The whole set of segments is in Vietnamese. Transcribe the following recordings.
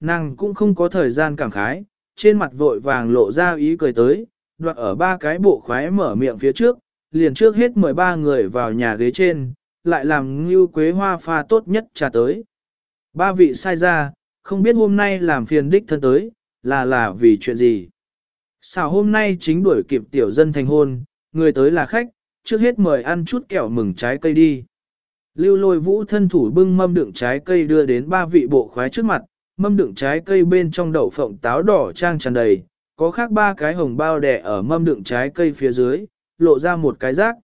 Nàng cũng không có thời gian cảm khái, trên mặt vội vàng lộ ra ý cười tới, đoạt ở ba cái bộ khoái mở miệng phía trước, liền trước hết mời ba người vào nhà ghế trên, lại làm như quế hoa pha tốt nhất trà tới. Ba vị sai ra, không biết hôm nay làm phiền đích thân tới, là là vì chuyện gì. Sao hôm nay chính đuổi kịp tiểu dân thành hôn, người tới là khách, trước hết mời ăn chút kẹo mừng trái cây đi. Lưu lôi vũ thân thủ bưng mâm đựng trái cây đưa đến ba vị bộ khoái trước mặt, mâm đựng trái cây bên trong đậu phộng táo đỏ trang tràn đầy, có khác ba cái hồng bao đẻ ở mâm đựng trái cây phía dưới, lộ ra một cái rác.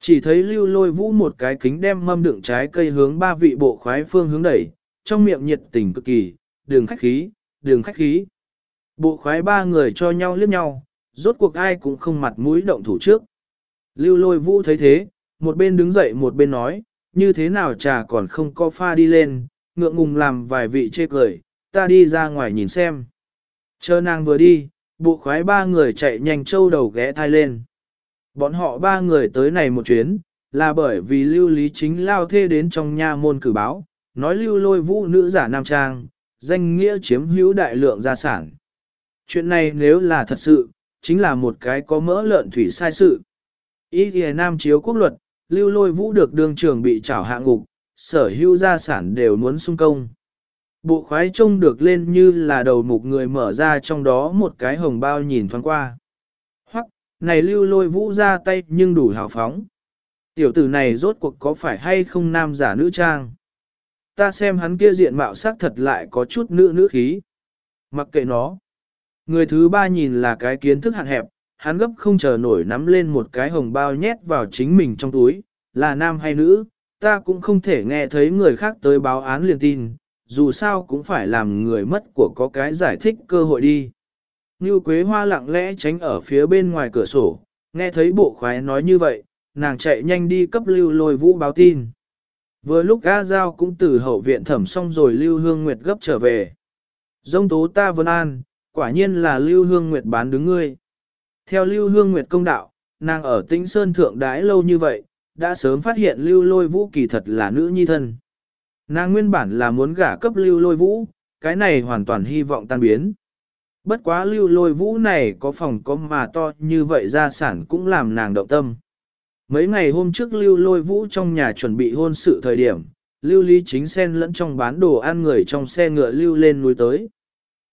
Chỉ thấy lưu lôi vũ một cái kính đem mâm đựng trái cây hướng ba vị bộ khoái phương hướng đẩy, trong miệng nhiệt tình cực kỳ, đường khách khí, đường khách khí. Bộ khoái ba người cho nhau liếc nhau, rốt cuộc ai cũng không mặt mũi động thủ trước. Lưu lôi vũ thấy thế, một bên đứng dậy một bên nói, như thế nào trà còn không có pha đi lên, ngượng ngùng làm vài vị chê cười, ta đi ra ngoài nhìn xem. Chờ nàng vừa đi, bộ khoái ba người chạy nhanh châu đầu ghé thai lên. Bọn họ ba người tới này một chuyến, là bởi vì lưu lý chính lao thê đến trong nha môn cử báo, nói lưu lôi vũ nữ giả nam trang, danh nghĩa chiếm hữu đại lượng gia sản. Chuyện này nếu là thật sự, chính là một cái có mỡ lợn thủy sai sự. Ý thì nam chiếu quốc luật, lưu lôi vũ được đương trường bị trảo hạ ngục, sở hữu gia sản đều muốn sung công. Bộ khoái trông được lên như là đầu mục người mở ra trong đó một cái hồng bao nhìn thoáng qua. Hoặc, này lưu lôi vũ ra tay nhưng đủ hào phóng. Tiểu tử này rốt cuộc có phải hay không nam giả nữ trang? Ta xem hắn kia diện mạo sắc thật lại có chút nữ nữ khí. Mặc kệ nó. Người thứ ba nhìn là cái kiến thức hạn hẹp, hắn gấp không chờ nổi nắm lên một cái hồng bao nhét vào chính mình trong túi, là nam hay nữ, ta cũng không thể nghe thấy người khác tới báo án liền tin, dù sao cũng phải làm người mất của có cái giải thích cơ hội đi. Như Quế Hoa lặng lẽ tránh ở phía bên ngoài cửa sổ, nghe thấy bộ khoái nói như vậy, nàng chạy nhanh đi cấp lưu lôi vũ báo tin. Vừa lúc A Giao cũng từ hậu viện thẩm xong rồi lưu hương nguyệt gấp trở về. Dông tố ta vân an, quả nhiên là lưu hương nguyệt bán đứng ngươi. Theo lưu hương nguyệt công đạo, nàng ở tĩnh sơn thượng đái lâu như vậy, đã sớm phát hiện lưu lôi vũ kỳ thật là nữ nhi thân. Nàng nguyên bản là muốn gả cấp lưu lôi vũ, cái này hoàn toàn hy vọng tan biến. Bất quá lưu lôi vũ này có phòng có mà to như vậy gia sản cũng làm nàng động tâm. Mấy ngày hôm trước lưu lôi vũ trong nhà chuẩn bị hôn sự thời điểm, lưu lý chính xen lẫn trong bán đồ ăn người trong xe ngựa lưu lên núi tới.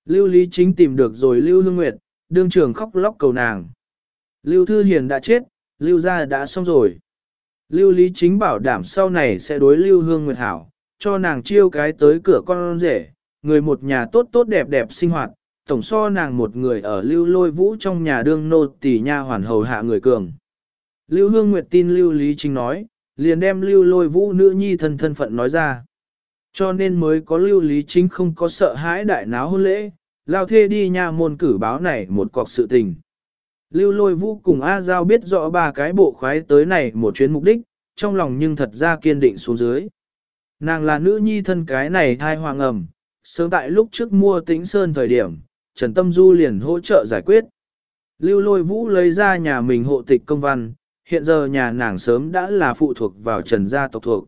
Lưu lý chính tìm được rồi lưu hương nguyệt, đương trường khóc lóc cầu nàng. Lưu thư hiền đã chết, lưu gia đã xong rồi. Lưu lý chính bảo đảm sau này sẽ đối lưu hương nguyệt hảo, cho nàng chiêu cái tới cửa con rể, người một nhà tốt tốt đẹp đẹp sinh hoạt, tổng so nàng một người ở lưu lôi vũ trong nhà đương nô tỷ nha hoàn hầu hạ người cường. Lưu Hương Nguyệt tin Lưu Lý Chính nói, liền đem Lưu lôi vũ nữ nhi thân thân phận nói ra. Cho nên mới có Lưu Lý Chính không có sợ hãi đại náo hôn lễ, lao thê đi nha môn cử báo này một cọc sự tình. Lưu lôi vũ cùng A Giao biết rõ ba cái bộ khoái tới này một chuyến mục đích, trong lòng nhưng thật ra kiên định xuống dưới. Nàng là nữ nhi thân cái này thai hoàng ẩm, sớm tại lúc trước mua tĩnh sơn thời điểm, Trần Tâm Du liền hỗ trợ giải quyết. Lưu lôi vũ lấy ra nhà mình hộ tịch công văn, hiện giờ nhà nàng sớm đã là phụ thuộc vào Trần gia tộc thuộc.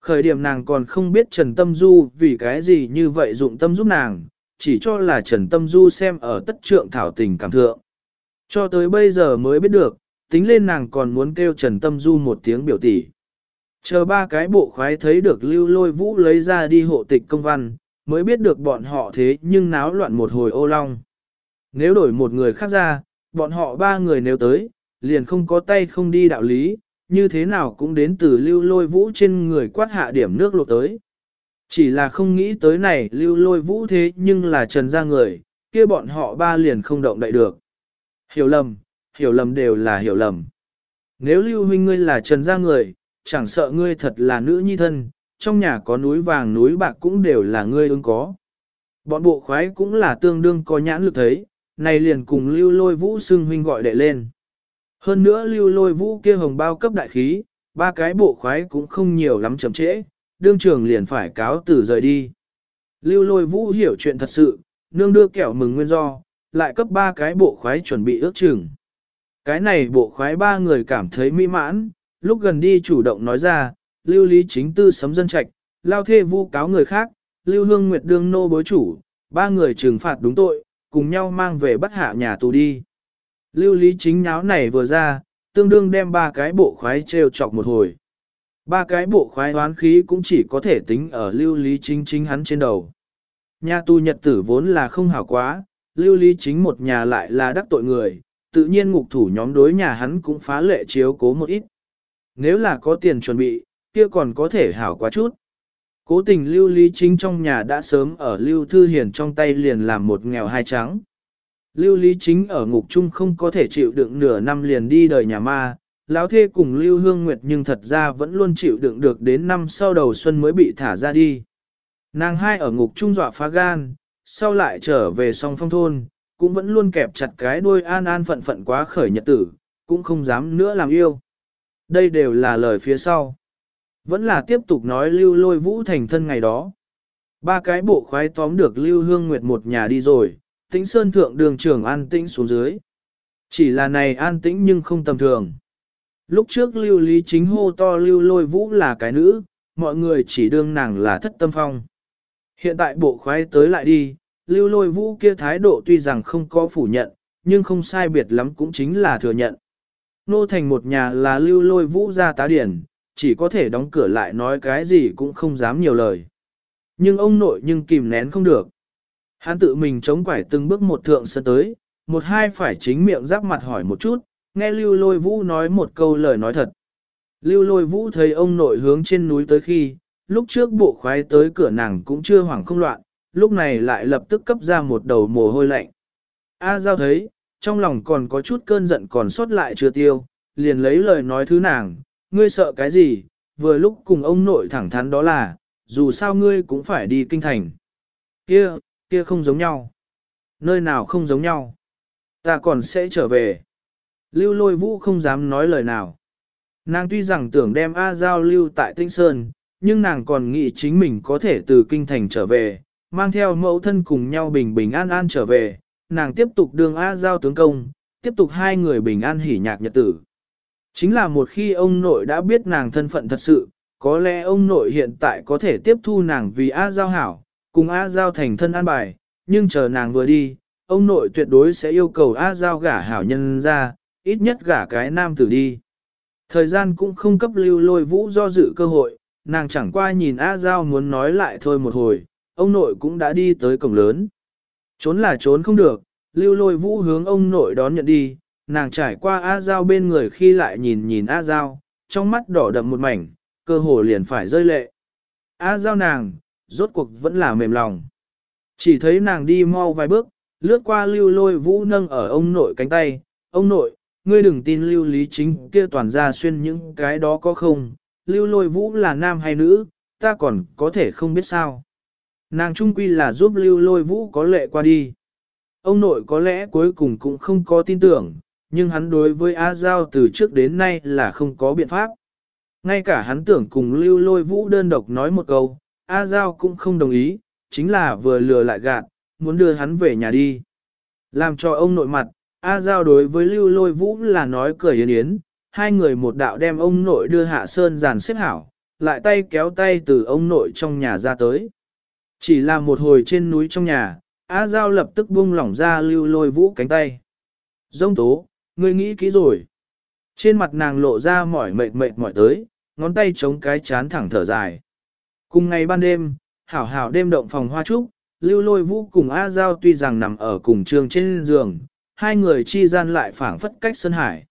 Khởi điểm nàng còn không biết Trần Tâm Du vì cái gì như vậy dụng tâm giúp nàng, chỉ cho là Trần Tâm Du xem ở tất trượng thảo tình cảm thượng. Cho tới bây giờ mới biết được, tính lên nàng còn muốn kêu Trần Tâm Du một tiếng biểu tỷ. Chờ ba cái bộ khoái thấy được lưu lôi vũ lấy ra đi hộ tịch công văn, mới biết được bọn họ thế nhưng náo loạn một hồi ô long. Nếu đổi một người khác ra, bọn họ ba người nếu tới, liền không có tay không đi đạo lý, như thế nào cũng đến từ lưu lôi vũ trên người quát hạ điểm nước lột tới. Chỉ là không nghĩ tới này lưu lôi vũ thế nhưng là trần ra người, kia bọn họ ba liền không động đậy được. Hiểu lầm, hiểu lầm đều là hiểu lầm. Nếu lưu huynh ngươi là trần Gia người, chẳng sợ ngươi thật là nữ nhi thân, trong nhà có núi vàng núi bạc cũng đều là ngươi ứng có. Bọn bộ khoái cũng là tương đương có nhãn lực thấy, này liền cùng lưu lôi vũ xưng huynh gọi đệ lên. Hơn nữa lưu lôi vũ kia hồng bao cấp đại khí, ba cái bộ khoái cũng không nhiều lắm chậm trễ, đương trường liền phải cáo từ rời đi. Lưu lôi vũ hiểu chuyện thật sự, nương đưa kẹo mừng nguyên do, lại cấp ba cái bộ khoái chuẩn bị ước chừng. Cái này bộ khoái ba người cảm thấy mỹ mãn, lúc gần đi chủ động nói ra, lưu lý chính tư sấm dân trạch, lao thê vu cáo người khác, lưu hương nguyệt đương nô bối chủ, ba người trừng phạt đúng tội, cùng nhau mang về bắt hạ nhà tù đi. Lưu lý chính nháo này vừa ra, tương đương đem ba cái bộ khoái treo chọc một hồi. Ba cái bộ khoái hoán khí cũng chỉ có thể tính ở lưu lý chính chính hắn trên đầu. Nhà tù nhật tử vốn là không hảo quá, lưu lý chính một nhà lại là đắc tội người, tự nhiên ngục thủ nhóm đối nhà hắn cũng phá lệ chiếu cố một ít. Nếu là có tiền chuẩn bị, kia còn có thể hảo quá chút. Cố tình lưu lý chính trong nhà đã sớm ở lưu thư hiền trong tay liền làm một nghèo hai trắng. Lưu lý chính ở ngục chung không có thể chịu đựng nửa năm liền đi đời nhà ma, lão thê cùng lưu hương nguyệt nhưng thật ra vẫn luôn chịu đựng được đến năm sau đầu xuân mới bị thả ra đi. Nàng hai ở ngục trung dọa phá gan, sau lại trở về song phong thôn, cũng vẫn luôn kẹp chặt cái đuôi an an phận phận quá khởi nhật tử, cũng không dám nữa làm yêu. Đây đều là lời phía sau. Vẫn là tiếp tục nói lưu lôi vũ thành thân ngày đó. Ba cái bộ khoái tóm được lưu hương nguyệt một nhà đi rồi, tĩnh sơn thượng đường trưởng an tĩnh xuống dưới. Chỉ là này an tĩnh nhưng không tầm thường. Lúc trước lưu lý chính hô to lưu lôi vũ là cái nữ, mọi người chỉ đương nàng là thất tâm phong. Hiện tại bộ khoái tới lại đi, lưu lôi vũ kia thái độ tuy rằng không có phủ nhận, nhưng không sai biệt lắm cũng chính là thừa nhận. Nô thành một nhà là lưu lôi vũ ra tá điển, chỉ có thể đóng cửa lại nói cái gì cũng không dám nhiều lời. Nhưng ông nội nhưng kìm nén không được. Hắn tự mình chống quải từng bước một thượng sân tới, một hai phải chính miệng giáp mặt hỏi một chút, nghe lưu lôi vũ nói một câu lời nói thật. Lưu lôi vũ thấy ông nội hướng trên núi tới khi, lúc trước bộ khoái tới cửa nàng cũng chưa hoảng không loạn, lúc này lại lập tức cấp ra một đầu mồ hôi lạnh. A giao thấy, trong lòng còn có chút cơn giận còn sót lại chưa tiêu, liền lấy lời nói thứ nàng, ngươi sợ cái gì, vừa lúc cùng ông nội thẳng thắn đó là, dù sao ngươi cũng phải đi kinh thành. Kia, kia không giống nhau. Nơi nào không giống nhau. Ta còn sẽ trở về. Lưu lôi vũ không dám nói lời nào. Nàng tuy rằng tưởng đem A Giao lưu tại Tinh Sơn, nhưng nàng còn nghĩ chính mình có thể từ kinh thành trở về, mang theo mẫu thân cùng nhau bình bình an an trở về, nàng tiếp tục đường A Giao tướng công, tiếp tục hai người bình an hỉ nhạc nhật tử. Chính là một khi ông nội đã biết nàng thân phận thật sự, có lẽ ông nội hiện tại có thể tiếp thu nàng vì A Giao hảo, cùng A Giao thành thân an bài, nhưng chờ nàng vừa đi, ông nội tuyệt đối sẽ yêu cầu A Giao gả hảo nhân ra, ít nhất gả cái nam tử đi. Thời gian cũng không cấp lưu lôi vũ do dự cơ hội, nàng chẳng qua nhìn A Giao muốn nói lại thôi một hồi, ông nội cũng đã đi tới cổng lớn. Trốn là trốn không được, lưu lôi vũ hướng ông nội đón nhận đi, nàng trải qua A Giao bên người khi lại nhìn nhìn A Giao, trong mắt đỏ đậm một mảnh, cơ hồ liền phải rơi lệ. A Giao nàng, rốt cuộc vẫn là mềm lòng. Chỉ thấy nàng đi mau vài bước, lướt qua lưu lôi vũ nâng ở ông nội cánh tay, ông nội, ngươi đừng tin lưu lý chính kia toàn ra xuyên những cái đó có không, lưu lôi vũ là nam hay nữ, ta còn có thể không biết sao. Nàng trung quy là giúp lưu lôi vũ có lệ qua đi. Ông nội có lẽ cuối cùng cũng không có tin tưởng, nhưng hắn đối với A Giao từ trước đến nay là không có biện pháp. Ngay cả hắn tưởng cùng lưu lôi vũ đơn độc nói một câu, A Giao cũng không đồng ý, chính là vừa lừa lại gạt, muốn đưa hắn về nhà đi. Làm cho ông nội mặt, A Giao đối với lưu lôi vũ là nói cười yến yến, hai người một đạo đem ông nội đưa hạ sơn giàn xếp hảo, lại tay kéo tay từ ông nội trong nhà ra tới. Chỉ là một hồi trên núi trong nhà, A Giao lập tức buông lỏng ra lưu lôi vũ cánh tay. Dông tố, ngươi nghĩ kỹ rồi. Trên mặt nàng lộ ra mỏi mệt mệt mỏi tới, ngón tay chống cái chán thẳng thở dài. Cùng ngày ban đêm, hảo hảo đêm động phòng hoa trúc, lưu lôi vũ cùng A Giao tuy rằng nằm ở cùng trường trên giường, hai người chi gian lại phảng phất cách sân hải.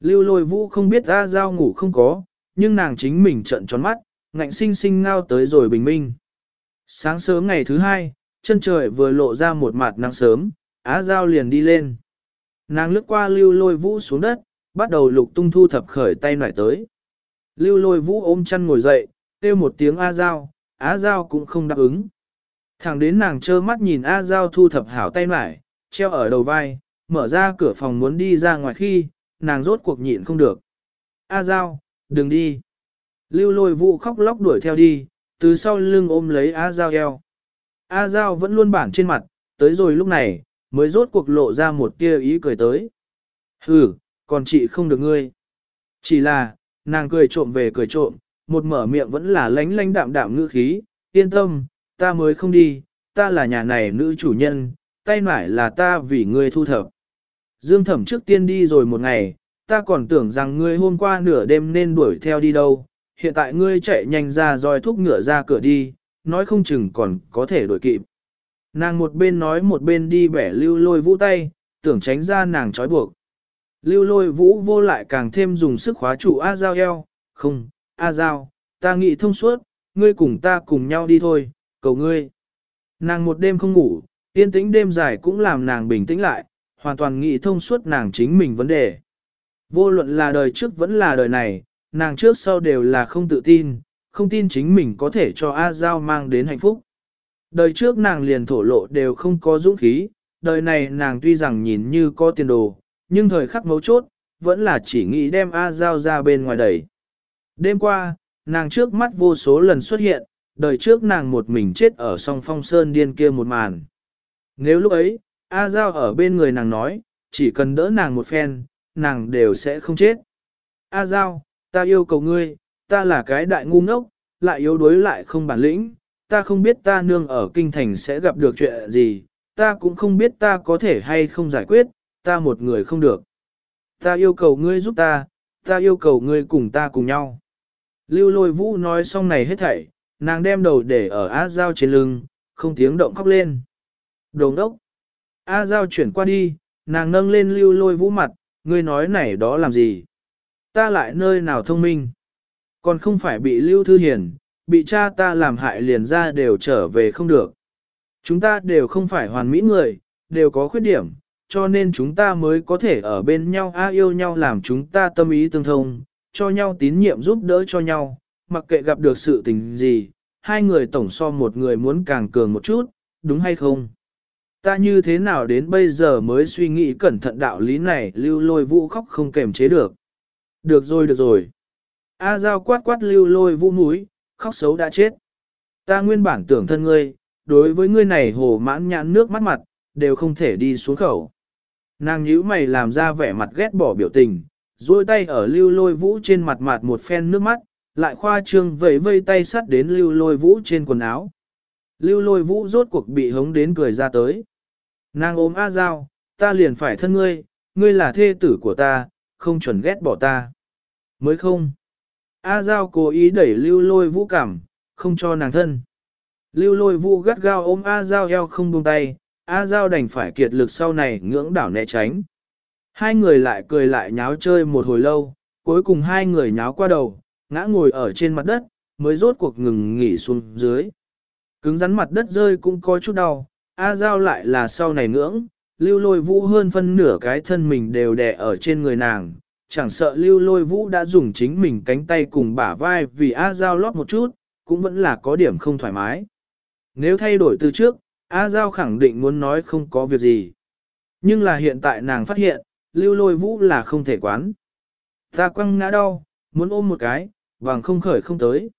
Lưu lôi vũ không biết A Giao ngủ không có, nhưng nàng chính mình trận tròn mắt, ngạnh sinh sinh ngao tới rồi bình minh. Sáng sớm ngày thứ hai, chân trời vừa lộ ra một mặt nắng sớm, Á Giao liền đi lên. Nàng lướt qua lưu lôi vũ xuống đất, bắt đầu lục tung thu thập khởi tay nải tới. Lưu lôi vũ ôm chăn ngồi dậy, kêu một tiếng A Giao, Á Giao cũng không đáp ứng. Thẳng đến nàng trơ mắt nhìn A Giao thu thập hảo tay nải, treo ở đầu vai, mở ra cửa phòng muốn đi ra ngoài khi, nàng rốt cuộc nhịn không được. A Giao, đừng đi. Lưu lôi vũ khóc lóc đuổi theo đi, từ sau lưng ôm lấy A Giao eo. A Giao vẫn luôn bản trên mặt, tới rồi lúc này, mới rốt cuộc lộ ra một tia ý cười tới. Hừ, còn chị không được ngươi. Chỉ là, nàng cười trộm về cười trộm, một mở miệng vẫn là lánh lánh đạm đạm ngữ khí, yên tâm, ta mới không đi, ta là nhà này nữ chủ nhân, tay nải là ta vì ngươi thu thập. Dương thẩm trước tiên đi rồi một ngày, ta còn tưởng rằng ngươi hôm qua nửa đêm nên đuổi theo đi đâu, hiện tại ngươi chạy nhanh ra roi thúc ngựa ra cửa đi, nói không chừng còn có thể đuổi kịp. Nàng một bên nói một bên đi bẻ lưu lôi vũ tay, tưởng tránh ra nàng trói buộc. Lưu lôi vũ vô lại càng thêm dùng sức khóa trụ A Giao eo, không, A Giao, ta nghĩ thông suốt, ngươi cùng ta cùng nhau đi thôi, cầu ngươi. Nàng một đêm không ngủ, yên tĩnh đêm dài cũng làm nàng bình tĩnh lại, hoàn toàn nghĩ thông suốt nàng chính mình vấn đề. Vô luận là đời trước vẫn là đời này, nàng trước sau đều là không tự tin, không tin chính mình có thể cho A Giao mang đến hạnh phúc. Đời trước nàng liền thổ lộ đều không có dũng khí, đời này nàng tuy rằng nhìn như có tiền đồ, nhưng thời khắc mấu chốt, vẫn là chỉ nghĩ đem A Giao ra bên ngoài đẩy. Đêm qua, nàng trước mắt vô số lần xuất hiện, đời trước nàng một mình chết ở song phong sơn điên kia một màn. Nếu lúc ấy, A Giao ở bên người nàng nói, chỉ cần đỡ nàng một phen, nàng đều sẽ không chết. A Giao, ta yêu cầu ngươi, ta là cái đại ngu ngốc, lại yếu đuối lại không bản lĩnh, ta không biết ta nương ở kinh thành sẽ gặp được chuyện gì, ta cũng không biết ta có thể hay không giải quyết, ta một người không được. Ta yêu cầu ngươi giúp ta, ta yêu cầu ngươi cùng ta cùng nhau. Lưu lôi vũ nói xong này hết thảy, nàng đem đầu để ở Á Giao trên lưng, không tiếng động khóc lên. Đồng đốc. A Giao chuyển qua đi, nàng nâng lên lưu lôi vũ mặt, ngươi nói này đó làm gì? Ta lại nơi nào thông minh? Còn không phải bị lưu thư hiền, bị cha ta làm hại liền ra đều trở về không được. Chúng ta đều không phải hoàn mỹ người, đều có khuyết điểm, cho nên chúng ta mới có thể ở bên nhau a yêu nhau làm chúng ta tâm ý tương thông, cho nhau tín nhiệm giúp đỡ cho nhau, mặc kệ gặp được sự tình gì, hai người tổng so một người muốn càng cường một chút, đúng hay không? Ta như thế nào đến bây giờ mới suy nghĩ cẩn thận đạo lý này lưu lôi vũ khóc không kềm chế được. Được rồi được rồi. A Giao quát quát lưu lôi vũ núi, khóc xấu đã chết. Ta nguyên bản tưởng thân ngươi, đối với ngươi này hồ mãn nhãn nước mắt mặt, đều không thể đi xuống khẩu. Nàng nhíu mày làm ra vẻ mặt ghét bỏ biểu tình, duỗi tay ở lưu lôi vũ trên mặt mặt một phen nước mắt, lại khoa trương vẫy vây tay sắt đến lưu lôi vũ trên quần áo. Lưu lôi vũ rốt cuộc bị hống đến cười ra tới. Nàng ôm A Giao, ta liền phải thân ngươi, ngươi là thê tử của ta, không chuẩn ghét bỏ ta. Mới không. A Giao cố ý đẩy lưu lôi vũ cảm, không cho nàng thân. Lưu lôi vũ gắt gao ôm A Giao eo không buông tay, A Giao đành phải kiệt lực sau này ngưỡng đảo né tránh. Hai người lại cười lại nháo chơi một hồi lâu, cuối cùng hai người nháo qua đầu, ngã ngồi ở trên mặt đất, mới rốt cuộc ngừng nghỉ xuống dưới. Cứng rắn mặt đất rơi cũng có chút đau, A Giao lại là sau này ngưỡng, lưu lôi vũ hơn phân nửa cái thân mình đều đè ở trên người nàng, chẳng sợ lưu lôi vũ đã dùng chính mình cánh tay cùng bả vai vì A Giao lót một chút, cũng vẫn là có điểm không thoải mái. Nếu thay đổi từ trước, A Giao khẳng định muốn nói không có việc gì. Nhưng là hiện tại nàng phát hiện, lưu lôi vũ là không thể quán. Ta quăng ngã đau, muốn ôm một cái, vàng không khởi không tới.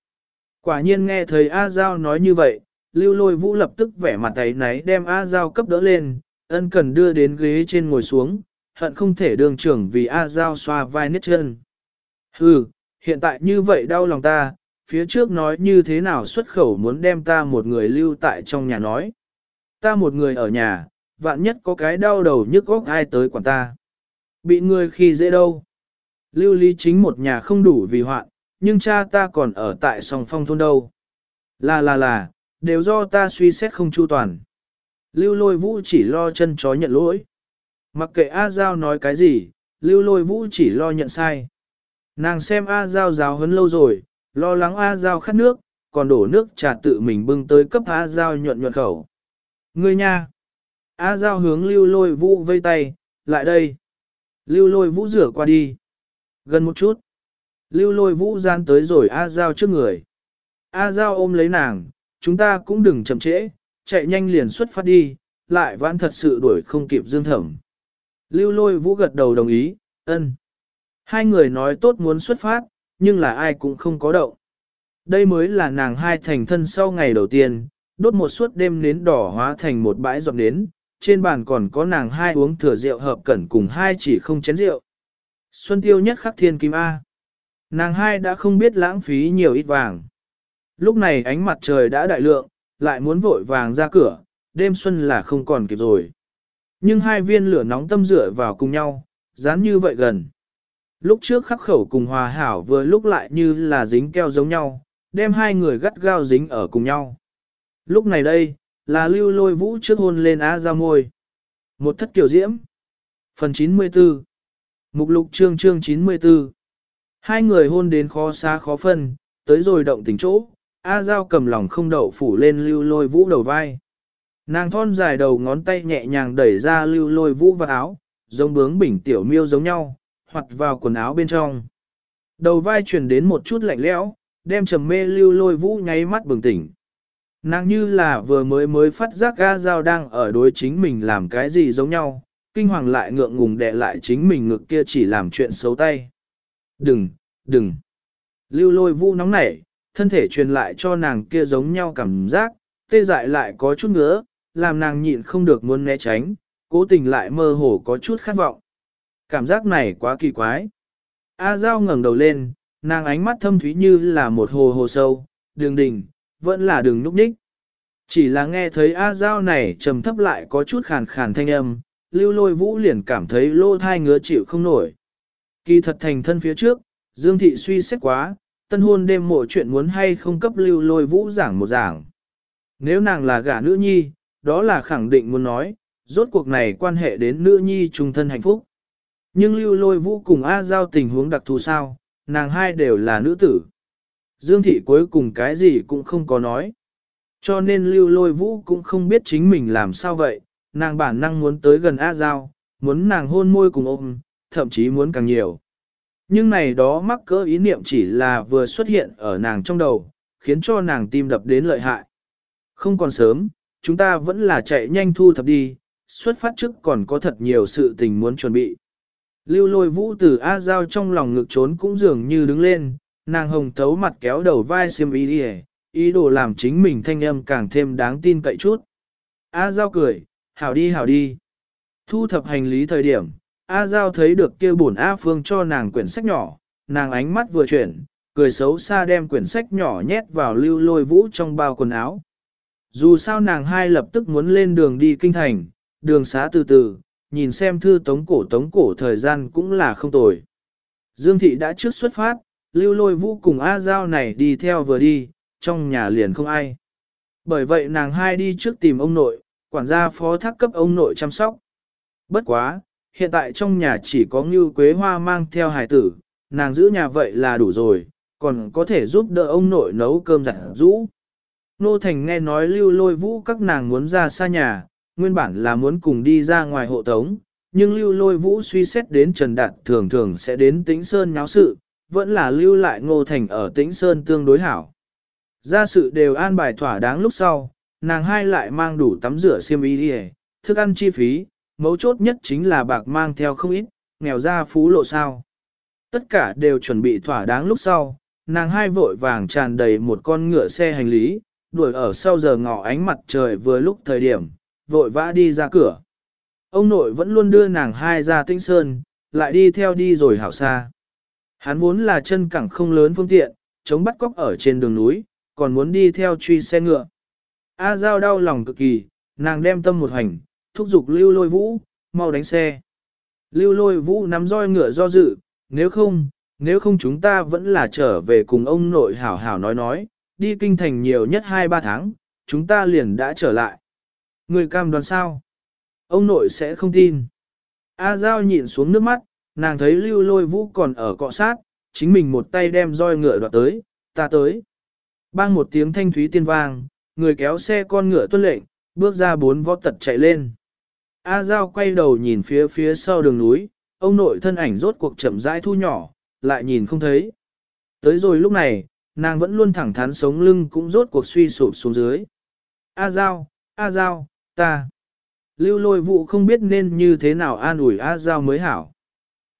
Quả nhiên nghe thấy A Giao nói như vậy, lưu lôi vũ lập tức vẻ mặt tay náy đem A Giao cấp đỡ lên, ân cần đưa đến ghế trên ngồi xuống, hận không thể đường trưởng vì A Giao xoa vai nít chân. Hừ, hiện tại như vậy đau lòng ta, phía trước nói như thế nào xuất khẩu muốn đem ta một người lưu tại trong nhà nói. Ta một người ở nhà, vạn nhất có cái đau đầu nhức góc ai tới quản ta. Bị người khi dễ đâu. Lưu lý chính một nhà không đủ vì hoạn, nhưng cha ta còn ở tại sòng phong thôn đâu. Là là là, đều do ta suy xét không chu toàn. Lưu lôi vũ chỉ lo chân chó nhận lỗi. Mặc kệ A Giao nói cái gì, lưu lôi vũ chỉ lo nhận sai. Nàng xem A Giao giáo hấn lâu rồi, lo lắng A Giao khát nước, còn đổ nước trà tự mình bưng tới cấp A Giao nhuận nhuận khẩu. Ngươi nha! A Giao hướng lưu lôi vũ vây tay, lại đây. Lưu lôi vũ rửa qua đi. Gần một chút. Lưu lôi vũ gian tới rồi A Giao trước người. A Giao ôm lấy nàng, chúng ta cũng đừng chậm trễ, chạy nhanh liền xuất phát đi, lại vãn thật sự đuổi không kịp dương thẩm. Lưu lôi vũ gật đầu đồng ý, ân. Hai người nói tốt muốn xuất phát, nhưng là ai cũng không có động. Đây mới là nàng hai thành thân sau ngày đầu tiên, đốt một suốt đêm nến đỏ hóa thành một bãi giọt nến, trên bàn còn có nàng hai uống thừa rượu hợp cẩn cùng hai chỉ không chén rượu. Xuân tiêu nhất khắc thiên kim A. Nàng hai đã không biết lãng phí nhiều ít vàng. Lúc này ánh mặt trời đã đại lượng, lại muốn vội vàng ra cửa, đêm xuân là không còn kịp rồi. Nhưng hai viên lửa nóng tâm dựa vào cùng nhau, dán như vậy gần. Lúc trước khắc khẩu cùng hòa hảo vừa lúc lại như là dính keo giống nhau, đem hai người gắt gao dính ở cùng nhau. Lúc này đây, là lưu lôi vũ trước hôn lên á ra môi. Một thất kiểu diễm. Phần 94 Mục lục chương chương 94 Hai người hôn đến khó xa khó phân, tới rồi động tình chỗ, A Giao cầm lòng không đậu phủ lên lưu lôi vũ đầu vai. Nàng thon dài đầu ngón tay nhẹ nhàng đẩy ra lưu lôi vũ vào áo, giống bướng bỉnh tiểu miêu giống nhau, hoặc vào quần áo bên trong. Đầu vai truyền đến một chút lạnh lẽo, đem trầm mê lưu lôi vũ nháy mắt bừng tỉnh. Nàng như là vừa mới mới phát giác ga dao đang ở đối chính mình làm cái gì giống nhau, kinh hoàng lại ngượng ngùng đè lại chính mình ngực kia chỉ làm chuyện xấu tay. Đừng, đừng. Lưu lôi vũ nóng nảy, thân thể truyền lại cho nàng kia giống nhau cảm giác, tê dại lại có chút ngứa, làm nàng nhịn không được muốn né tránh, cố tình lại mơ hồ có chút khát vọng. Cảm giác này quá kỳ quái. A Giao ngẩng đầu lên, nàng ánh mắt thâm thúy như là một hồ hồ sâu, đường đỉnh vẫn là đường núp ních. Chỉ là nghe thấy A Giao này trầm thấp lại có chút khàn khàn thanh âm, lưu lôi vũ liền cảm thấy lô thai ngứa chịu không nổi. Kỳ thật thành thân phía trước, Dương Thị suy xét quá, tân hôn đêm mộ chuyện muốn hay không cấp lưu lôi vũ giảng một giảng. Nếu nàng là gả nữ nhi, đó là khẳng định muốn nói, rốt cuộc này quan hệ đến nữ nhi trung thân hạnh phúc. Nhưng lưu lôi vũ cùng A Giao tình huống đặc thù sao, nàng hai đều là nữ tử. Dương thị cuối cùng cái gì cũng không có nói. Cho nên lưu lôi vũ cũng không biết chính mình làm sao vậy, nàng bản năng muốn tới gần A Giao, muốn nàng hôn môi cùng ôm, thậm chí muốn càng nhiều. Nhưng này đó mắc cỡ ý niệm chỉ là vừa xuất hiện ở nàng trong đầu, khiến cho nàng tim đập đến lợi hại. Không còn sớm, chúng ta vẫn là chạy nhanh thu thập đi, xuất phát trước còn có thật nhiều sự tình muốn chuẩn bị. Lưu lôi vũ từ A Giao trong lòng ngực trốn cũng dường như đứng lên, nàng hồng thấu mặt kéo đầu vai xiêm ý đi ý đồ làm chính mình thanh âm càng thêm đáng tin cậy chút. A Giao cười, hảo đi hảo đi. Thu thập hành lý thời điểm, A Giao thấy được kia bổn A Phương cho nàng quyển sách nhỏ, nàng ánh mắt vừa chuyển, cười xấu xa đem quyển sách nhỏ nhét vào lưu lôi vũ trong bao quần áo. Dù sao nàng hai lập tức muốn lên đường đi kinh thành, đường xá từ từ, nhìn xem thư tống cổ tống cổ thời gian cũng là không tồi. Dương thị đã trước xuất phát, lưu lôi vũ cùng A Giao này đi theo vừa đi, trong nhà liền không ai. Bởi vậy nàng hai đi trước tìm ông nội, quản gia phó thác cấp ông nội chăm sóc. Bất quá, hiện tại trong nhà chỉ có Ngưu Quế Hoa mang theo hài tử, nàng giữ nhà vậy là đủ rồi, còn có thể giúp đỡ ông nội nấu cơm giặt rũ. Nô Thành nghe nói lưu lôi vũ các nàng muốn ra xa nhà, nguyên bản là muốn cùng đi ra ngoài hộ tống, nhưng lưu lôi vũ suy xét đến Trần Đạt thường thường sẽ đến Tĩnh Sơn nháo sự, vẫn là lưu lại Ngô Thành ở Tĩnh Sơn tương đối hảo. Ra sự đều an bài thỏa đáng lúc sau, nàng hai lại mang đủ tắm rửa xiêm y đi thức ăn chi phí, mấu chốt nhất chính là bạc mang theo không ít, nghèo ra phú lộ sao. Tất cả đều chuẩn bị thỏa đáng lúc sau, nàng hai vội vàng tràn đầy một con ngựa xe hành lý, đuổi ở sau giờ ngọ ánh mặt trời vừa lúc thời điểm, vội vã đi ra cửa. Ông nội vẫn luôn đưa nàng hai ra tinh sơn, lại đi theo đi rồi hảo xa. Hắn vốn là chân cẳng không lớn phương tiện, chống bắt cóc ở trên đường núi, còn muốn đi theo truy xe ngựa. A Giao đau lòng cực kỳ, nàng đem tâm một hành, thúc giục lưu lôi vũ, mau đánh xe. Lưu lôi vũ nắm roi ngựa do dự, nếu không, nếu không chúng ta vẫn là trở về cùng ông nội hảo hảo nói nói, đi kinh thành nhiều nhất 2-3 tháng, chúng ta liền đã trở lại. Người cam đoan sao? Ông nội sẽ không tin. A Giao nhịn xuống nước mắt, nàng thấy lưu lôi vũ còn ở cọ sát, chính mình một tay đem roi ngựa đoạt tới, ta tới. Bang một tiếng thanh thúy tiên vang, người kéo xe con ngựa tuân lệnh, bước ra bốn võ tật chạy lên. A Giao quay đầu nhìn phía phía sau đường núi, ông nội thân ảnh rốt cuộc chậm rãi thu nhỏ, lại nhìn không thấy. Tới rồi lúc này, nàng vẫn luôn thẳng thắn sống lưng cũng rốt cuộc suy sụp xuống dưới. A Giao, A Giao, ta. Lưu lôi vụ không biết nên như thế nào an ủi A Giao mới hảo.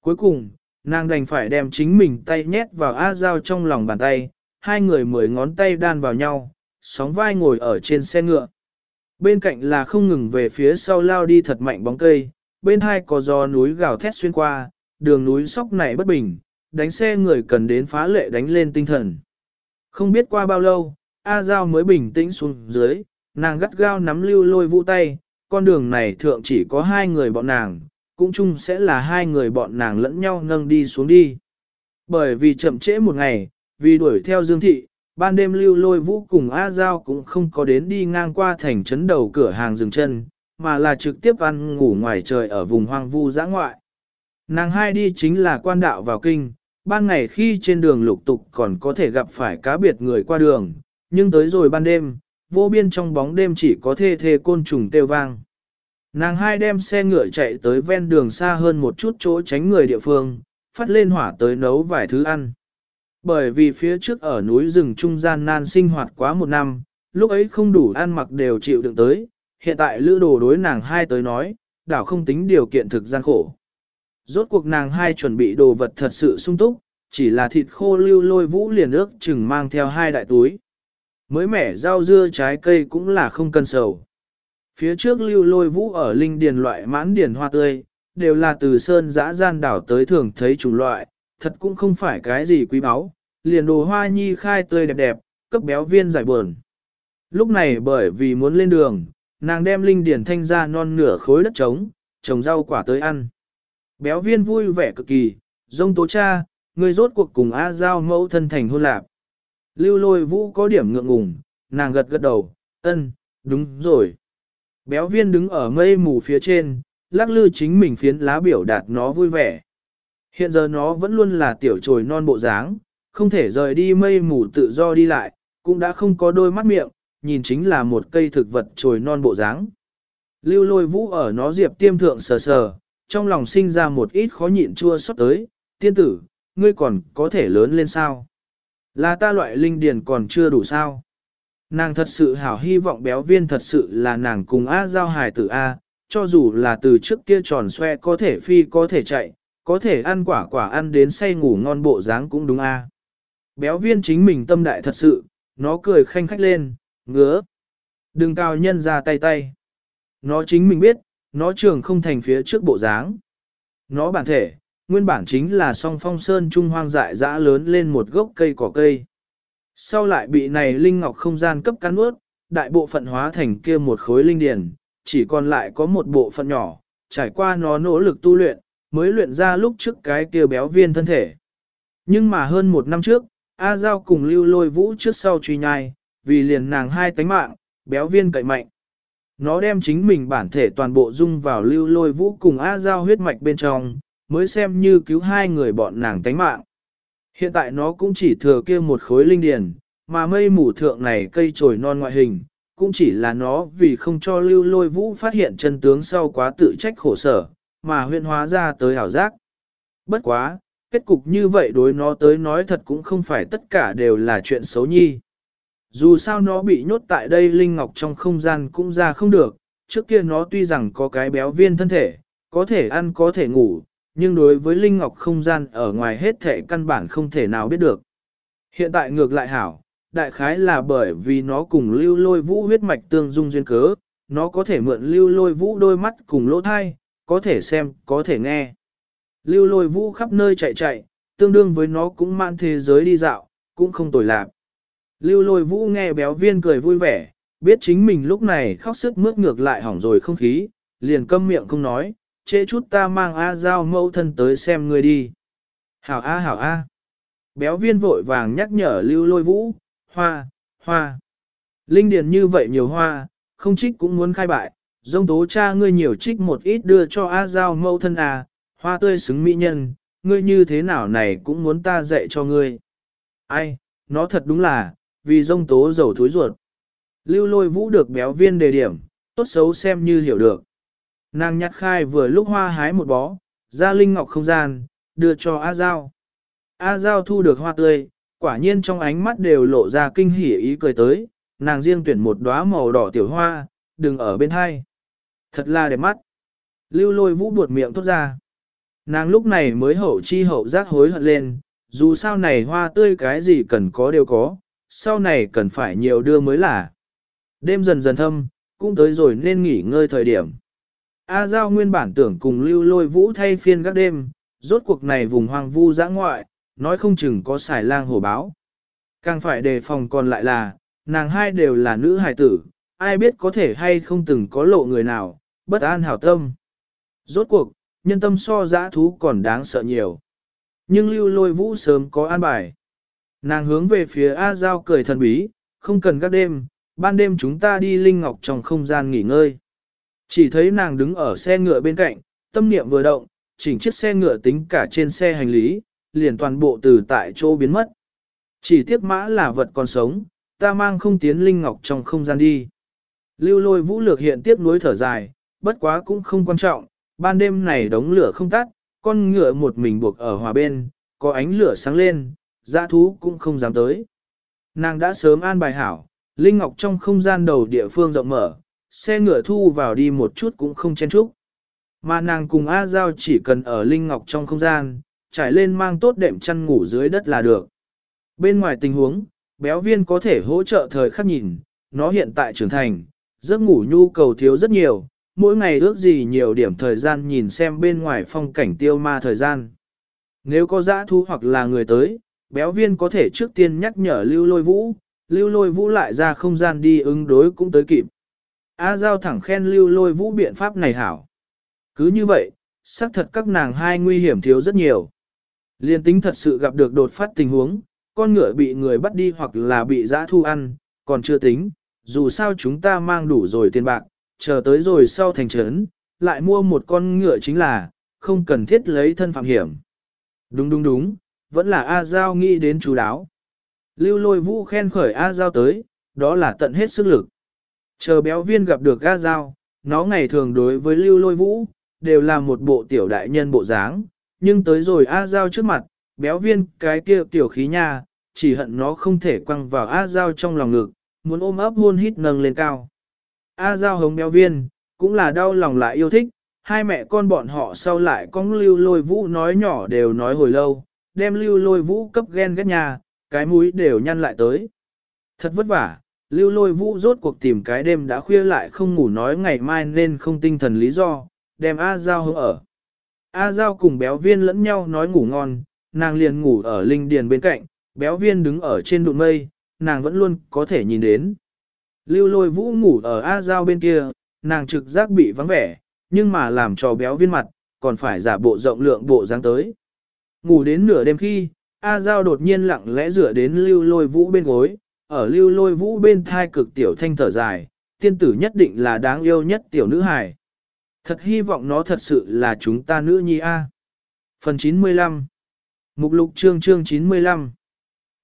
Cuối cùng, nàng đành phải đem chính mình tay nhét vào A Giao trong lòng bàn tay, hai người mười ngón tay đan vào nhau, sóng vai ngồi ở trên xe ngựa. Bên cạnh là không ngừng về phía sau lao đi thật mạnh bóng cây, bên hai có gió núi gào thét xuyên qua, đường núi sóc này bất bình, đánh xe người cần đến phá lệ đánh lên tinh thần. Không biết qua bao lâu, A Giao mới bình tĩnh xuống dưới, Nàng gắt gao nắm lưu lôi vũ tay, con đường này thượng chỉ có hai người bọn nàng, cũng chung sẽ là hai người bọn nàng lẫn nhau nâng đi xuống đi. Bởi vì chậm trễ một ngày, vì đuổi theo Dương Thị, ban đêm lưu lôi vũ cùng A Giao cũng không có đến đi ngang qua thành trấn đầu cửa hàng dừng chân, mà là trực tiếp ăn ngủ ngoài trời ở vùng hoang vu giã ngoại. Nàng hai đi chính là quan đạo vào kinh, ban ngày khi trên đường lục tục còn có thể gặp phải cá biệt người qua đường, nhưng tới rồi ban đêm, vô biên trong bóng đêm chỉ có thê thê côn trùng kêu vang. Nàng hai đem xe ngựa chạy tới ven đường xa hơn một chút chỗ tránh người địa phương, phát lên hỏa tới nấu vài thứ ăn. Bởi vì phía trước ở núi rừng trung gian nan sinh hoạt quá một năm, lúc ấy không đủ ăn mặc đều chịu đựng tới, hiện tại lữ đồ đối nàng hai tới nói, đảo không tính điều kiện thực gian khổ. Rốt cuộc nàng hai chuẩn bị đồ vật thật sự sung túc, chỉ là thịt khô lưu lôi vũ liền ước chừng mang theo hai đại túi. Mới mẻ rau dưa trái cây cũng là không cân sầu. Phía trước lưu lôi vũ ở linh điền loại mãn điền hoa tươi, đều là từ sơn dã gian đảo tới thường thấy chủng loại, thật cũng không phải cái gì quý báu, liền đồ hoa nhi khai tươi đẹp đẹp, cấp béo viên giải buồn. Lúc này bởi vì muốn lên đường, nàng đem linh điển thanh ra non nửa khối đất trống, trồng rau quả tới ăn. Béo viên vui vẻ cực kỳ, dông tố cha, người rốt cuộc cùng A Giao mẫu thân thành hôn lạc. Lưu lôi vũ có điểm ngượng ngùng, nàng gật gật đầu, ân, đúng rồi. Béo viên đứng ở mây mù phía trên, lắc lư chính mình phiến lá biểu đạt nó vui vẻ. Hiện giờ nó vẫn luôn là tiểu trồi non bộ dáng, không thể rời đi mây mù tự do đi lại, cũng đã không có đôi mắt miệng, nhìn chính là một cây thực vật trồi non bộ dáng. Lưu lôi vũ ở nó diệp tiêm thượng sờ sờ, trong lòng sinh ra một ít khó nhịn chua xót tới, tiên tử, ngươi còn có thể lớn lên sao? Là ta loại linh điền còn chưa đủ sao? Nàng thật sự hảo hy vọng béo viên thật sự là nàng cùng A giao hài tử A, cho dù là từ trước kia tròn xoe có thể phi có thể chạy, có thể ăn quả quả ăn đến say ngủ ngon bộ dáng cũng đúng A. Béo viên chính mình tâm đại thật sự, nó cười khanh khách lên, ngứa. Đừng cao nhân ra tay tay. Nó chính mình biết, nó trường không thành phía trước bộ dáng. Nó bản thể, nguyên bản chính là song phong sơn trung hoang dại dã lớn lên một gốc cây cỏ cây. Sau lại bị này linh ngọc không gian cấp cắn ướt, đại bộ phận hóa thành kia một khối linh điển, chỉ còn lại có một bộ phận nhỏ, trải qua nó nỗ lực tu luyện, mới luyện ra lúc trước cái kia béo viên thân thể. Nhưng mà hơn một năm trước, A Giao cùng lưu lôi vũ trước sau truy nhai, vì liền nàng hai tánh mạng, béo viên cậy mạnh. Nó đem chính mình bản thể toàn bộ dung vào lưu lôi vũ cùng A Giao huyết mạch bên trong, mới xem như cứu hai người bọn nàng tánh mạng. Hiện tại nó cũng chỉ thừa kia một khối linh điền, mà mây mù thượng này cây trồi non ngoại hình, cũng chỉ là nó vì không cho lưu lôi vũ phát hiện chân tướng sau quá tự trách khổ sở, mà huyện hóa ra tới hảo giác. Bất quá, kết cục như vậy đối nó tới nói thật cũng không phải tất cả đều là chuyện xấu nhi. Dù sao nó bị nhốt tại đây Linh Ngọc trong không gian cũng ra không được, trước kia nó tuy rằng có cái béo viên thân thể, có thể ăn có thể ngủ, nhưng đối với Linh Ngọc không gian ở ngoài hết thể căn bản không thể nào biết được. Hiện tại ngược lại hảo, đại khái là bởi vì nó cùng lưu lôi vũ huyết mạch tương dung duyên cớ, nó có thể mượn lưu lôi vũ đôi mắt cùng lỗ thai, có thể xem, có thể nghe. Lưu lôi vũ khắp nơi chạy chạy, tương đương với nó cũng mang thế giới đi dạo, cũng không tồi lạc. Lưu lôi vũ nghe béo viên cười vui vẻ, biết chính mình lúc này khóc sức mướt ngược lại hỏng rồi không khí, liền câm miệng không nói, trễ chút ta mang A giao mẫu thân tới xem người đi. Hảo A hảo A. Béo viên vội vàng nhắc nhở lưu lôi vũ, hoa, hoa. Linh điền như vậy nhiều hoa, không trích cũng muốn khai bại, dông tố cha ngươi nhiều trích một ít đưa cho A giao mẫu thân à, hoa tươi xứng mỹ nhân, ngươi như thế nào này cũng muốn ta dạy cho ngươi. Ai, nó thật đúng là, vì dông tố dầu thối ruột. Lưu lôi vũ được béo viên đề điểm, tốt xấu xem như hiểu được. Nàng nhặt khai vừa lúc hoa hái một bó, ra linh ngọc không gian, đưa cho A Giao. A Giao thu được hoa tươi, quả nhiên trong ánh mắt đều lộ ra kinh hỉ ý cười tới, nàng riêng tuyển một đóa màu đỏ tiểu hoa, đừng ở bên hai. Thật là đẹp mắt. Lưu lôi vũ buột miệng thốt ra. Nàng lúc này mới hậu chi hậu giác hối hận lên, dù sao này hoa tươi cái gì cần có đều có, sau này cần phải nhiều đưa mới là. Đêm dần dần thâm, cũng tới rồi nên nghỉ ngơi thời điểm. A Giao nguyên bản tưởng cùng lưu lôi vũ thay phiên các đêm, rốt cuộc này vùng hoang vu giã ngoại, nói không chừng có xài lang hổ báo. Càng phải đề phòng còn lại là, nàng hai đều là nữ hài tử, ai biết có thể hay không từng có lộ người nào, bất an hảo tâm. Rốt cuộc, nhân tâm so dã thú còn đáng sợ nhiều. Nhưng lưu lôi vũ sớm có an bài. Nàng hướng về phía A Giao cười thần bí, không cần các đêm, ban đêm chúng ta đi Linh Ngọc trong không gian nghỉ ngơi. Chỉ thấy nàng đứng ở xe ngựa bên cạnh, tâm niệm vừa động, chỉnh chiếc xe ngựa tính cả trên xe hành lý, liền toàn bộ từ tại chỗ biến mất. Chỉ tiếc mã là vật còn sống, ta mang không tiến Linh Ngọc trong không gian đi. Lưu lôi vũ lược hiện tiếc nuối thở dài, bất quá cũng không quan trọng, ban đêm này đống lửa không tắt, con ngựa một mình buộc ở hòa bên, có ánh lửa sáng lên, dã thú cũng không dám tới. Nàng đã sớm an bài hảo, Linh Ngọc trong không gian đầu địa phương rộng mở, xe ngựa thu vào đi một chút cũng không chen chúc. Mà nàng cùng A Giao chỉ cần ở Linh Ngọc trong không gian, trải lên mang tốt đệm chăn ngủ dưới đất là được. Bên ngoài tình huống, béo viên có thể hỗ trợ thời khắc nhìn, nó hiện tại trưởng thành, giấc ngủ nhu cầu thiếu rất nhiều, mỗi ngày ước gì nhiều điểm thời gian nhìn xem bên ngoài phong cảnh tiêu ma thời gian. Nếu có dã thu hoặc là người tới, béo viên có thể trước tiên nhắc nhở lưu lôi vũ, lưu lôi vũ lại ra không gian đi ứng đối cũng tới kịp. A Giao thẳng khen lưu lôi vũ biện pháp này hảo. Cứ như vậy, xác thật các nàng hai nguy hiểm thiếu rất nhiều. Liên tính thật sự gặp được đột phát tình huống, con ngựa bị người bắt đi hoặc là bị dã thu ăn, còn chưa tính, dù sao chúng ta mang đủ rồi tiền bạc, chờ tới rồi sau thành trấn, lại mua một con ngựa chính là, không cần thiết lấy thân phạm hiểm. Đúng đúng đúng, vẫn là A Giao nghĩ đến chú đáo. Lưu lôi vũ khen khởi A Giao tới, đó là tận hết sức lực. Chờ béo viên gặp được A Giao, nó ngày thường đối với lưu lôi vũ, đều là một bộ tiểu đại nhân bộ dáng, nhưng tới rồi A Giao trước mặt, béo viên cái kia tiểu khí nha, chỉ hận nó không thể quăng vào A Giao trong lòng ngực, muốn ôm ấp hôn hít nâng lên cao. A Giao hống béo viên, cũng là đau lòng lại yêu thích, hai mẹ con bọn họ sau lại con lưu lôi vũ nói nhỏ đều nói hồi lâu, đem lưu lôi vũ cấp ghen ghét nhà, cái mũi đều nhăn lại tới. Thật vất vả, lưu lôi vũ rốt cuộc tìm cái đêm đã khuya lại không ngủ nói ngày mai nên không tinh thần lý do, đem A Giao hướng ở. A Giao cùng béo viên lẫn nhau nói ngủ ngon, nàng liền ngủ ở linh điền bên cạnh, béo viên đứng ở trên đụn mây, nàng vẫn luôn có thể nhìn đến. Lưu lôi vũ ngủ ở A Giao bên kia, nàng trực giác bị vắng vẻ, nhưng mà làm cho béo viên mặt, còn phải giả bộ rộng lượng bộ dáng tới. Ngủ đến nửa đêm khi, A Giao đột nhiên lặng lẽ rửa đến lưu lôi vũ bên gối, ở lưu lôi vũ bên thai cực tiểu thanh thở dài, tiên tử nhất định là đáng yêu nhất tiểu nữ hài. Thật hy vọng nó thật sự là chúng ta nữ nhi A. Phần 95 Mục lục chương chương 95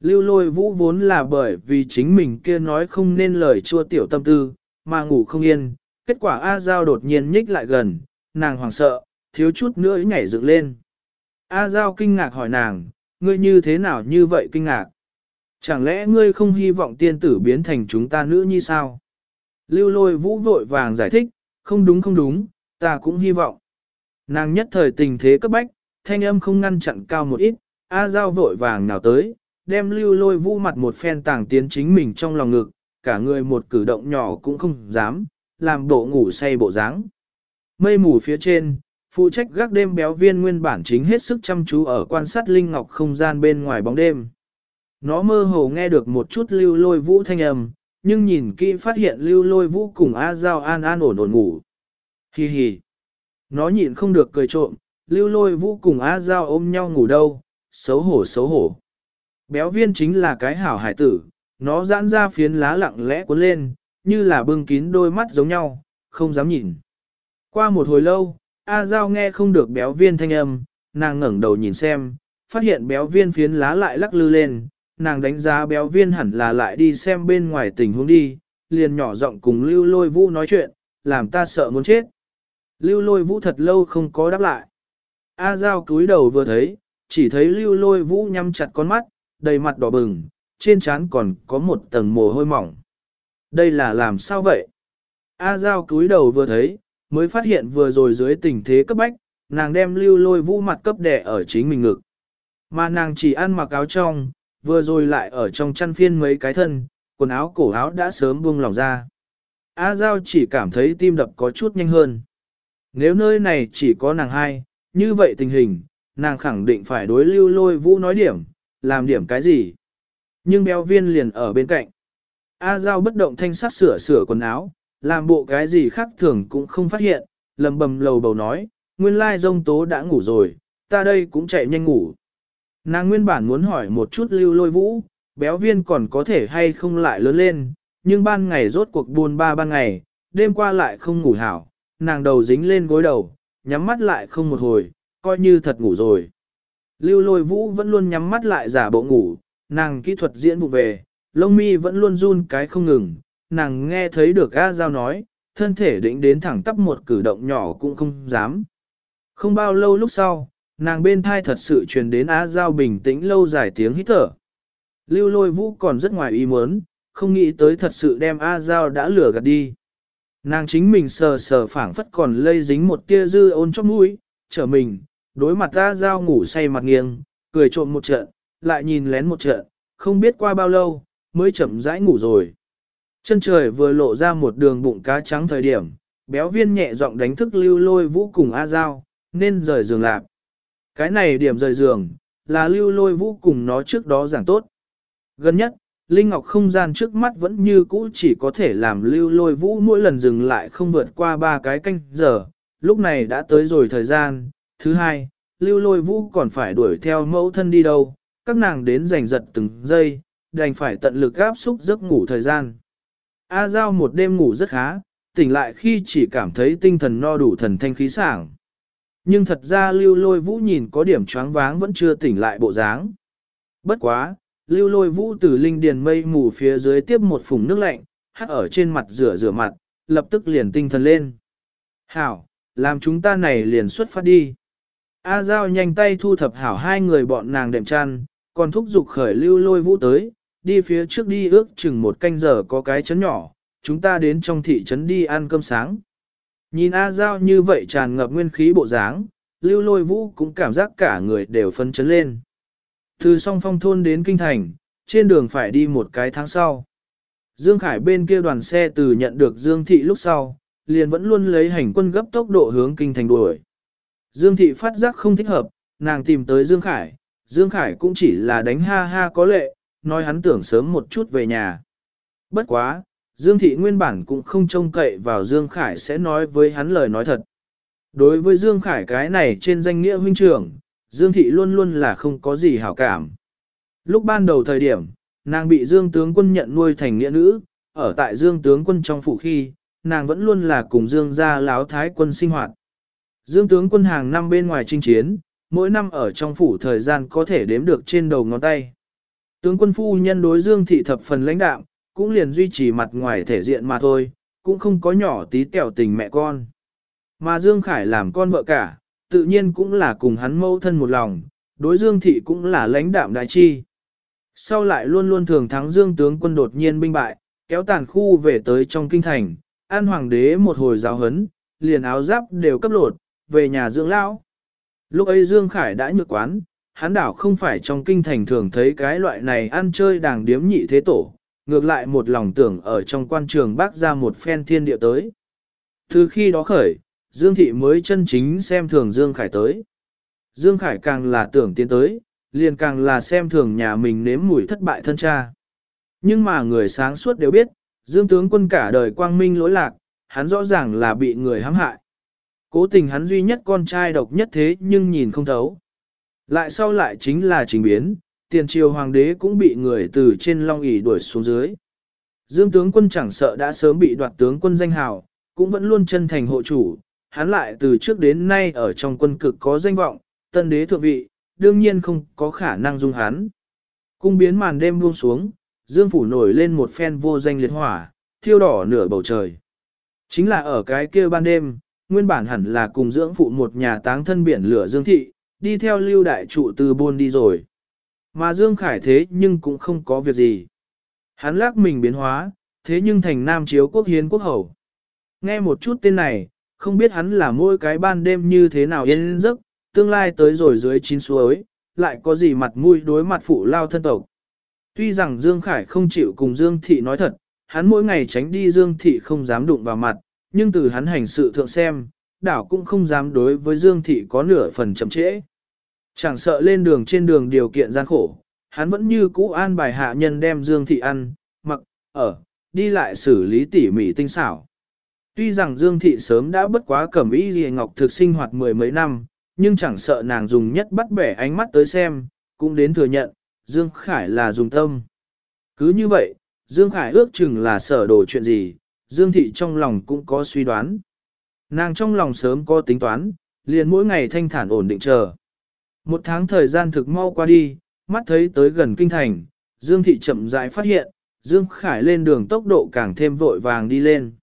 Lưu lôi vũ vốn là bởi vì chính mình kia nói không nên lời chua tiểu tâm tư, mà ngủ không yên, kết quả A Giao đột nhiên nhích lại gần, nàng hoảng sợ, thiếu chút nữa nhảy dựng lên. A Giao kinh ngạc hỏi nàng, ngươi như thế nào như vậy kinh ngạc? Chẳng lẽ ngươi không hy vọng tiên tử biến thành chúng ta nữ như sao? Lưu lôi vũ vội vàng giải thích, không đúng không đúng, ta cũng hy vọng. Nàng nhất thời tình thế cấp bách, thanh âm không ngăn chặn cao một ít, A Giao vội vàng nào tới, đem lưu lôi vũ mặt một phen tàng tiến chính mình trong lòng ngực, cả người một cử động nhỏ cũng không dám, làm bộ ngủ say bộ dáng. Mây mù phía trên, phụ trách gác đêm béo viên nguyên bản chính hết sức chăm chú ở quan sát linh ngọc không gian bên ngoài bóng đêm. Nó mơ hồ nghe được một chút lưu lôi vũ thanh âm, nhưng nhìn kỹ phát hiện lưu lôi vũ cùng A Giao an an ổn ổn ngủ. Hi hi. Nó nhịn không được cười trộm, lưu lôi vũ cùng A Giao ôm nhau ngủ đâu, xấu hổ xấu hổ. Béo viên chính là cái hảo hải tử, nó giãn ra phiến lá lặng lẽ cuốn lên, như là bưng kín đôi mắt giống nhau, không dám nhìn. Qua một hồi lâu, A Giao nghe không được béo viên thanh âm, nàng ngẩng đầu nhìn xem, phát hiện béo viên phiến lá lại lắc lư lên, nàng đánh giá béo viên hẳn là lại đi xem bên ngoài tình huống đi, liền nhỏ giọng cùng lưu lôi vũ nói chuyện, làm ta sợ muốn chết. Lưu lôi vũ thật lâu không có đáp lại. A Giao cúi đầu vừa thấy, chỉ thấy lưu lôi vũ nhắm chặt con mắt, đầy mặt đỏ bừng, trên trán còn có một tầng mồ hôi mỏng. Đây là làm sao vậy? A Giao cúi đầu vừa thấy, mới phát hiện vừa rồi dưới tình thế cấp bách, nàng đem lưu lôi vũ mặt cấp đẻ ở chính mình ngực. Mà nàng chỉ ăn mặc áo trong, vừa rồi lại ở trong chăn phiên mấy cái thân, quần áo cổ áo đã sớm buông lỏng ra. A Giao chỉ cảm thấy tim đập có chút nhanh hơn. Nếu nơi này chỉ có nàng hai, như vậy tình hình, nàng khẳng định phải đối lưu lôi vũ nói điểm, làm điểm cái gì. Nhưng béo viên liền ở bên cạnh. A Giao bất động thanh sắc sửa sửa quần áo, làm bộ cái gì khác thường cũng không phát hiện, lầm bầm lầu bầu nói, nguyên lai dông tố đã ngủ rồi, ta đây cũng chạy nhanh ngủ. Nàng nguyên bản muốn hỏi một chút lưu lôi vũ, béo viên còn có thể hay không lại lớn lên, nhưng ban ngày rốt cuộc buồn ba ban ngày, đêm qua lại không ngủ hảo, nàng đầu dính lên gối đầu, nhắm mắt lại không một hồi, coi như thật ngủ rồi. Lưu lôi vũ vẫn luôn nhắm mắt lại giả bộ ngủ, nàng kỹ thuật diễn vụ về, lông mi vẫn luôn run cái không ngừng, nàng nghe thấy được A Giao nói, thân thể định đến thẳng tắp một cử động nhỏ cũng không dám. Không bao lâu lúc sau, nàng bên thai thật sự truyền đến A Giao bình tĩnh lâu dài tiếng hít thở. Lưu lôi vũ còn rất ngoài ý muốn, không nghĩ tới thật sự đem A Giao đã lừa gạt đi. Nàng chính mình sờ sờ phảng phất còn lây dính một tia dư ôn chóp mũi, trở mình, đối mặt A Giao ngủ say mặt nghiêng, cười trộm một trận, lại nhìn lén một trận, không biết qua bao lâu, mới chậm rãi ngủ rồi. Chân trời vừa lộ ra một đường bụng cá trắng thời điểm, béo viên nhẹ giọng đánh thức lưu lôi vũ cùng A Giao, nên rời giường lạp. Cái này điểm rời giường, là lưu lôi vũ cùng nó trước đó giảng tốt. Gần nhất, Linh Ngọc không gian trước mắt vẫn như cũ chỉ có thể làm lưu lôi vũ mỗi lần dừng lại không vượt qua ba cái canh giờ, lúc này đã tới rồi thời gian. Thứ hai, lưu lôi vũ còn phải đuổi theo mẫu thân đi đâu, các nàng đến giành giật từng giây, đành phải tận lực gáp xúc giấc ngủ thời gian. A Giao một đêm ngủ rất khá, tỉnh lại khi chỉ cảm thấy tinh thần no đủ thần thanh khí sảng. Nhưng thật ra lưu lôi vũ nhìn có điểm choáng váng vẫn chưa tỉnh lại bộ dáng. Bất quá, lưu lôi vũ từ linh điền mây mù phía dưới tiếp một phùng nước lạnh, hắt ở trên mặt rửa rửa mặt, lập tức liền tinh thần lên. Hảo, làm chúng ta này liền xuất phát đi. A Giao nhanh tay thu thập hảo hai người bọn nàng đệm chăn, còn thúc giục khởi lưu lôi vũ tới, đi phía trước đi ước chừng một canh giờ có cái chấn nhỏ, chúng ta đến trong thị trấn đi ăn cơm sáng. Nhìn A Giao như vậy tràn ngập nguyên khí bộ dáng, lưu lôi vũ cũng cảm giác cả người đều phấn chấn lên. Từ song phong thôn đến kinh thành, trên đường phải đi một cái tháng sau. Dương Khải bên kia đoàn xe từ nhận được Dương Thị lúc sau, liền vẫn luôn lấy hành quân gấp tốc độ hướng kinh thành đuổi. Dương Thị phát giác không thích hợp, nàng tìm tới Dương Khải, Dương Khải cũng chỉ là đánh ha ha có lệ, nói hắn tưởng sớm một chút về nhà. Bất quá, Dương Thị nguyên bản cũng không trông cậy vào Dương Khải sẽ nói với hắn lời nói thật. Đối với Dương Khải cái này trên danh nghĩa huynh trưởng, Dương Thị luôn luôn là không có gì hảo cảm. Lúc ban đầu thời điểm, nàng bị Dương tướng quân nhận nuôi thành nghĩa nữ, ở tại Dương tướng quân trong phủ khi, nàng vẫn luôn là cùng Dương gia láo thái quân sinh hoạt. Dương tướng quân hàng năm bên ngoài chinh chiến, mỗi năm ở trong phủ thời gian có thể đếm được trên đầu ngón tay. Tướng quân phu nhân đối Dương thị thập phần lãnh đạm, cũng liền duy trì mặt ngoài thể diện mà thôi, cũng không có nhỏ tí tẹo tình mẹ con. Mà Dương Khải làm con vợ cả, tự nhiên cũng là cùng hắn mâu thân một lòng, đối Dương thị cũng là lãnh đạm đại chi. Sau lại luôn luôn thường thắng Dương tướng quân đột nhiên binh bại, kéo tàn khu về tới trong kinh thành, an hoàng đế một hồi giáo hấn, liền áo giáp đều cấp lột, về nhà dưỡng lão. Lúc ấy Dương Khải đã nhược quán, hắn đảo không phải trong kinh thành thường thấy cái loại này ăn chơi đàng điếm nhị thế tổ, ngược lại một lòng tưởng ở trong quan trường bác ra một phen thiên địa tới. Từ khi đó khởi, Dương Thị mới chân chính xem thường Dương Khải tới. Dương Khải càng là tưởng tiến tới, liền càng là xem thường nhà mình nếm mùi thất bại thân cha. Nhưng mà người sáng suốt đều biết, Dương tướng quân cả đời quang minh lỗi lạc, hắn rõ ràng là bị người hãm hại. Cố tình hắn duy nhất con trai độc nhất thế nhưng nhìn không thấu. Lại sau lại chính là trình biến, tiền triều hoàng đế cũng bị người từ trên long ỷ đuổi xuống dưới. Dương tướng quân chẳng sợ đã sớm bị đoạt tướng quân danh hào, cũng vẫn luôn chân thành hộ chủ, hắn lại từ trước đến nay ở trong quân cực có danh vọng, tân đế thượng vị, đương nhiên không có khả năng dung hắn. Cung biến màn đêm buông xuống, dương phủ nổi lên một phen vô danh liệt hỏa, thiêu đỏ nửa bầu trời. Chính là ở cái kia ban đêm, nguyên bản hẳn là cùng dưỡng phụ một nhà táng thân biển lửa dương thị, đi theo lưu đại trụ từ buôn đi rồi. Mà Dương Khải thế nhưng cũng không có việc gì. Hắn lắc mình biến hóa, thế nhưng thành nam chiếu quốc hiến quốc hầu. Nghe một chút tên này, không biết hắn là mỗi cái ban đêm như thế nào yên giấc, tương lai tới rồi dưới chín suối, lại có gì mặt mũi đối mặt phụ lao thân tộc. Tuy rằng Dương Khải không chịu cùng Dương Thị nói thật, hắn mỗi ngày tránh đi Dương Thị không dám đụng vào mặt, nhưng từ hắn hành sự thượng xem, đảo cũng không dám đối với Dương Thị có nửa phần chậm trễ. Chẳng sợ lên đường trên đường điều kiện gian khổ, hắn vẫn như cũ an bài hạ nhân đem Dương Thị ăn, mặc, ở, đi lại xử lý tỉ mỉ tinh xảo. Tuy rằng Dương Thị sớm đã bất quá cẩm y gì ngọc thực sinh hoạt mười mấy năm, nhưng chẳng sợ nàng dùng nhất bắt bẻ ánh mắt tới xem, cũng đến thừa nhận, Dương Khải là dùng tâm. Cứ như vậy, Dương Khải ước chừng là sở đồ chuyện gì, Dương Thị trong lòng cũng có suy đoán. Nàng trong lòng sớm có tính toán, liền mỗi ngày thanh thản ổn định chờ. Một tháng thời gian thực mau qua đi, mắt thấy tới gần kinh thành, Dương Thị chậm rãi phát hiện, Dương Khải lên đường tốc độ càng thêm vội vàng đi lên.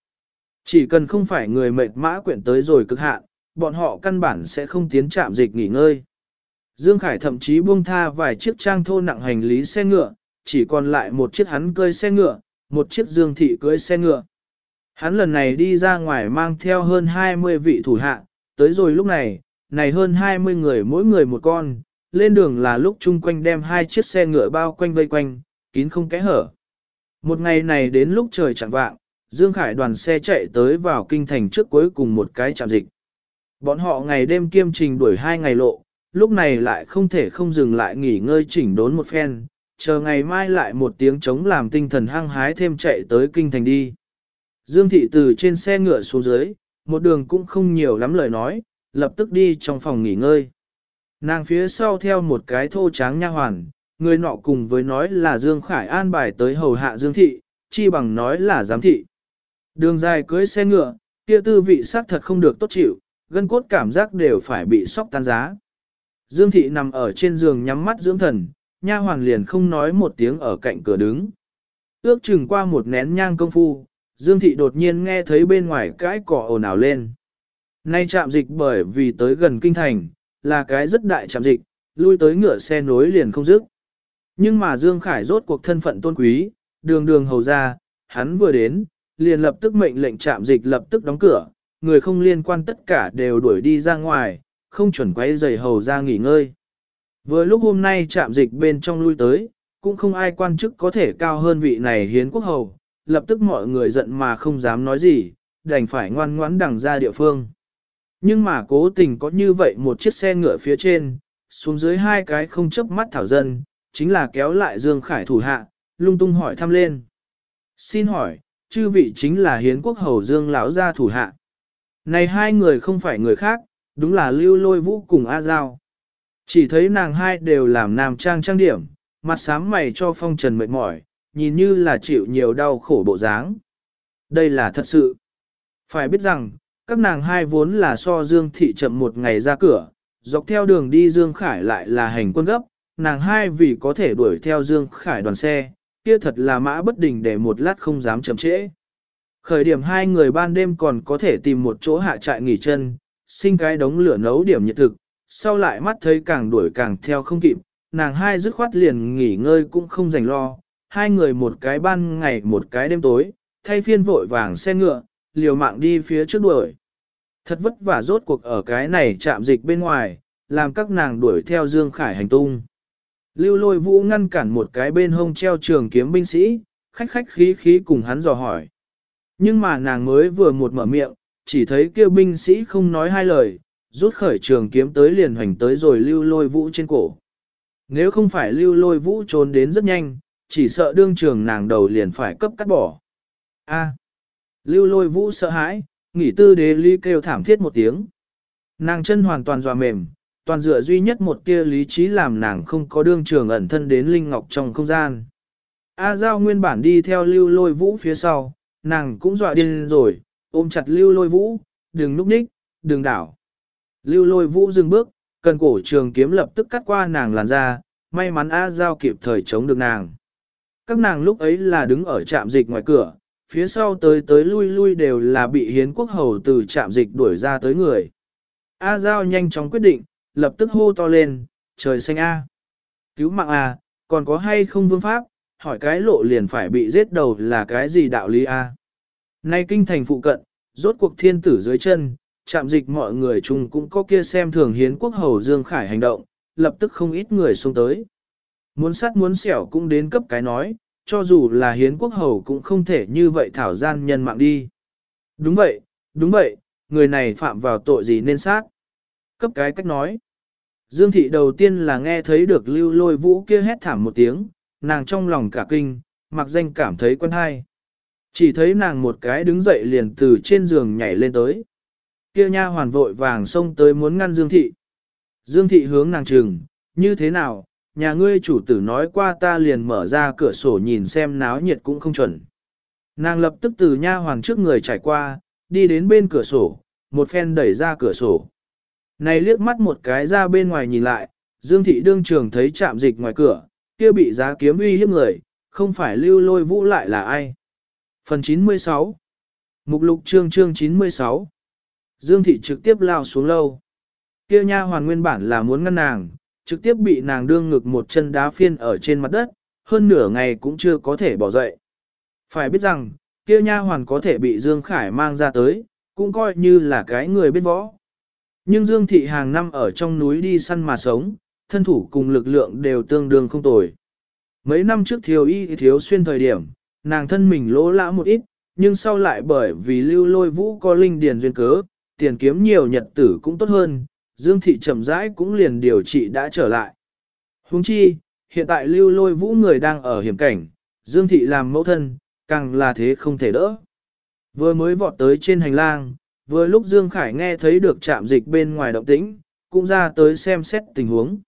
Chỉ cần không phải người mệt mã quyển tới rồi cực hạn, bọn họ căn bản sẽ không tiến chạm dịch nghỉ ngơi. Dương Khải thậm chí buông tha vài chiếc trang thô nặng hành lý xe ngựa, chỉ còn lại một chiếc hắn cơi xe ngựa, một chiếc Dương Thị cưới xe ngựa. Hắn lần này đi ra ngoài mang theo hơn 20 vị thủ hạ, tới rồi lúc này, này hơn 20 người mỗi người một con, lên đường là lúc chung quanh đem hai chiếc xe ngựa bao quanh vây quanh, kín không kẽ hở. Một ngày này đến lúc trời chẳng vạng, Dương Khải đoàn xe chạy tới vào kinh thành trước cuối cùng một cái trạm dịch. Bọn họ ngày đêm kiêm trình đuổi hai ngày lộ, lúc này lại không thể không dừng lại nghỉ ngơi chỉnh đốn một phen, chờ ngày mai lại một tiếng chống làm tinh thần hăng hái thêm chạy tới kinh thành đi. Dương thị từ trên xe ngựa xuống dưới, một đường cũng không nhiều lắm lời nói, lập tức đi trong phòng nghỉ ngơi. Nàng phía sau theo một cái thô tráng nha hoàn, người nọ cùng với nói là Dương Khải an bài tới hầu hạ Dương thị, chi bằng nói là giám thị. Đường dài cưới xe ngựa, kia tư vị xác thật không được tốt chịu, gân cốt cảm giác đều phải bị sóc tan giá. Dương thị nằm ở trên giường nhắm mắt dưỡng thần, nha hoàn liền không nói một tiếng ở cạnh cửa đứng. Ước chừng qua một nén nhang công phu, Dương thị đột nhiên nghe thấy bên ngoài cái cỏ ồn ào lên. Nay chạm dịch bởi vì tới gần kinh thành, là cái rất đại chạm dịch, lui tới ngựa xe nối liền không dứt. Nhưng mà Dương Khải rốt cuộc thân phận tôn quý, đường đường hầu ra, hắn vừa đến, liền lập tức mệnh lệnh chạm dịch lập tức đóng cửa, người không liên quan tất cả đều đuổi đi ra ngoài, không chuẩn quay giày hầu ra nghỉ ngơi. Vừa lúc hôm nay chạm dịch bên trong lui tới, cũng không ai quan chức có thể cao hơn vị này hiến quốc hầu, lập tức mọi người giận mà không dám nói gì, đành phải ngoan ngoãn đằng ra địa phương. Nhưng mà cố tình có như vậy một chiếc xe ngựa phía trên, xuống dưới hai cái không chấp mắt thảo dân, chính là kéo lại Dương Khải thủ hạ, lung tung hỏi thăm lên. Xin hỏi, chư vị chính là hiến quốc hầu Dương lão gia thủ hạ. Này hai người không phải người khác, đúng là lưu lôi vũ cùng A Giao. Chỉ thấy nàng hai đều làm nam trang trang điểm, mặt sám mày cho phong trần mệt mỏi, nhìn như là chịu nhiều đau khổ bộ dáng. Đây là thật sự. Phải biết rằng, các nàng hai vốn là so Dương Thị chậm một ngày ra cửa, dọc theo đường đi Dương Khải lại là hành quân gấp, nàng hai vì có thể đuổi theo Dương Khải đoàn xe, kia thật là mã bất đình để một lát không dám chậm trễ. Khởi điểm hai người ban đêm còn có thể tìm một chỗ hạ trại nghỉ chân, sinh cái đống lửa nấu điểm nhiệt thực, sau lại mắt thấy càng đuổi càng theo không kịp, nàng hai dứt khoát liền nghỉ ngơi cũng không dành lo, hai người một cái ban ngày một cái đêm tối, thay phiên vội vàng xe ngựa, liều mạng đi phía trước đuổi. Thật vất vả rốt cuộc ở cái này chạm dịch bên ngoài, làm các nàng đuổi theo Dương Khải hành tung. Lưu lôi vũ ngăn cản một cái bên hông treo trường kiếm binh sĩ, khách khách khí khí cùng hắn dò hỏi. Nhưng mà nàng mới vừa một mở miệng, chỉ thấy kêu binh sĩ không nói hai lời, rút khởi trường kiếm tới liền hoành tới rồi lưu lôi vũ trên cổ. Nếu không phải lưu lôi vũ trốn đến rất nhanh, chỉ sợ đương trường nàng đầu liền phải cấp cắt bỏ. A. lưu lôi vũ sợ hãi, nghỉ tư đế ly kêu thảm thiết một tiếng. Nàng chân hoàn toàn dòa mềm, toàn dựa duy nhất một tia lý trí làm nàng không có đương trường ẩn thân đến Linh Ngọc trong không gian. A Giao nguyên bản đi theo lưu lôi vũ phía sau, nàng cũng dọa điên rồi, ôm chặt lưu lôi vũ, đừng núp ních, đừng đảo. Lưu lôi vũ dừng bước, cần cổ trường kiếm lập tức cắt qua nàng làn ra, may mắn A Giao kịp thời chống được nàng. Các nàng lúc ấy là đứng ở trạm dịch ngoài cửa, phía sau tới tới lui lui đều là bị hiến quốc hầu từ trạm dịch đuổi ra tới người. A Giao nhanh chóng quyết định, lập tức hô to lên, trời xanh A. Cứu mạng A, còn có hay không vương pháp, hỏi cái lộ liền phải bị giết đầu là cái gì đạo lý A. Nay kinh thành phụ cận, rốt cuộc thiên tử dưới chân, trạm dịch mọi người chung cũng có kia xem thường hiến quốc hầu Dương Khải hành động, lập tức không ít người xuống tới. Muốn sát muốn xẻo cũng đến cấp cái nói, cho dù là hiến quốc hầu cũng không thể như vậy thảo gian nhân mạng đi. Đúng vậy, đúng vậy, người này phạm vào tội gì nên sát. Cấp cái cách nói. Dương thị đầu tiên là nghe thấy được lưu lôi vũ kia hét thảm một tiếng, nàng trong lòng cả kinh, mặc danh cảm thấy quen hay. Chỉ thấy nàng một cái đứng dậy liền từ trên giường nhảy lên tới. Kia nha hoàn vội vàng xông tới muốn ngăn Dương Thị. Dương Thị hướng nàng trừng, như thế nào, nhà ngươi chủ tử nói qua ta liền mở ra cửa sổ nhìn xem náo nhiệt cũng không chuẩn. Nàng lập tức từ nha hoàn trước người trải qua, đi đến bên cửa sổ, một phen đẩy ra cửa sổ. Này liếc mắt một cái ra bên ngoài nhìn lại, Dương Thị đương trường thấy chạm dịch ngoài cửa, kia bị giá kiếm uy hiếp người, không phải lưu lôi vũ lại là ai. Phần 96 Mục lục chương chương 96 Dương Thị trực tiếp lao xuống lâu. Kia nha hoàn nguyên bản là muốn ngăn nàng, trực tiếp bị nàng đương ngực một chân đá phiên ở trên mặt đất, hơn nửa ngày cũng chưa có thể bỏ dậy. Phải biết rằng, kia nha hoàn có thể bị Dương Khải mang ra tới, cũng coi như là cái người biết võ. Nhưng Dương Thị hàng năm ở trong núi đi săn mà sống, thân thủ cùng lực lượng đều tương đương không tồi. Mấy năm trước thiếu y thiếu xuyên thời điểm, nàng thân mình lỗ lã một ít, nhưng sau lại bởi vì lưu lôi vũ có linh điền duyên cớ, tiền kiếm nhiều nhật tử cũng tốt hơn, Dương Thị chậm rãi cũng liền điều trị đã trở lại. Huống chi, hiện tại lưu lôi vũ người đang ở hiểm cảnh, Dương Thị làm mẫu thân, càng là thế không thể đỡ. Vừa mới vọt tới trên hành lang, vừa lúc Dương Khải nghe thấy được chạm dịch bên ngoài động tĩnh, cũng ra tới xem xét tình huống.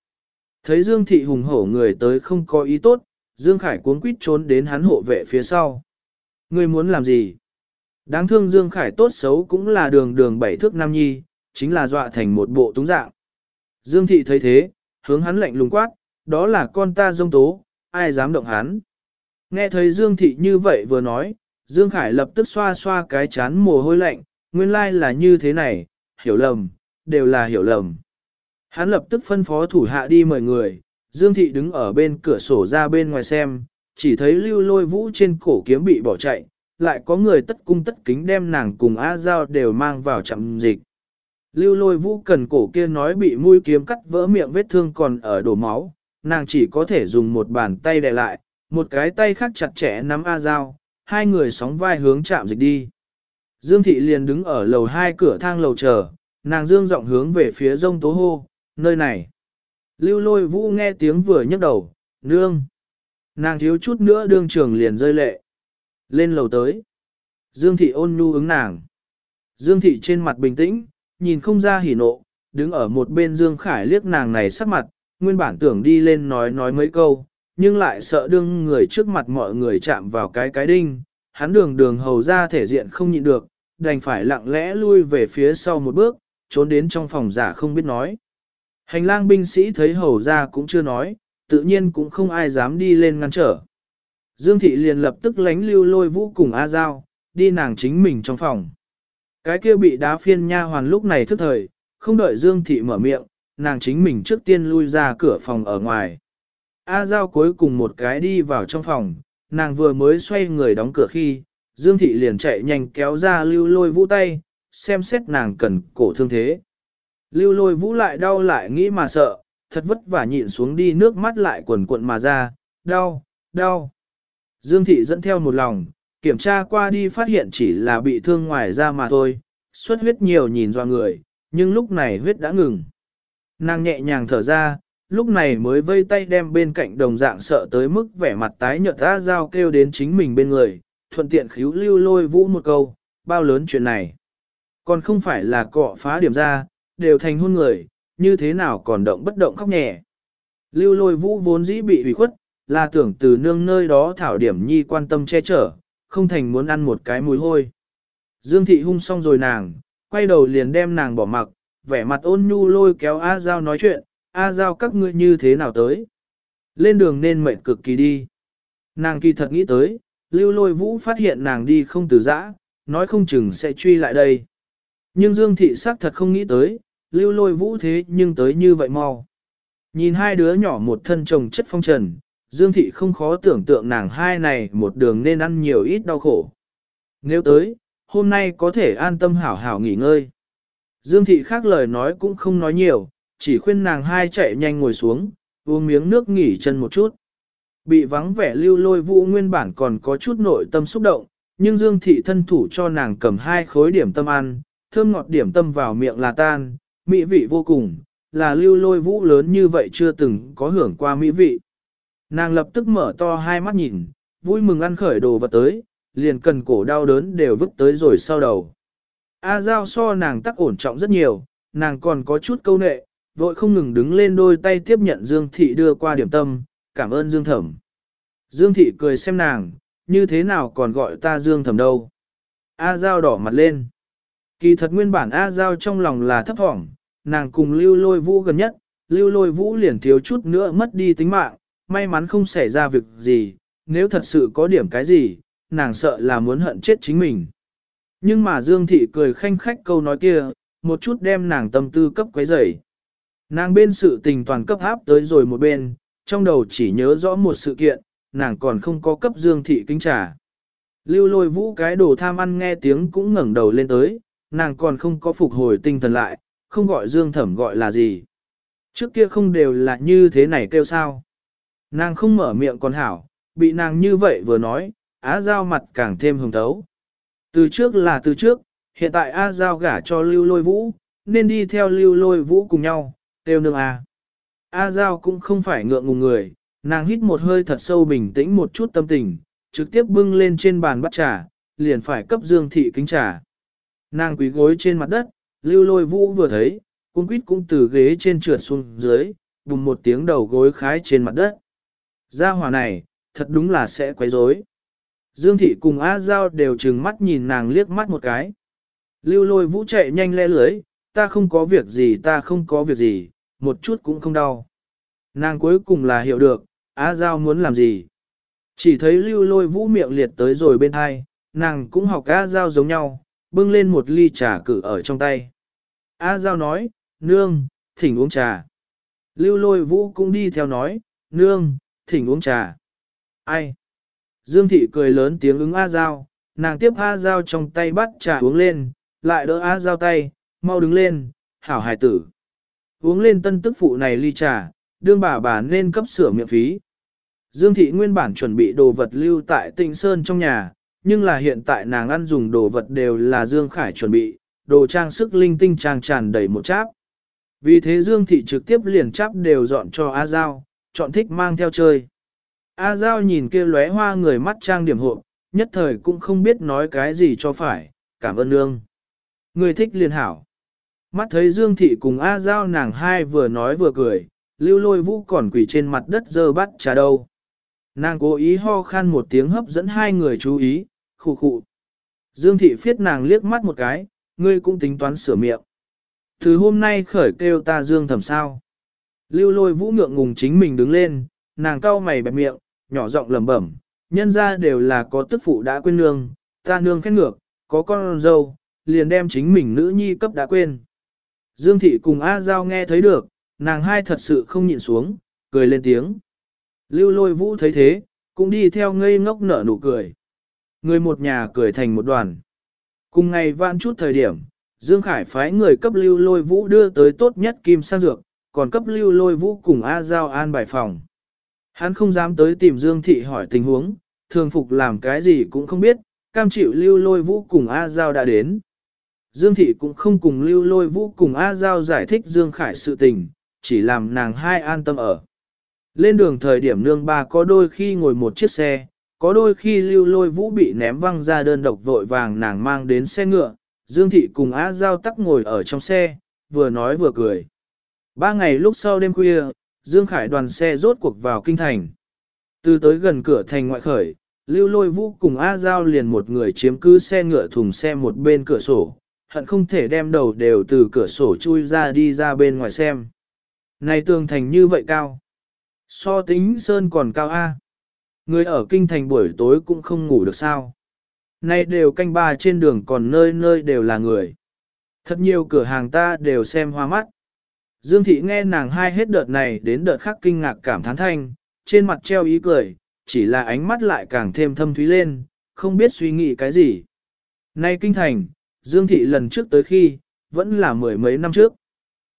Thấy Dương Thị hùng hổ người tới không có ý tốt, Dương Khải cuống quýt trốn đến hắn hộ vệ phía sau. Ngươi muốn làm gì? Đáng thương Dương Khải tốt xấu cũng là đường đường bảy thước nam nhi, chính là dọa thành một bộ túng dạng. Dương Thị thấy thế, hướng hắn lạnh lùng quát, đó là con ta dông tố, ai dám động hắn. Nghe thấy Dương Thị như vậy vừa nói, Dương Khải lập tức xoa xoa cái chán mồ hôi lạnh, nguyên lai là như thế này, hiểu lầm, đều là hiểu lầm. Hắn lập tức phân phó thủ hạ đi mời người, Dương Thị đứng ở bên cửa sổ ra bên ngoài xem, chỉ thấy lưu lôi vũ trên cổ kiếm bị bỏ chạy, lại có người tất cung tất kính đem nàng cùng A Giao đều mang vào chậm dịch. Lưu lôi vũ cần cổ kia nói bị mũi kiếm cắt vỡ miệng vết thương còn ở đổ máu, nàng chỉ có thể dùng một bàn tay đè lại, một cái tay khác chặt chẽ nắm A dao hai người sóng vai hướng chạm dịch đi. Dương Thị liền đứng ở lầu hai cửa thang lầu chờ, nàng dương giọng hướng về phía rông tố hô, nơi này. Lưu lôi vũ nghe tiếng vừa nhấc đầu, nương. Nàng thiếu chút nữa đương trường liền rơi lệ. Lên lầu tới. Dương thị ôn nhu ứng nàng. Dương thị trên mặt bình tĩnh, nhìn không ra hỉ nộ, đứng ở một bên Dương Khải liếc nàng này sắc mặt, nguyên bản tưởng đi lên nói nói mấy câu, nhưng lại sợ đương người trước mặt mọi người chạm vào cái cái đinh, hắn đường đường hầu ra thể diện không nhịn được, đành phải lặng lẽ lui về phía sau một bước, trốn đến trong phòng giả không biết nói. Hành lang binh sĩ thấy hầu ra cũng chưa nói, tự nhiên cũng không ai dám đi lên ngăn trở. Dương thị liền lập tức lánh lưu lôi vũ cùng A Giao, đi nàng chính mình trong phòng. Cái kia bị đá phiên nha hoàn lúc này thức thời, không đợi Dương thị mở miệng, nàng chính mình trước tiên lui ra cửa phòng ở ngoài. A Giao cuối cùng một cái đi vào trong phòng, nàng vừa mới xoay người đóng cửa khi, Dương thị liền chạy nhanh kéo ra lưu lôi vũ tay, xem xét nàng cần cổ thương thế. Lưu lôi vũ lại đau lại nghĩ mà sợ, thật vất vả nhịn xuống đi nước mắt lại quần cuộn mà ra, đau, đau. Dương thị dẫn theo một lòng, kiểm tra qua đi phát hiện chỉ là bị thương ngoài da mà thôi, xuất huyết nhiều nhìn do người, nhưng lúc này huyết đã ngừng. Nàng nhẹ nhàng thở ra, lúc này mới vây tay đem bên cạnh đồng dạng sợ tới mức vẻ mặt tái nhợt ra dao kêu đến chính mình bên người, thuận tiện khíu lưu lôi vũ một câu, bao lớn chuyện này. Còn không phải là cọ phá điểm ra, đều thành hôn người, như thế nào còn động bất động khóc nhẹ. Lưu lôi vũ vốn dĩ bị hủy khuất, là tưởng từ nương nơi đó thảo điểm nhi quan tâm che chở, không thành muốn ăn một cái mùi hôi. Dương thị hung xong rồi nàng, quay đầu liền đem nàng bỏ mặc, vẻ mặt ôn nhu lôi kéo A Giao nói chuyện, A Giao các ngươi như thế nào tới. Lên đường nên mệnh cực kỳ đi. Nàng kỳ thật nghĩ tới, lưu lôi vũ phát hiện nàng đi không từ giã, nói không chừng sẽ truy lại đây. Nhưng Dương thị xác thật không nghĩ tới, lưu lôi vũ thế nhưng tới như vậy mau. Nhìn hai đứa nhỏ một thân chồng chất phong trần, Dương thị không khó tưởng tượng nàng hai này một đường nên ăn nhiều ít đau khổ. Nếu tới, hôm nay có thể an tâm hảo hảo nghỉ ngơi. Dương thị khác lời nói cũng không nói nhiều, chỉ khuyên nàng hai chạy nhanh ngồi xuống, uống miếng nước nghỉ chân một chút. Bị vắng vẻ lưu lôi vũ nguyên bản còn có chút nội tâm xúc động, nhưng Dương thị thân thủ cho nàng cầm hai khối điểm tâm ăn, thơm ngọt điểm tâm vào miệng là tan, mỹ vị vô cùng, là lưu lôi vũ lớn như vậy chưa từng có hưởng qua mỹ vị. Nàng lập tức mở to hai mắt nhìn, vui mừng ăn khởi đồ vật tới, liền cần cổ đau đớn đều vứt tới rồi sau đầu. A Giao so nàng tắc ổn trọng rất nhiều, nàng còn có chút câu nệ, vội không ngừng đứng lên đôi tay tiếp nhận Dương Thị đưa qua điểm tâm, cảm ơn Dương Thẩm. Dương Thị cười xem nàng, như thế nào còn gọi ta Dương Thẩm đâu. A Giao đỏ mặt lên. Kỳ thật nguyên bản A Giao trong lòng là thấp thỏm, nàng cùng lưu lôi vũ gần nhất, lưu lôi vũ liền thiếu chút nữa mất đi tính mạng, may mắn không xảy ra việc gì, nếu thật sự có điểm cái gì, nàng sợ là muốn hận chết chính mình. Nhưng mà Dương Thị cười khanh khách câu nói kia, một chút đem nàng tâm tư cấp quấy rầy. Nàng bên sự tình toàn cấp áp tới rồi một bên, trong đầu chỉ nhớ rõ một sự kiện, nàng còn không có cấp Dương Thị kính trả. Lưu lôi vũ cái đồ tham ăn nghe tiếng cũng ngẩng đầu lên tới, nàng còn không có phục hồi tinh thần lại, không gọi Dương Thẩm gọi là gì. Trước kia không đều là như thế này kêu sao. Nàng không mở miệng còn hảo, bị nàng như vậy vừa nói, á giao mặt càng thêm hồng thấu. Từ trước là từ trước, hiện tại A Giao gả cho lưu lôi vũ, nên đi theo lưu lôi vũ cùng nhau, tiêu nương à. A. A Giao cũng không phải ngượng ngùng người, nàng hít một hơi thật sâu bình tĩnh một chút tâm tình, trực tiếp bưng lên trên bàn bắt trà, liền phải cấp Dương Thị kính trà. Nàng quý gối trên mặt đất, lưu lôi vũ vừa thấy, cung quýt cũng từ ghế trên trượt xuống dưới, bùng một tiếng đầu gối khái trên mặt đất. Gia hỏa này, thật đúng là sẽ quấy rối. Dương thị cùng A Giao đều trừng mắt nhìn nàng liếc mắt một cái. Lưu lôi vũ chạy nhanh le lưới, ta không có việc gì ta không có việc gì, một chút cũng không đau. Nàng cuối cùng là hiểu được, A Giao muốn làm gì. Chỉ thấy lưu lôi vũ miệng liệt tới rồi bên hai, nàng cũng học A Giao giống nhau, bưng lên một ly trà cử ở trong tay. A Giao nói, nương, thỉnh uống trà. Lưu lôi vũ cũng đi theo nói, nương, thỉnh uống trà. Ai? Dương thị cười lớn tiếng ứng A Giao, nàng tiếp A Giao trong tay bắt trà uống lên, lại đỡ A Giao tay, mau đứng lên, hảo hài tử. Uống lên tân tức phụ này ly trà, đương bà bà nên cấp sửa miệng phí. Dương thị nguyên bản chuẩn bị đồ vật lưu tại tinh sơn trong nhà, nhưng là hiện tại nàng ăn dùng đồ vật đều là Dương Khải chuẩn bị, đồ trang sức linh tinh trang tràn đầy một cháp. Vì thế Dương thị trực tiếp liền chắp đều dọn cho A Giao, chọn thích mang theo chơi. A Giao nhìn kia lóe hoa người mắt trang điểm hộ, nhất thời cũng không biết nói cái gì cho phải, cảm ơn nương. Người thích liền hảo. Mắt thấy Dương Thị cùng A Giao nàng hai vừa nói vừa cười, lưu lôi vũ còn quỳ trên mặt đất dơ bắt trà đâu. Nàng cố ý ho khan một tiếng hấp dẫn hai người chú ý, khụ khụ. Dương Thị phiết nàng liếc mắt một cái, ngươi cũng tính toán sửa miệng. Từ hôm nay khởi kêu ta Dương thầm sao. Lưu lôi vũ ngượng ngùng chính mình đứng lên, nàng cau mày bẹp miệng, nhỏ giọng lẩm bẩm, nhân ra đều là có tức phụ đã quên nương, ta nương khét ngược, có con dâu, liền đem chính mình nữ nhi cấp đã quên. Dương thị cùng A Giao nghe thấy được, nàng hai thật sự không nhịn xuống, cười lên tiếng. Lưu lôi vũ thấy thế, cũng đi theo ngây ngốc nở nụ cười. Người một nhà cười thành một đoàn. Cùng ngày vạn chút thời điểm, Dương Khải phái người cấp lưu lôi vũ đưa tới tốt nhất kim sang dược, còn cấp lưu lôi vũ cùng A Giao an bài phòng. Hắn không dám tới tìm Dương Thị hỏi tình huống, thường phục làm cái gì cũng không biết, cam chịu lưu lôi vũ cùng A Giao đã đến. Dương Thị cũng không cùng lưu lôi vũ cùng A Giao giải thích Dương Khải sự tình, chỉ làm nàng hai an tâm ở. Lên đường thời điểm nương ba có đôi khi ngồi một chiếc xe, có đôi khi lưu lôi vũ bị ném văng ra đơn độc vội vàng nàng mang đến xe ngựa, Dương Thị cùng A Giao tắc ngồi ở trong xe, vừa nói vừa cười. Ba ngày lúc sau đêm khuya, Dương Khải đoàn xe rốt cuộc vào kinh thành. Từ tới gần cửa thành ngoại khởi, Lưu Lôi Vũ cùng A Giao liền một người chiếm cứ xe ngựa thùng xe một bên cửa sổ, hận không thể đem đầu đều từ cửa sổ chui ra đi ra bên ngoài xem. Này tường thành như vậy cao. So tính sơn còn cao A. Người ở kinh thành buổi tối cũng không ngủ được sao. Nay đều canh ba trên đường còn nơi nơi đều là người. Thật nhiều cửa hàng ta đều xem hoa mắt. Dương thị nghe nàng hai hết đợt này đến đợt khác kinh ngạc cảm thán thanh, trên mặt treo ý cười, chỉ là ánh mắt lại càng thêm thâm thúy lên, không biết suy nghĩ cái gì. Nay kinh thành, Dương thị lần trước tới khi, vẫn là mười mấy năm trước.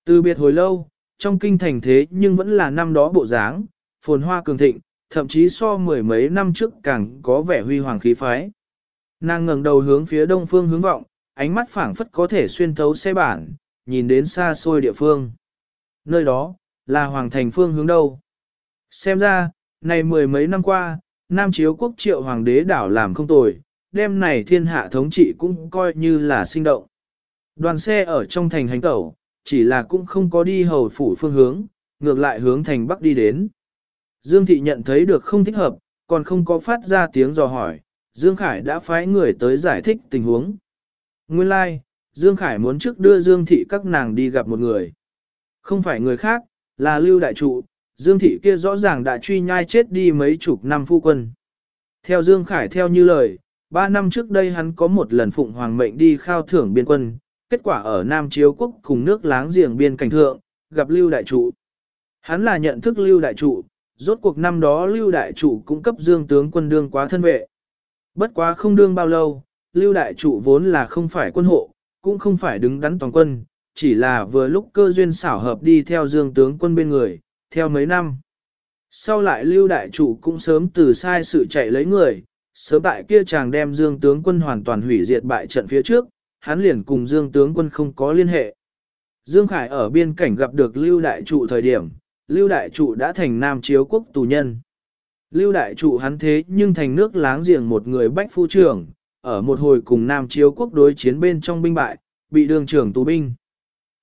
Từ biệt hồi lâu, trong kinh thành thế nhưng vẫn là năm đó bộ dáng, phồn hoa cường thịnh, thậm chí so mười mấy năm trước càng có vẻ huy hoàng khí phái. Nàng ngẩng đầu hướng phía đông phương hướng vọng, ánh mắt phảng phất có thể xuyên thấu xe bản, nhìn đến xa xôi địa phương nơi đó, là hoàng thành phương hướng đâu. Xem ra, này mười mấy năm qua, Nam Chiếu quốc triệu hoàng đế đảo làm không tồi, đêm này thiên hạ thống trị cũng coi như là sinh động. Đoàn xe ở trong thành hành tẩu, chỉ là cũng không có đi hầu phủ phương hướng, ngược lại hướng thành bắc đi đến. Dương Thị nhận thấy được không thích hợp, còn không có phát ra tiếng dò hỏi, Dương Khải đã phái người tới giải thích tình huống. Nguyên lai, like, Dương Khải muốn trước đưa Dương Thị các nàng đi gặp một người. Không phải người khác, là Lưu Đại Trụ, Dương Thị kia rõ ràng đã truy nhai chết đi mấy chục năm phu quân. Theo Dương Khải theo như lời, ba năm trước đây hắn có một lần phụng hoàng mệnh đi khao thưởng biên quân, kết quả ở Nam Chiếu Quốc cùng nước láng giềng biên cảnh thượng, gặp Lưu Đại Trụ. Hắn là nhận thức Lưu Đại Trụ, rốt cuộc năm đó Lưu Đại Trụ cũng cấp Dương tướng quân đương quá thân vệ. Bất quá không đương bao lâu, Lưu Đại Trụ vốn là không phải quân hộ, cũng không phải đứng đắn toàn quân, chỉ là vừa lúc cơ duyên xảo hợp đi theo Dương tướng quân bên người, theo mấy năm. Sau lại Lưu Đại Trụ cũng sớm từ sai sự chạy lấy người, sớm tại kia chàng đem Dương tướng quân hoàn toàn hủy diệt bại trận phía trước, hắn liền cùng Dương tướng quân không có liên hệ. Dương Khải ở biên cảnh gặp được Lưu Đại Trụ thời điểm, Lưu Đại Trụ đã thành Nam Chiếu Quốc tù nhân. Lưu Đại Trụ hắn thế nhưng thành nước láng giềng một người bách phu trưởng, ở một hồi cùng Nam Chiếu Quốc đối chiến bên trong binh bại, bị đường trưởng tù binh.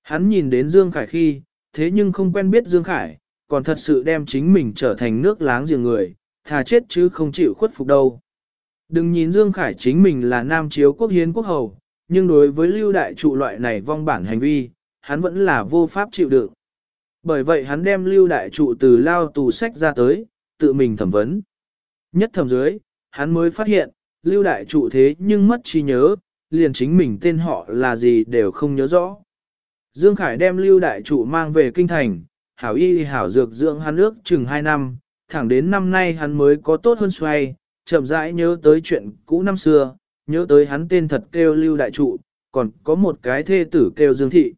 Hắn nhìn đến Dương Khải khi, thế nhưng không quen biết Dương Khải, còn thật sự đem chính mình trở thành nước láng giềng người, thà chết chứ không chịu khuất phục đâu. Đừng nhìn Dương Khải chính mình là Nam Chiếu Quốc hiến quốc hầu, nhưng đối với lưu đại trụ loại này vong bản hành vi, hắn vẫn là vô pháp chịu đựng. Bởi vậy hắn đem lưu đại trụ từ lao tù sách ra tới, tự mình thẩm vấn. Nhất thẩm dưới, hắn mới phát hiện, lưu đại trụ thế nhưng mất trí nhớ, liền chính mình tên họ là gì đều không nhớ rõ. Dương Khải đem lưu đại trụ mang về kinh thành, hảo y hảo dược dưỡng hắn ước chừng 2 năm, thẳng đến năm nay hắn mới có tốt hơn xoay, chậm rãi nhớ tới chuyện cũ năm xưa, nhớ tới hắn tên thật kêu lưu đại trụ, còn có một cái thê tử kêu Dương Thị.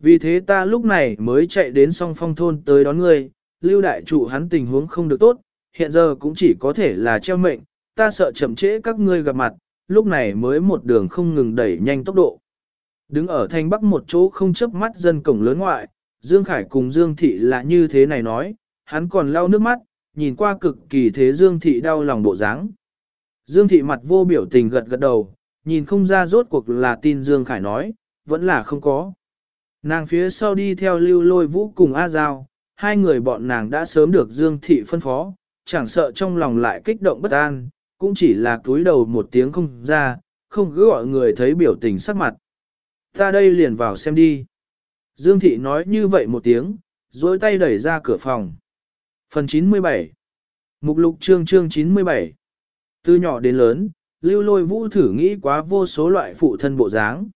Vì thế ta lúc này mới chạy đến song phong thôn tới đón ngươi, lưu đại trụ hắn tình huống không được tốt, hiện giờ cũng chỉ có thể là treo mệnh, ta sợ chậm trễ các ngươi gặp mặt, lúc này mới một đường không ngừng đẩy nhanh tốc độ. Đứng ở thanh bắc một chỗ không chấp mắt dân cổng lớn ngoại, Dương Khải cùng Dương Thị là như thế này nói, hắn còn lau nước mắt, nhìn qua cực kỳ thế Dương Thị đau lòng bộ dáng. Dương Thị mặt vô biểu tình gật gật đầu, nhìn không ra rốt cuộc là tin Dương Khải nói, vẫn là không có. Nàng phía sau đi theo lưu lôi vũ cùng A Giao, hai người bọn nàng đã sớm được Dương Thị phân phó, chẳng sợ trong lòng lại kích động bất an, cũng chỉ là túi đầu một tiếng không ra, không cứ gọi người thấy biểu tình sắc mặt. Ta đây liền vào xem đi. Dương Thị nói như vậy một tiếng, dối tay đẩy ra cửa phòng. Phần 97 Mục lục chương chương 97 Từ nhỏ đến lớn, lưu lôi vũ thử nghĩ quá vô số loại phụ thân bộ dáng.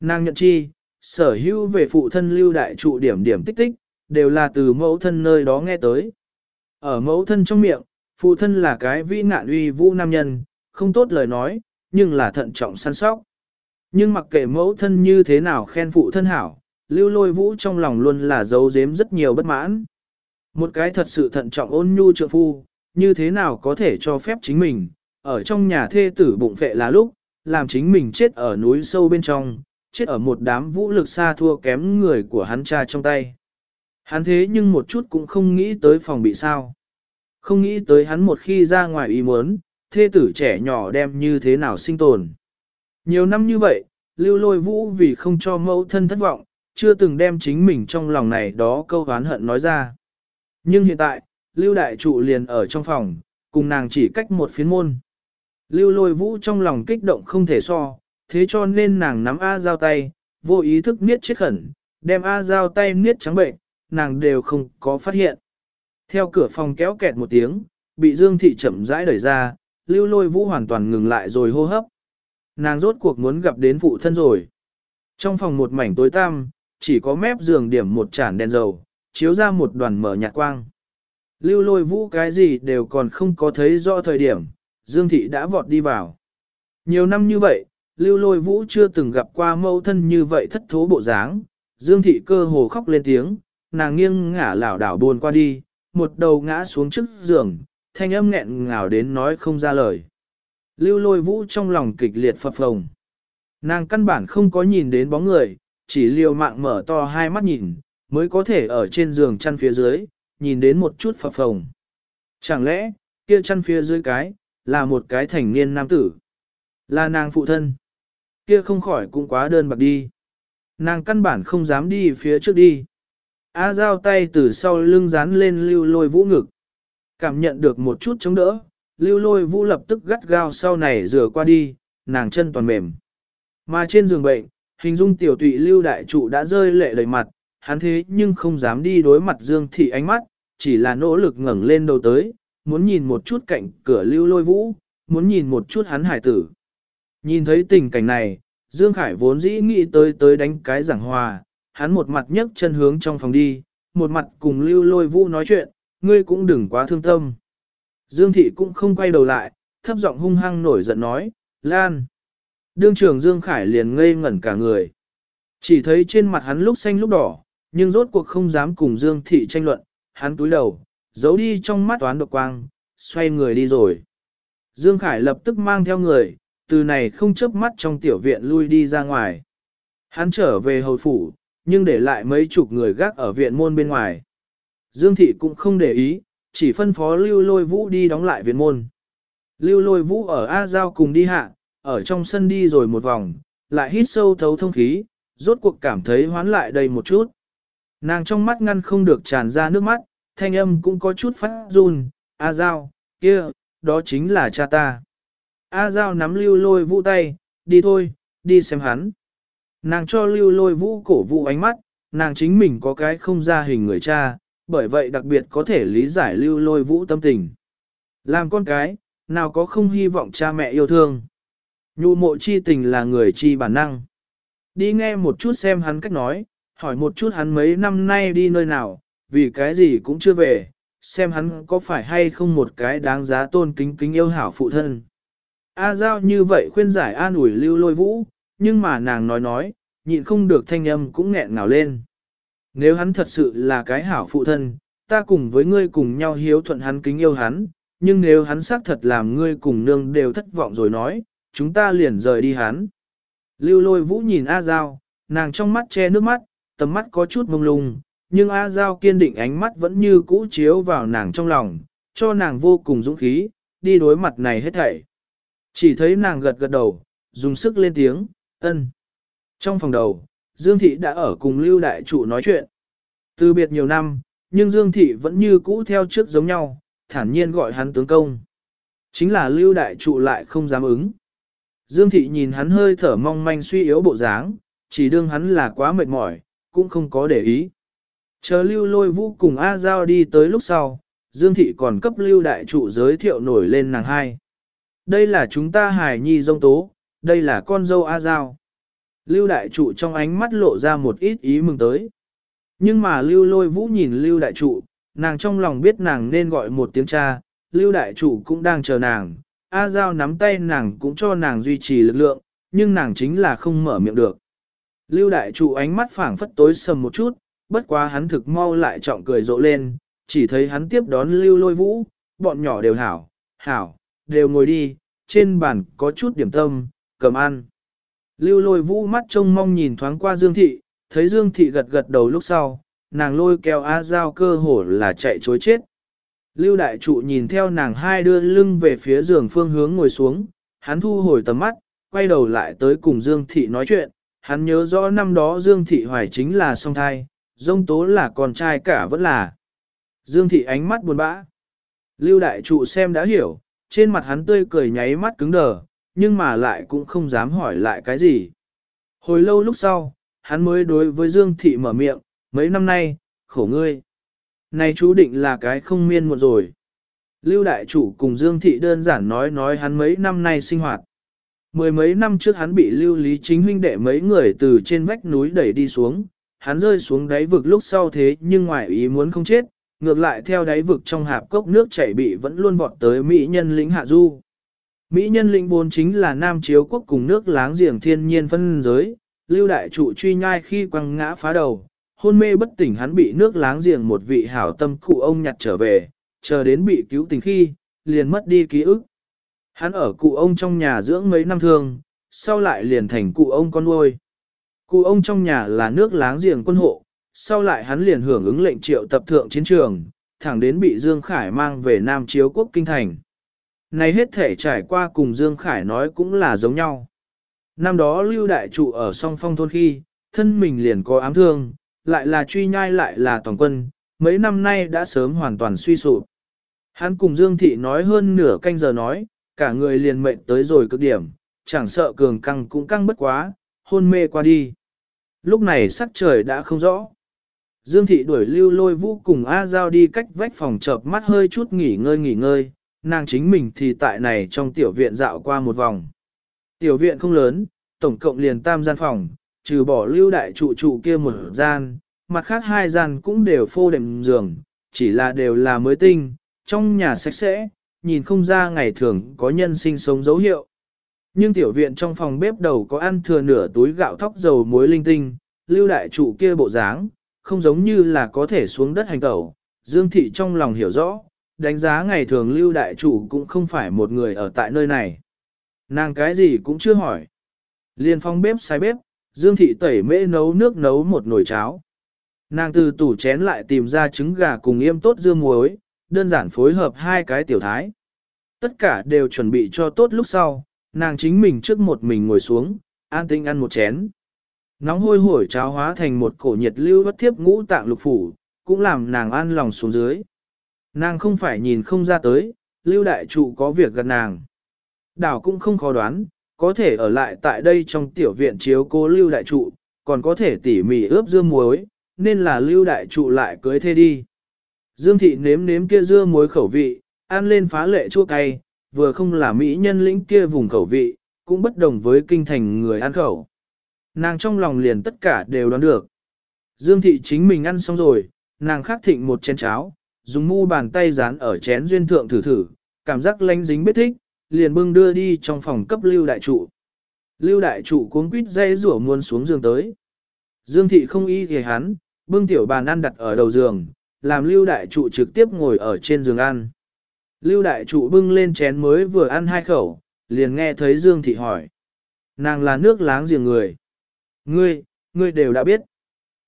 Nàng nhận chi, sở hữu về phụ thân lưu đại trụ điểm điểm tích tích, đều là từ mẫu thân nơi đó nghe tới. Ở mẫu thân trong miệng, phụ thân là cái vĩ ngạn uy vũ nam nhân, không tốt lời nói, nhưng là thận trọng săn sóc. Nhưng mặc kệ mẫu thân như thế nào khen phụ thân hảo, lưu lôi vũ trong lòng luôn là giấu giếm rất nhiều bất mãn. Một cái thật sự thận trọng ôn nhu trượng phu, như thế nào có thể cho phép chính mình, ở trong nhà thê tử bụng vệ là lúc, làm chính mình chết ở núi sâu bên trong, chết ở một đám vũ lực xa thua kém người của hắn cha trong tay. Hắn thế nhưng một chút cũng không nghĩ tới phòng bị sao. Không nghĩ tới hắn một khi ra ngoài ý muốn, thê tử trẻ nhỏ đem như thế nào sinh tồn. Nhiều năm như vậy, lưu lôi vũ vì không cho mẫu thân thất vọng, chưa từng đem chính mình trong lòng này đó câu oán hận nói ra. Nhưng hiện tại, lưu đại trụ liền ở trong phòng, cùng nàng chỉ cách một phiến môn. Lưu lôi vũ trong lòng kích động không thể so, thế cho nên nàng nắm A giao tay, vô ý thức niết chết khẩn, đem A giao tay niết trắng bệnh, nàng đều không có phát hiện. Theo cửa phòng kéo kẹt một tiếng, bị Dương Thị chậm rãi đẩy ra, lưu lôi vũ hoàn toàn ngừng lại rồi hô hấp. Nàng rốt cuộc muốn gặp đến phụ thân rồi. Trong phòng một mảnh tối tăm, chỉ có mép giường điểm một chản đèn dầu, chiếu ra một đoàn mở nhạt quang. Lưu lôi vũ cái gì đều còn không có thấy rõ thời điểm, Dương Thị đã vọt đi vào. Nhiều năm như vậy, lưu lôi vũ chưa từng gặp qua mâu thân như vậy thất thố bộ dáng, Dương Thị cơ hồ khóc lên tiếng, nàng nghiêng ngả lảo đảo buồn qua đi, một đầu ngã xuống trước giường, thanh âm nghẹn ngào đến nói không ra lời. Lưu lôi vũ trong lòng kịch liệt phập phồng. Nàng căn bản không có nhìn đến bóng người, chỉ liều mạng mở to hai mắt nhìn, mới có thể ở trên giường chăn phía dưới, nhìn đến một chút phập phồng. Chẳng lẽ, kia chăn phía dưới cái, là một cái thành niên nam tử. Là nàng phụ thân. Kia không khỏi cũng quá đơn bạc đi. Nàng căn bản không dám đi phía trước đi. A giao tay từ sau lưng dán lên lưu lôi vũ ngực. Cảm nhận được một chút chống đỡ, lưu lôi vũ lập tức gắt gao sau này rửa qua đi, nàng chân toàn mềm. Mà trên giường bệnh, hình dung tiểu tụy lưu đại trụ đã rơi lệ đầy mặt, hắn thế nhưng không dám đi đối mặt dương thị ánh mắt, chỉ là nỗ lực ngẩng lên đầu tới, muốn nhìn một chút cạnh cửa lưu lôi vũ, muốn nhìn một chút hắn hải tử. Nhìn thấy tình cảnh này, Dương Khải vốn dĩ nghĩ tới tới đánh cái giảng hòa, hắn một mặt nhấc chân hướng trong phòng đi, một mặt cùng lưu lôi vũ nói chuyện, ngươi cũng đừng quá thương tâm. Dương Thị cũng không quay đầu lại, thấp giọng hung hăng nổi giận nói, Lan. Đương Trường Dương Khải liền ngây ngẩn cả người. Chỉ thấy trên mặt hắn lúc xanh lúc đỏ, nhưng rốt cuộc không dám cùng Dương Thị tranh luận, hắn túi đầu, giấu đi trong mắt toán độc quang, xoay người đi rồi. Dương Khải lập tức mang theo người, từ này không chớp mắt trong tiểu viện lui đi ra ngoài. Hắn trở về hồi phủ, nhưng để lại mấy chục người gác ở viện môn bên ngoài. Dương Thị cũng không để ý, chỉ phân phó Lưu Lôi Vũ đi đóng lại viện môn. Lưu Lôi Vũ ở A Giao cùng đi hạ, ở trong sân đi rồi một vòng, lại hít sâu thấu thông khí, rốt cuộc cảm thấy hoán lại đầy một chút. Nàng trong mắt ngăn không được tràn ra nước mắt, thanh âm cũng có chút phát run, A Giao, kia, đó chính là cha ta. A Giao nắm lưu lôi vũ tay, đi thôi, đi xem hắn. Nàng cho lưu lôi vũ cổ vũ ánh mắt, nàng chính mình có cái không ra hình người cha, bởi vậy đặc biệt có thể lý giải lưu lôi vũ tâm tình. Làm con cái, nào có không hy vọng cha mẹ yêu thương. Nhu mộ chi tình là người chi bản năng. Đi nghe một chút xem hắn cách nói, hỏi một chút hắn mấy năm nay đi nơi nào, vì cái gì cũng chưa về, xem hắn có phải hay không một cái đáng giá tôn kính kính yêu hảo phụ thân. A Giao như vậy khuyên giải an ủi lưu lôi vũ, nhưng mà nàng nói nói, nhịn không được thanh âm cũng nghẹn ngào lên. Nếu hắn thật sự là cái hảo phụ thân, ta cùng với ngươi cùng nhau hiếu thuận hắn kính yêu hắn, nhưng nếu hắn xác thật làm ngươi cùng nương đều thất vọng rồi nói, chúng ta liền rời đi hắn. Lưu lôi vũ nhìn A Giao, nàng trong mắt che nước mắt, tầm mắt có chút mông lung, nhưng A Giao kiên định ánh mắt vẫn như cũ chiếu vào nàng trong lòng, cho nàng vô cùng dũng khí, đi đối mặt này hết thảy. Chỉ thấy nàng gật gật đầu, dùng sức lên tiếng, ân. Trong phòng đầu, Dương Thị đã ở cùng Lưu Đại Trụ nói chuyện. Từ biệt nhiều năm, nhưng Dương Thị vẫn như cũ theo trước giống nhau, thản nhiên gọi hắn tướng công. Chính là Lưu Đại Trụ lại không dám ứng. Dương Thị nhìn hắn hơi thở mong manh suy yếu bộ dáng, chỉ đương hắn là quá mệt mỏi, cũng không có để ý. Chờ Lưu Lôi Vũ cùng A Giao đi tới lúc sau, Dương Thị còn cấp Lưu Đại Trụ giới thiệu nổi lên nàng hai. Đây là chúng ta hài nhi dông tố, đây là con dâu A Giao. Lưu đại trụ trong ánh mắt lộ ra một ít ý mừng tới. Nhưng mà lưu lôi vũ nhìn lưu đại trụ, nàng trong lòng biết nàng nên gọi một tiếng cha, lưu đại trụ cũng đang chờ nàng, A Giao nắm tay nàng cũng cho nàng duy trì lực lượng, nhưng nàng chính là không mở miệng được. Lưu đại trụ ánh mắt phảng phất tối sầm một chút, bất quá hắn thực mau lại trọng cười rộ lên, chỉ thấy hắn tiếp đón lưu lôi vũ, bọn nhỏ đều hảo, hảo, đều ngồi đi, trên bàn có chút điểm tâm, cầm ăn. Lưu lôi vũ mắt trông mong nhìn thoáng qua Dương Thị, thấy Dương Thị gật gật đầu lúc sau, nàng lôi kéo A Giao cơ hồ là chạy chối chết. Lưu đại trụ nhìn theo nàng hai đưa lưng về phía giường phương hướng ngồi xuống, hắn thu hồi tầm mắt, quay đầu lại tới cùng Dương Thị nói chuyện, hắn nhớ rõ năm đó Dương Thị hoài chính là song thai, dông tố là con trai cả vẫn là. Dương Thị ánh mắt buồn bã. Lưu đại trụ xem đã hiểu, trên mặt hắn tươi cười nháy mắt cứng đờ, nhưng mà lại cũng không dám hỏi lại cái gì. Hồi lâu lúc sau, hắn mới đối với Dương Thị mở miệng, mấy năm nay, khổ ngươi. Này chú định là cái không miên một rồi. Lưu đại chủ cùng Dương Thị đơn giản nói nói hắn mấy năm nay sinh hoạt. Mười mấy năm trước hắn bị lưu lý chính huynh đệ mấy người từ trên vách núi đẩy đi xuống, hắn rơi xuống đáy vực lúc sau thế nhưng ngoài ý muốn không chết, ngược lại theo đáy vực trong hạp cốc nước chảy bị vẫn luôn vọt tới Mỹ nhân lĩnh hạ du. Mỹ nhân lĩnh vốn chính là Nam Chiếu quốc cùng nước láng giềng thiên nhiên phân giới, lưu đại trụ truy nhai khi quăng ngã phá đầu, hôn mê bất tỉnh hắn bị nước láng giềng một vị hảo tâm cụ ông nhặt trở về, chờ đến bị cứu tỉnh khi, liền mất đi ký ức. Hắn ở cụ ông trong nhà dưỡng mấy năm thương, sau lại liền thành cụ ông con nuôi. Cụ ông trong nhà là nước láng giềng quân hộ, sau lại hắn liền hưởng ứng lệnh triệu tập thượng chiến trường, thẳng đến bị Dương Khải mang về Nam Chiếu quốc kinh thành. Này hết thể trải qua cùng Dương Khải nói cũng là giống nhau. Năm đó lưu đại trụ ở song phong thôn khi, thân mình liền có ám thương, lại là truy nhai lại là toàn quân, mấy năm nay đã sớm hoàn toàn suy sụp. Hắn cùng Dương Thị nói hơn nửa canh giờ nói, cả người liền mệnh tới rồi cực điểm, chẳng sợ cường căng cũng căng bất quá, hôn mê qua đi. Lúc này sắc trời đã không rõ. Dương Thị đuổi lưu lôi vũ cùng A Giao đi cách vách phòng chợp mắt hơi chút nghỉ ngơi nghỉ ngơi, nàng chính mình thì tại này trong tiểu viện dạo qua một vòng. Tiểu viện không lớn, tổng cộng liền tam gian phòng, trừ bỏ lưu đại trụ trụ kia một gian, mặt khác hai gian cũng đều phô đệm giường, chỉ là đều là mới tinh, trong nhà sạch sẽ, nhìn không ra ngày thường có nhân sinh sống dấu hiệu. Nhưng tiểu viện trong phòng bếp đầu có ăn thừa nửa túi gạo thóc dầu muối linh tinh, lưu đại trụ kia bộ dáng, không giống như là có thể xuống đất hành tẩu. Dương thị trong lòng hiểu rõ, đánh giá ngày thường lưu đại chủ cũng không phải một người ở tại nơi này. Nàng cái gì cũng chưa hỏi. Liên phong bếp sai bếp, Dương thị tẩy mễ nấu nước nấu một nồi cháo. Nàng từ tủ chén lại tìm ra trứng gà cùng yêm tốt dưa muối, đơn giản phối hợp hai cái tiểu thái. Tất cả đều chuẩn bị cho tốt lúc sau, nàng chính mình trước một mình ngồi xuống, an tinh ăn một chén. Nóng hôi hổi cháo hóa thành một cổ nhiệt lưu vất thiếp ngũ tạng lục phủ, cũng làm nàng an lòng xuống dưới. Nàng không phải nhìn không ra tới, lưu đại trụ có việc gần nàng. Đảo cũng không khó đoán, có thể ở lại tại đây trong tiểu viện chiếu cô lưu đại trụ, còn có thể tỉ mỉ ướp dưa muối, nên là lưu đại trụ lại cưới thê đi. Dương thị nếm nếm kia dưa muối khẩu vị, ăn lên phá lệ chua cay, vừa không là mỹ nhân lĩnh kia vùng khẩu vị, cũng bất đồng với kinh thành người ăn khẩu. Nàng trong lòng liền tất cả đều đoán được. Dương thị chính mình ăn xong rồi, nàng khắc thịnh một chén cháo, dùng mu bàn tay dán ở chén duyên thượng thử thử, cảm giác lánh dính biết thích, liền bưng đưa đi trong phòng cấp lưu đại trụ. Lưu đại trụ cuống quýt dây rủa muôn xuống giường tới. Dương thị không y thì hắn, bưng tiểu bàn ăn đặt ở đầu giường, làm lưu đại trụ trực tiếp ngồi ở trên giường ăn. Lưu đại trụ bưng lên chén mới vừa ăn hai khẩu, liền nghe thấy Dương thị hỏi. Nàng là nước láng giềng người. Ngươi, ngươi đều đã biết.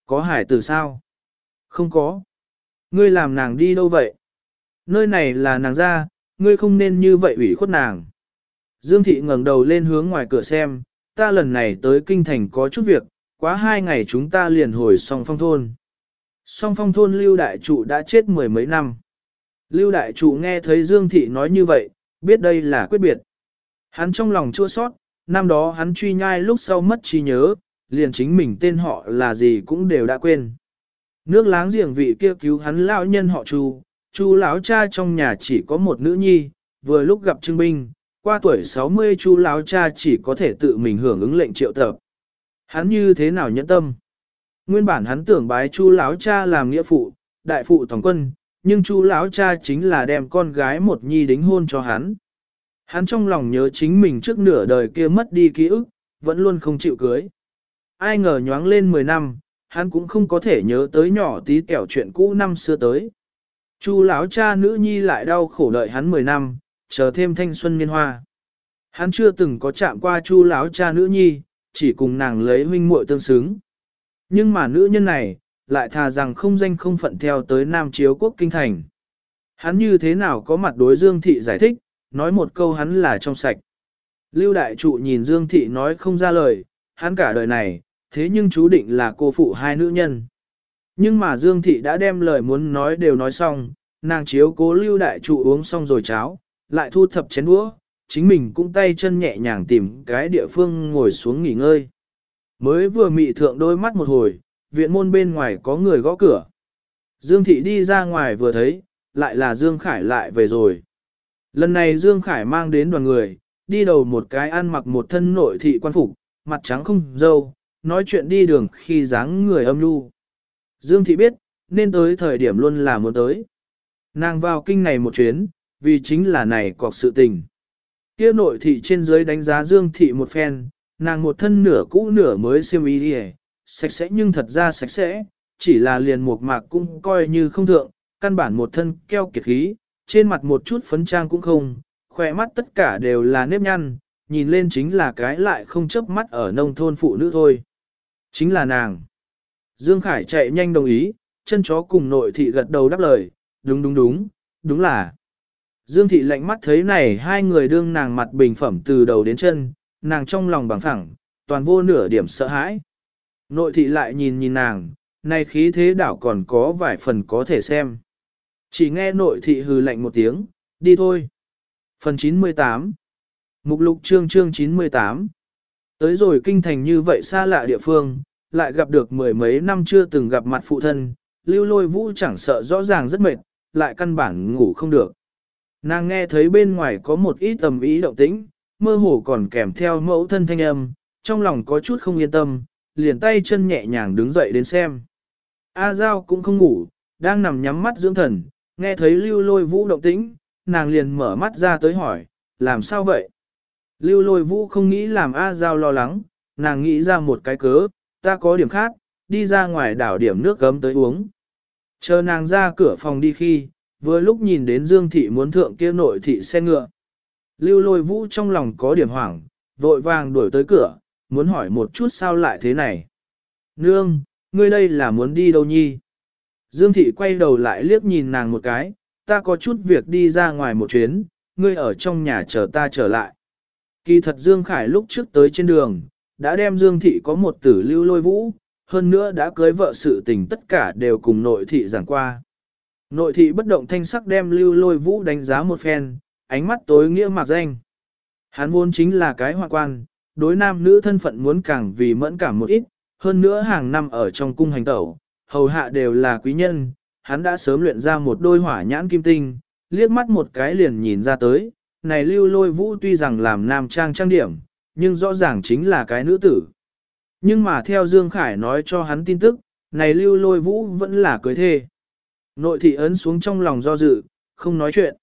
Có hải tử sao? Không có. Ngươi làm nàng đi đâu vậy? Nơi này là nàng ra, ngươi không nên như vậy ủy khuất nàng. Dương thị ngẩng đầu lên hướng ngoài cửa xem, ta lần này tới kinh thành có chút việc, quá hai ngày chúng ta liền hồi song phong thôn. Song phong thôn lưu đại trụ đã chết mười mấy năm. Lưu đại trụ nghe thấy Dương thị nói như vậy, biết đây là quyết biệt. Hắn trong lòng chua sót, năm đó hắn truy nhai lúc sau mất trí nhớ, liền chính mình tên họ là gì cũng đều đã quên. Nước láng giềng vị kia cứu hắn lão nhân họ Chu, Chu lão cha trong nhà chỉ có một nữ nhi, vừa lúc gặp trương binh, qua tuổi 60 Chu lão cha chỉ có thể tự mình hưởng ứng lệnh triệu tập. Hắn như thế nào nhẫn tâm? Nguyên bản hắn tưởng bái Chu lão cha làm nghĩa phụ, đại phụ tổng quân, nhưng Chu lão cha chính là đem con gái một nhi đính hôn cho hắn. Hắn trong lòng nhớ chính mình trước nửa đời kia mất đi ký ức, vẫn luôn không chịu cưới. Ai ngờ nhoáng lên 10 năm, hắn cũng không có thể nhớ tới nhỏ tí kẹo chuyện cũ năm xưa tới. Chu lão cha nữ nhi lại đau khổ đợi hắn 10 năm, chờ thêm thanh xuân niên hoa. Hắn chưa từng có chạm qua chu lão cha nữ nhi, chỉ cùng nàng lấy huynh muội tương xứng. Nhưng mà nữ nhân này, lại thà rằng không danh không phận theo tới Nam Chiếu Quốc Kinh Thành. Hắn như thế nào có mặt đối Dương Thị giải thích, nói một câu hắn là trong sạch. Lưu Đại Trụ nhìn Dương Thị nói không ra lời, hắn cả đời này, thế nhưng chú định là cô phụ hai nữ nhân. Nhưng mà Dương Thị đã đem lời muốn nói đều nói xong, nàng chiếu cố lưu đại trụ uống xong rồi cháo, lại thu thập chén đũa, chính mình cũng tay chân nhẹ nhàng tìm cái địa phương ngồi xuống nghỉ ngơi. Mới vừa mị thượng đôi mắt một hồi, viện môn bên ngoài có người gõ cửa. Dương Thị đi ra ngoài vừa thấy, lại là Dương Khải lại về rồi. Lần này Dương Khải mang đến đoàn người, đi đầu một cái ăn mặc một thân nội thị quan phục, mặt trắng không dâu, nói chuyện đi đường khi dáng người âm lưu. Dương Thị biết, nên tới thời điểm luôn là muốn tới. Nàng vào kinh này một chuyến, vì chính là này cọc sự tình. Kia nội thị trên dưới đánh giá Dương Thị một phen, nàng một thân nửa cũ nửa mới xiêm y đi sạch sẽ nhưng thật ra sạch sẽ, chỉ là liền một mạc cũng coi như không thượng, căn bản một thân keo kiệt khí, trên mặt một chút phấn trang cũng không, khỏe mắt tất cả đều là nếp nhăn, nhìn lên chính là cái lại không chấp mắt ở nông thôn phụ nữ thôi. Chính là nàng. Dương Khải chạy nhanh đồng ý, chân chó cùng nội thị gật đầu đáp lời, đúng đúng đúng, đúng là. Dương thị lạnh mắt thấy này hai người đương nàng mặt bình phẩm từ đầu đến chân, nàng trong lòng bằng phẳng, toàn vô nửa điểm sợ hãi. Nội thị lại nhìn nhìn nàng, này khí thế đảo còn có vài phần có thể xem. Chỉ nghe nội thị hừ lạnh một tiếng, đi thôi. Phần 98 Mục lục chương chương 98 Tới rồi kinh thành như vậy xa lạ địa phương, lại gặp được mười mấy năm chưa từng gặp mặt phụ thân, lưu lôi vũ chẳng sợ rõ ràng rất mệt, lại căn bản ngủ không được. Nàng nghe thấy bên ngoài có một ít tầm ý động tĩnh, mơ hồ còn kèm theo mẫu thân thanh âm, trong lòng có chút không yên tâm, liền tay chân nhẹ nhàng đứng dậy đến xem. A Giao cũng không ngủ, đang nằm nhắm mắt dưỡng thần, nghe thấy lưu lôi vũ động tĩnh, nàng liền mở mắt ra tới hỏi, làm sao vậy? Lưu lôi vũ không nghĩ làm A Giao lo lắng, nàng nghĩ ra một cái cớ, ta có điểm khác, đi ra ngoài đảo điểm nước gấm tới uống. Chờ nàng ra cửa phòng đi khi, vừa lúc nhìn đến Dương Thị muốn thượng kia nội thị xe ngựa. Lưu lôi vũ trong lòng có điểm hoảng, vội vàng đuổi tới cửa, muốn hỏi một chút sao lại thế này. Nương, ngươi đây là muốn đi đâu nhi? Dương Thị quay đầu lại liếc nhìn nàng một cái, ta có chút việc đi ra ngoài một chuyến, ngươi ở trong nhà chờ ta trở lại. Kỳ thật Dương Khải lúc trước tới trên đường, đã đem Dương Thị có một tử lưu lôi vũ, hơn nữa đã cưới vợ sự tình tất cả đều cùng nội thị giảng qua. Nội thị bất động thanh sắc đem lưu lôi vũ đánh giá một phen, ánh mắt tối nghĩa mạc danh. Hắn vốn chính là cái hoa quan, đối nam nữ thân phận muốn càng vì mẫn cảm một ít, hơn nữa hàng năm ở trong cung hành tẩu, hầu hạ đều là quý nhân, hắn đã sớm luyện ra một đôi hỏa nhãn kim tinh, liếc mắt một cái liền nhìn ra tới, này lưu lôi vũ tuy rằng làm nam trang trang điểm, nhưng rõ ràng chính là cái nữ tử. Nhưng mà theo Dương Khải nói cho hắn tin tức, này lưu lôi vũ vẫn là cưới thê. Nội thị ấn xuống trong lòng do dự, không nói chuyện.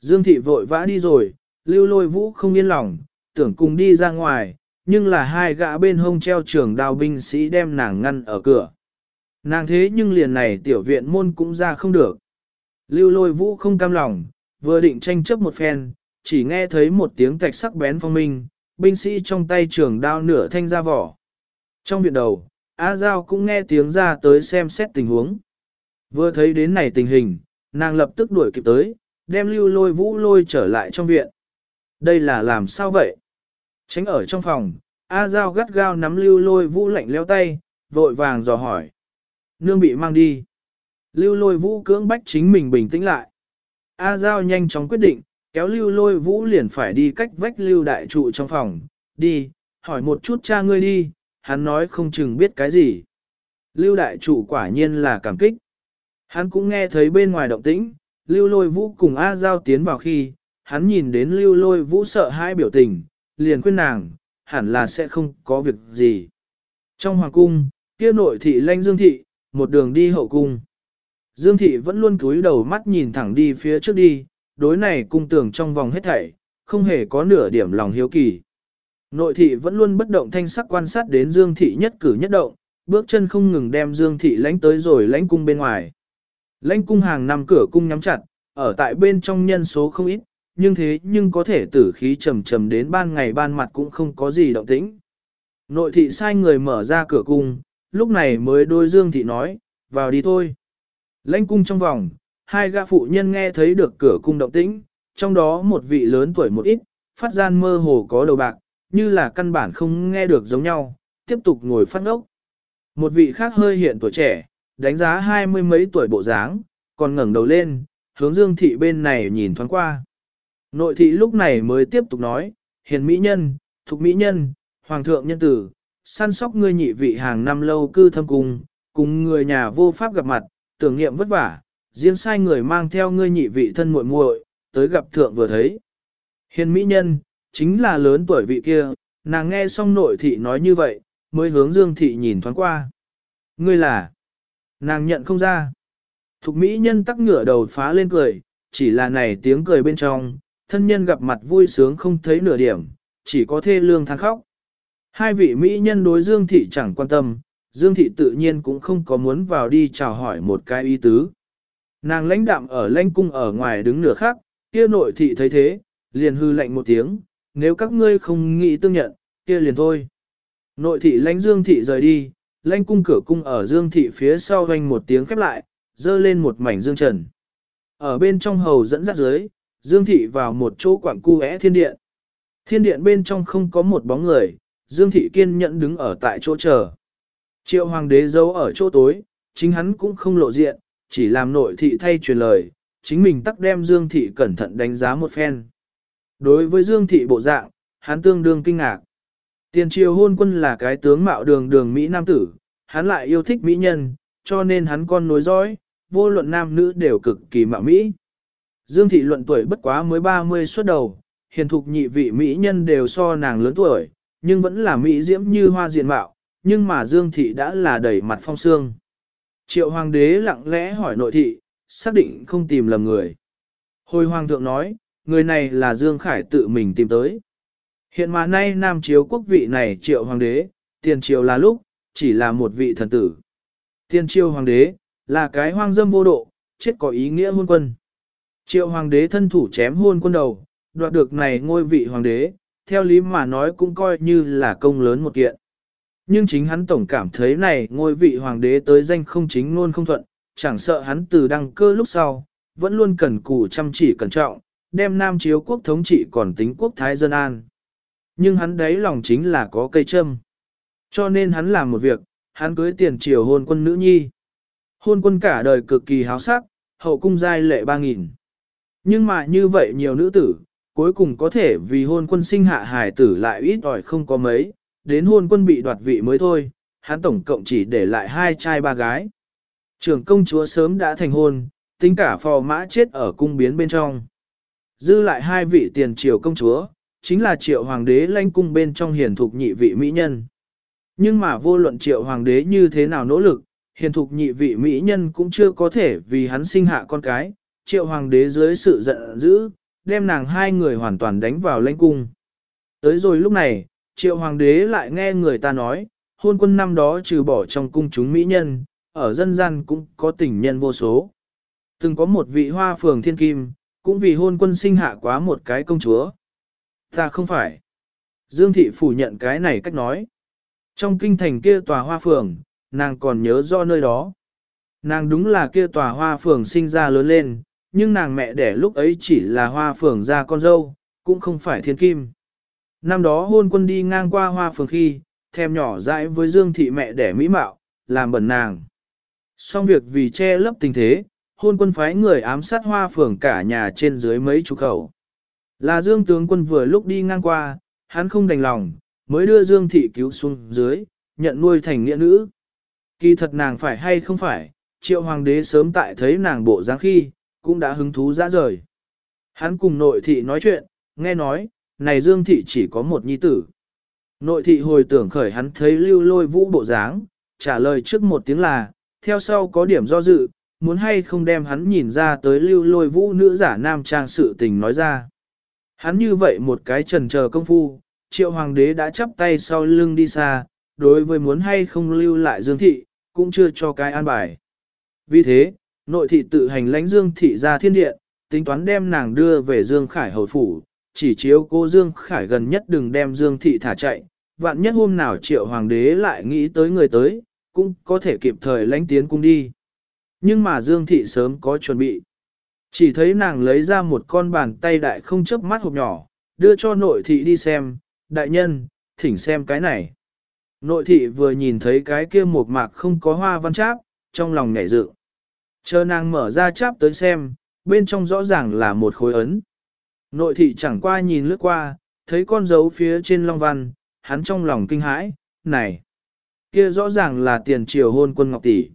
Dương thị vội vã đi rồi, lưu lôi vũ không yên lòng, tưởng cùng đi ra ngoài, nhưng là hai gã bên hông treo trường đào binh sĩ đem nàng ngăn ở cửa. Nàng thế nhưng liền này tiểu viện môn cũng ra không được. Lưu lôi vũ không cam lòng, vừa định tranh chấp một phen, chỉ nghe thấy một tiếng tạch sắc bén phong minh, binh sĩ trong tay trường đao nửa thanh ra vỏ. Trong viện đầu, A Giao cũng nghe tiếng ra tới xem xét tình huống. Vừa thấy đến này tình hình, nàng lập tức đuổi kịp tới, đem lưu lôi vũ lôi trở lại trong viện. Đây là làm sao vậy? Tránh ở trong phòng, A Giao gắt gao nắm lưu lôi vũ lạnh leo tay, vội vàng dò hỏi. Nương bị mang đi. Lưu lôi vũ cưỡng bách chính mình bình tĩnh lại. A Giao nhanh chóng quyết định, kéo lưu lôi vũ liền phải đi cách vách lưu đại trụ trong phòng. Đi, hỏi một chút cha ngươi đi, hắn nói không chừng biết cái gì. Lưu đại trụ quả nhiên là cảm kích. Hắn cũng nghe thấy bên ngoài động tĩnh, lưu lôi vũ cùng A Giao tiến vào khi, hắn nhìn đến lưu lôi vũ sợ hãi biểu tình, liền khuyên nàng, hẳn là sẽ không có việc gì. Trong hoàng cung, kia nội thị lanh dương thị, một đường đi hậu cung. Dương thị vẫn luôn cúi đầu mắt nhìn thẳng đi phía trước đi, đối này cung tường trong vòng hết thảy, không hề có nửa điểm lòng hiếu kỳ. Nội thị vẫn luôn bất động thanh sắc quan sát đến Dương thị nhất cử nhất động, bước chân không ngừng đem Dương thị lánh tới rồi lánh cung bên ngoài. Lánh cung hàng năm cửa cung nhắm chặt, ở tại bên trong nhân số không ít, nhưng thế nhưng có thể tử khí trầm trầm đến ban ngày ban mặt cũng không có gì động tĩnh. Nội thị sai người mở ra cửa cung, lúc này mới đôi Dương thị nói, vào đi thôi. Lãnh cung trong vòng, hai gã phụ nhân nghe thấy được cửa cung động tĩnh, trong đó một vị lớn tuổi một ít, phát gian mơ hồ có đầu bạc, như là căn bản không nghe được giống nhau, tiếp tục ngồi phát ngốc. Một vị khác hơi hiện tuổi trẻ, đánh giá hai mươi mấy tuổi bộ dáng, còn ngẩng đầu lên, hướng Dương thị bên này nhìn thoáng qua. Nội thị lúc này mới tiếp tục nói, hiền mỹ nhân, thục mỹ nhân, hoàng thượng nhân tử, săn sóc ngươi nhị vị hàng năm lâu cư thâm cung, cùng người nhà vô pháp gặp mặt, tưởng niệm vất vả, riêng sai người mang theo ngươi nhị vị thân muội muội tới gặp thượng vừa thấy. Hiền mỹ nhân, chính là lớn tuổi vị kia, nàng nghe xong nội thị nói như vậy, mới hướng dương thị nhìn thoáng qua. Ngươi là, nàng nhận không ra. Thục mỹ nhân tắc ngửa đầu phá lên cười, chỉ là này tiếng cười bên trong, thân nhân gặp mặt vui sướng không thấy nửa điểm, chỉ có thê lương than khóc. Hai vị mỹ nhân đối Dương Thị chẳng quan tâm, Dương Thị tự nhiên cũng không có muốn vào đi chào hỏi một cái y tứ. Nàng lãnh đạm ở lãnh cung ở ngoài đứng nửa khác, kia nội thị thấy thế, liền hư lạnh một tiếng, nếu các ngươi không nghĩ tương nhận, kia liền thôi. Nội thị lãnh Dương Thị rời đi, lãnh cung cửa cung ở Dương Thị phía sau vanh một tiếng khép lại, dơ lên một mảnh dương trần. Ở bên trong hầu dẫn dắt dưới, Dương Thị vào một chỗ quảng cu é thiên điện. Thiên điện bên trong không có một bóng người, Dương Thị kiên nhẫn đứng ở tại chỗ chờ. Triệu Hoàng đế giấu ở chỗ tối, chính hắn cũng không lộ diện, chỉ làm nội thị thay truyền lời, chính mình tắc đem Dương Thị cẩn thận đánh giá một phen. Đối với Dương Thị bộ dạng, hắn tương đương kinh ngạc. Tiền triều hôn quân là cái tướng mạo đường đường Mỹ Nam tử, hắn lại yêu thích Mỹ nhân, cho nên hắn con nối dõi, vô luận nam nữ đều cực kỳ mạo Mỹ. Dương Thị luận tuổi bất quá mới 30 xuất đầu, hiền thục nhị vị Mỹ nhân đều so nàng lớn tuổi, nhưng vẫn là Mỹ diễm như hoa diện mạo, nhưng mà Dương Thị đã là đầy mặt phong sương. Triệu Hoàng đế lặng lẽ hỏi nội thị, xác định không tìm lầm người. Hồi Hoàng thượng nói, người này là Dương Khải tự mình tìm tới. Hiện mà nay Nam Chiếu quốc vị này Triệu Hoàng đế, tiền triều là lúc, chỉ là một vị thần tử. Tiền triều Hoàng đế, là cái hoang dâm vô độ, chết có ý nghĩa hôn quân. Triệu Hoàng đế thân thủ chém hôn quân đầu, đoạt được này ngôi vị Hoàng đế, theo lý mà nói cũng coi như là công lớn một kiện. Nhưng chính hắn tổng cảm thấy này ngôi vị hoàng đế tới danh không chính luôn không thuận, chẳng sợ hắn từ đăng cơ lúc sau, vẫn luôn cần cù chăm chỉ cẩn trọng, đem nam chiếu quốc thống trị còn tính quốc thái dân an. Nhưng hắn đấy lòng chính là có cây châm. Cho nên hắn làm một việc, hắn cưới tiền triều hôn quân nữ nhi. Hôn quân cả đời cực kỳ háo sắc, hậu cung giai lệ ba nghìn. Nhưng mà như vậy nhiều nữ tử, cuối cùng có thể vì hôn quân sinh hạ hài tử lại ít ỏi không có mấy, đến hôn quân bị đoạt vị mới thôi, hắn tổng cộng chỉ để lại hai trai ba gái. Trưởng công chúa sớm đã thành hôn, tính cả phò mã chết ở cung biến bên trong. Dư lại hai vị tiền triều công chúa, chính là triệu hoàng đế lãnh cung bên trong hiền thục nhị vị mỹ nhân. Nhưng mà vô luận triệu hoàng đế như thế nào nỗ lực, hiền thục nhị vị mỹ nhân cũng chưa có thể vì hắn sinh hạ con cái, triệu hoàng đế dưới sự giận dữ, đem nàng hai người hoàn toàn đánh vào lãnh cung. Tới rồi lúc này, triệu hoàng đế lại nghe người ta nói, hôn quân năm đó trừ bỏ trong cung chúng mỹ nhân, ở dân gian cũng có tình nhân vô số. Từng có một vị hoa phường thiên kim, cũng vì hôn quân sinh hạ quá một cái công chúa. Ta không phải. Dương thị phủ nhận cái này cách nói. Trong kinh thành kia tòa hoa phường, nàng còn nhớ do nơi đó. Nàng đúng là kia tòa hoa phường sinh ra lớn lên, nhưng nàng mẹ đẻ lúc ấy chỉ là hoa phường ra con dâu, cũng không phải thiên kim. Năm đó hôn quân đi ngang qua hoa phường khi, thèm nhỏ dãi với Dương thị mẹ đẻ mỹ mạo, làm bẩn nàng. Xong việc vì che lấp tình thế, hôn quân phái người ám sát hoa phường cả nhà trên dưới mấy chục khẩu. Là Dương tướng quân vừa lúc đi ngang qua, hắn không đành lòng, mới đưa Dương thị cứu xuống dưới, nhận nuôi thành nghĩa nữ. Kỳ thật nàng phải hay không phải, triệu hoàng đế sớm tại thấy nàng bộ dáng khi, cũng đã hứng thú ra rời. Hắn cùng nội thị nói chuyện, nghe nói, này Dương thị chỉ có một nhi tử. Nội thị hồi tưởng khởi hắn thấy lưu lôi vũ bộ dáng, trả lời trước một tiếng là, theo sau có điểm do dự, muốn hay không đem hắn nhìn ra tới lưu lôi vũ nữ giả nam trang sự tình nói ra. Hắn như vậy một cái trần chờ công phu, triệu hoàng đế đã chắp tay sau lưng đi xa, đối với muốn hay không lưu lại dương thị, cũng chưa cho cái an bài. Vì thế, nội thị tự hành lãnh dương thị ra thiên điện, tính toán đem nàng đưa về dương khải hầu phủ, chỉ chiếu cô Dương Khải gần nhất đừng đem Dương Thị thả chạy, vạn nhất hôm nào triệu hoàng đế lại nghĩ tới người tới, cũng có thể kịp thời lánh tiến cung đi. Nhưng mà Dương Thị sớm có chuẩn bị. Chỉ thấy nàng lấy ra một con bàn tay đại không chớp mắt hộp nhỏ, đưa cho nội thị đi xem, đại nhân, thỉnh xem cái này. Nội thị vừa nhìn thấy cái kia một mạc không có hoa văn cháp, trong lòng nhảy dự. Chờ nàng mở ra cháp tới xem, bên trong rõ ràng là một khối ấn. Nội thị chẳng qua nhìn lướt qua, thấy con dấu phía trên long văn, hắn trong lòng kinh hãi, này, kia rõ ràng là tiền triều hôn quân ngọc tỷ.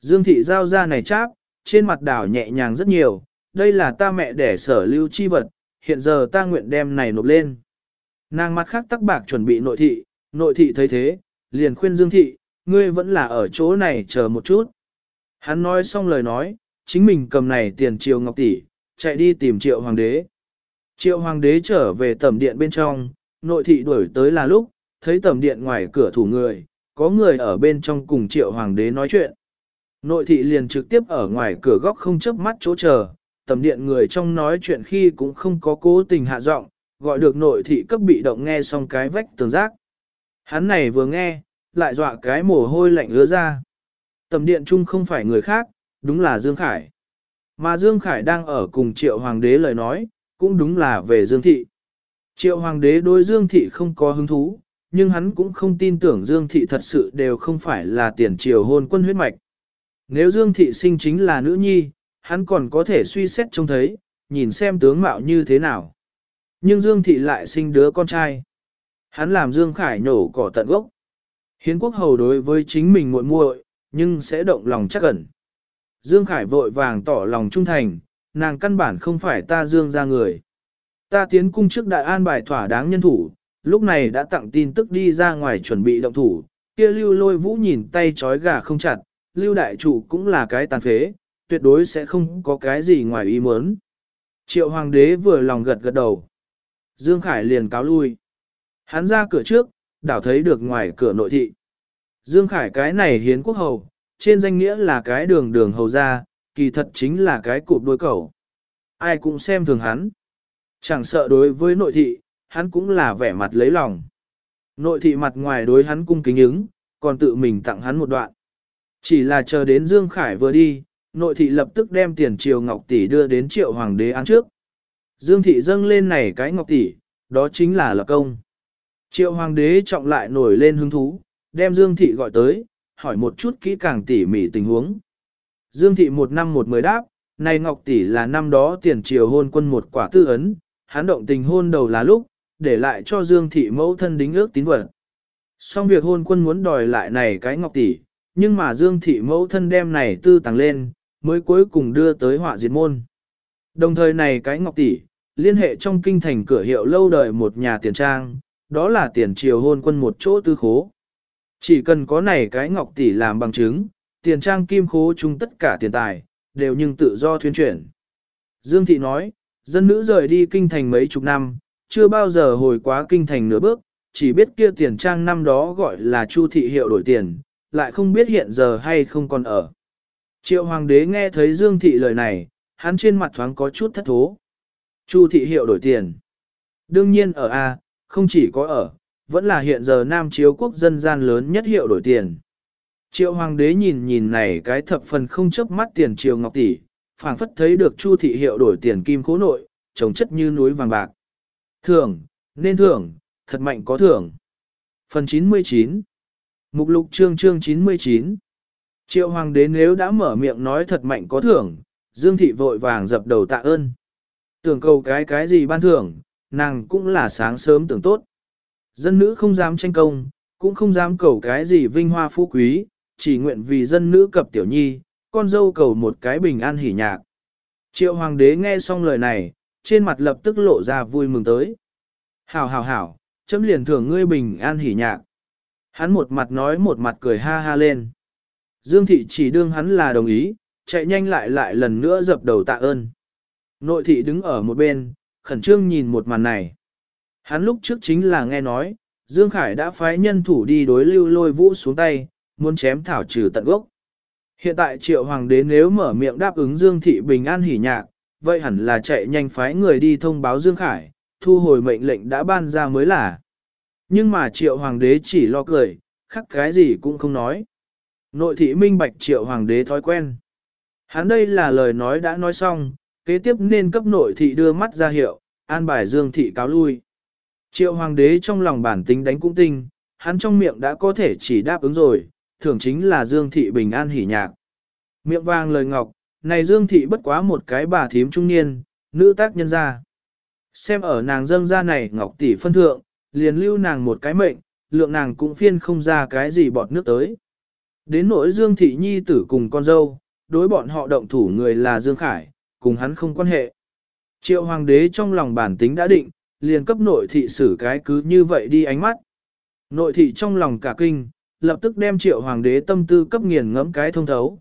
Dương thị giao ra này cháp, trên mặt đảo nhẹ nhàng rất nhiều, đây là ta mẹ để sở lưu chi vật, hiện giờ ta nguyện đem này nộp lên. Nàng mặt khác tắc bạc chuẩn bị nội thị, nội thị thấy thế, liền khuyên Dương thị, ngươi vẫn là ở chỗ này chờ một chút. Hắn nói xong lời nói, chính mình cầm này tiền triều ngọc tỷ, chạy đi tìm triệu hoàng đế. Triệu hoàng đế trở về tẩm điện bên trong, nội thị đuổi tới là lúc, thấy tẩm điện ngoài cửa thủ người, có người ở bên trong cùng triệu hoàng đế nói chuyện. Nội thị liền trực tiếp ở ngoài cửa góc không chớp mắt chỗ chờ, tầm điện người trong nói chuyện khi cũng không có cố tình hạ giọng, gọi được nội thị cấp bị động nghe xong cái vách tường giác. Hắn này vừa nghe, lại dọa cái mồ hôi lạnh ứa ra. Tầm điện chung không phải người khác, đúng là Dương Khải. Mà Dương Khải đang ở cùng triệu hoàng đế lời nói, cũng đúng là về Dương Thị. Triệu hoàng đế đối Dương Thị không có hứng thú, nhưng hắn cũng không tin tưởng Dương Thị thật sự đều không phải là tiền triều hôn quân huyết mạch. Nếu Dương Thị sinh chính là nữ nhi, hắn còn có thể suy xét trông thấy, nhìn xem tướng mạo như thế nào. Nhưng Dương Thị lại sinh đứa con trai. Hắn làm Dương Khải nổ cỏ tận gốc. Hiến quốc hầu đối với chính mình muội muội, nhưng sẽ động lòng chắc ẩn. Dương Khải vội vàng tỏ lòng trung thành, nàng căn bản không phải ta Dương ra người. Ta tiến cung trước đại an bài thỏa đáng nhân thủ, lúc này đã tặng tin tức đi ra ngoài chuẩn bị động thủ, kia lưu lôi vũ nhìn tay trói gà không chặt, lưu đại chủ cũng là cái tàn phế, tuyệt đối sẽ không có cái gì ngoài ý muốn. Triệu hoàng đế vừa lòng gật gật đầu. Dương Khải liền cáo lui. Hắn ra cửa trước, đảo thấy được ngoài cửa nội thị. Dương Khải cái này hiến quốc hầu, trên danh nghĩa là cái đường đường hầu ra, kỳ thật chính là cái cụp đôi cầu. Ai cũng xem thường hắn. Chẳng sợ đối với nội thị, hắn cũng là vẻ mặt lấy lòng. Nội thị mặt ngoài đối hắn cung kính ứng, còn tự mình tặng hắn một đoạn. Chỉ là chờ đến Dương Khải vừa đi, nội thị lập tức đem tiền triều ngọc tỷ đưa đến triệu hoàng đế án trước. Dương thị dâng lên này cái ngọc tỷ, đó chính là lập công. Triệu hoàng đế trọng lại nổi lên hứng thú, đem Dương thị gọi tới, hỏi một chút kỹ càng tỉ mỉ tình huống. Dương thị một năm một mới đáp, này ngọc tỷ là năm đó tiền triều hôn quân một quả tư ấn, hắn động tình hôn đầu là lúc, để lại cho Dương thị mẫu thân đính ước tín vật. Xong việc hôn quân muốn đòi lại này cái ngọc tỷ, nhưng mà Dương thị mẫu thân đem này tư tàng lên, mới cuối cùng đưa tới họa diệt môn. Đồng thời này cái ngọc tỷ, liên hệ trong kinh thành cửa hiệu lâu đời một nhà tiền trang, đó là tiền triều hôn quân một chỗ tư khố. Chỉ cần có này cái ngọc tỷ làm bằng chứng, tiền trang kim khố chung tất cả tiền tài, đều nhưng tự do thuyên chuyển. Dương thị nói, dân nữ rời đi kinh thành mấy chục năm, chưa bao giờ hồi quá kinh thành nửa bước, chỉ biết kia tiền trang năm đó gọi là chu thị hiệu đổi tiền, lại không biết hiện giờ hay không còn ở. Triệu hoàng đế nghe thấy Dương thị lời này, hắn trên mặt thoáng có chút thất thố. Chu thị hiệu đổi tiền. Đương nhiên ở A, không chỉ có ở, vẫn là hiện giờ Nam Chiếu quốc dân gian lớn nhất hiệu đổi tiền. Triệu hoàng đế nhìn nhìn này cái thập phần không chấp mắt tiền triều ngọc tỷ, phảng phất thấy được Chu thị hiệu đổi tiền kim khố nội, trồng chất như núi vàng bạc. Thưởng, nên thưởng, thật mạnh có thưởng. Phần 99 Mục lục chương chương 99 Triệu hoàng đế nếu đã mở miệng nói thật mạnh có thưởng, Dương thị vội vàng dập đầu tạ ơn. Tưởng cầu cái cái gì ban thưởng, nàng cũng là sáng sớm tưởng tốt. Dân nữ không dám tranh công, cũng không dám cầu cái gì vinh hoa phú quý, chỉ nguyện vì dân nữ cập tiểu nhi, con dâu cầu một cái bình an hỉ nhạc. Triệu hoàng đế nghe xong lời này, trên mặt lập tức lộ ra vui mừng tới. Hảo hảo hảo, chấm liền thưởng ngươi bình an hỉ nhạc. Hắn một mặt nói một mặt cười ha ha lên. Dương thị chỉ đương hắn là đồng ý, chạy nhanh lại lại lần nữa dập đầu tạ ơn. Nội thị đứng ở một bên, khẩn trương nhìn một màn này. Hắn lúc trước chính là nghe nói, Dương Khải đã phái nhân thủ đi đối lưu lôi vũ xuống tay, muốn chém thảo trừ tận gốc. Hiện tại triệu hoàng đế nếu mở miệng đáp ứng Dương Thị bình an hỉ nhạc, vậy hẳn là chạy nhanh phái người đi thông báo Dương Khải, thu hồi mệnh lệnh đã ban ra mới là. Nhưng mà triệu hoàng đế chỉ lo cười, khắc cái gì cũng không nói. Nội thị minh bạch triệu hoàng đế thói quen. Hắn đây là lời nói đã nói xong, kế tiếp nên cấp nội thị đưa mắt ra hiệu, an bài Dương Thị cáo lui. Triệu hoàng đế trong lòng bản tính đánh cũng tinh, hắn trong miệng đã có thể chỉ đáp ứng rồi, thưởng chính là Dương Thị bình an hỉ nhạc. Miệng vang lời ngọc, này Dương Thị bất quá một cái bà thím trung niên, nữ tác nhân gia. Xem ở nàng dâng ra này ngọc tỷ phân thượng, liền lưu nàng một cái mệnh, lượng nàng cũng phiên không ra cái gì bọt nước tới. Đến nỗi Dương Thị Nhi tử cùng con dâu, đối bọn họ động thủ người là Dương Khải, cùng hắn không quan hệ. Triệu Hoàng đế trong lòng bản tính đã định, liền cấp nội thị xử cái cứ như vậy đi ánh mắt. Nội thị trong lòng cả kinh, lập tức đem triệu hoàng đế tâm tư cấp nghiền ngẫm cái thông thấu.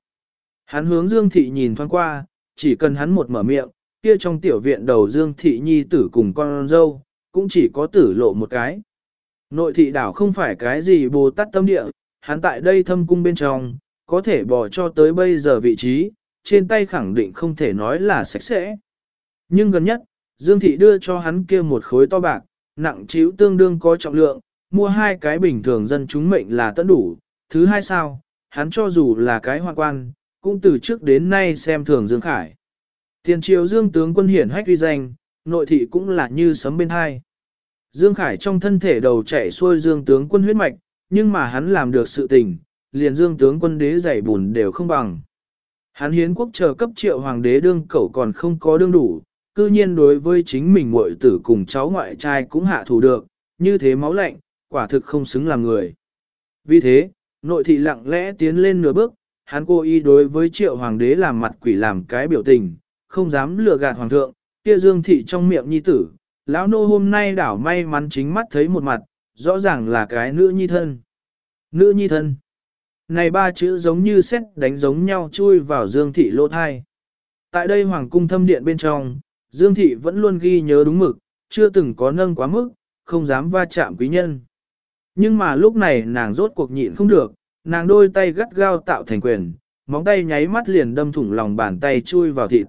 Hắn hướng Dương thị nhìn thoáng qua, chỉ cần hắn một mở miệng, kia trong tiểu viện đầu Dương thị nhi tử cùng con dâu, cũng chỉ có tử lộ một cái. Nội thị đảo không phải cái gì bồ tát tâm địa, hắn tại đây thâm cung bên trong, có thể bỏ cho tới bây giờ vị trí, trên tay khẳng định không thể nói là sạch sẽ. Nhưng gần nhất, Dương Thị đưa cho hắn kia một khối to bạc, nặng chiếu tương đương có trọng lượng, mua hai cái bình thường dân chúng mệnh là tận đủ. Thứ hai sao, hắn cho dù là cái hoa quan, cũng từ trước đến nay xem thường Dương Khải. Tiền triều dương tướng quân hiển hách uy danh, nội thị cũng là như sấm bên hai. Dương Khải trong thân thể đầu chạy xuôi dương tướng quân huyết mạch, nhưng mà hắn làm được sự tình, liền dương tướng quân đế dày bùn đều không bằng. Hắn hiến quốc chờ cấp triệu hoàng đế đương cẩu còn không có đương đủ, cư nhiên đối với chính mình muội tử cùng cháu ngoại trai cũng hạ thủ được, như thế máu lạnh, quả thực không xứng làm người. Vì thế, nội thị lặng lẽ tiến lên nửa bước, hắn cố ý đối với triệu hoàng đế làm mặt quỷ làm cái biểu tình, không dám lừa gạt hoàng thượng, kia dương thị trong miệng nhi tử, lão nô hôm nay đảo may mắn chính mắt thấy một mặt, rõ ràng là cái nữ nhi thân. Nữ nhi thân. Này ba chữ giống như xét đánh giống nhau chui vào dương thị lô thai. Tại đây hoàng cung thâm điện bên trong, dương thị vẫn luôn ghi nhớ đúng mực, chưa từng có nâng quá mức, không dám va chạm quý nhân. Nhưng mà lúc này nàng rốt cuộc nhịn không được, nàng đôi tay gắt gao tạo thành quyền, móng tay nháy mắt liền đâm thủng lòng bàn tay chui vào thịt.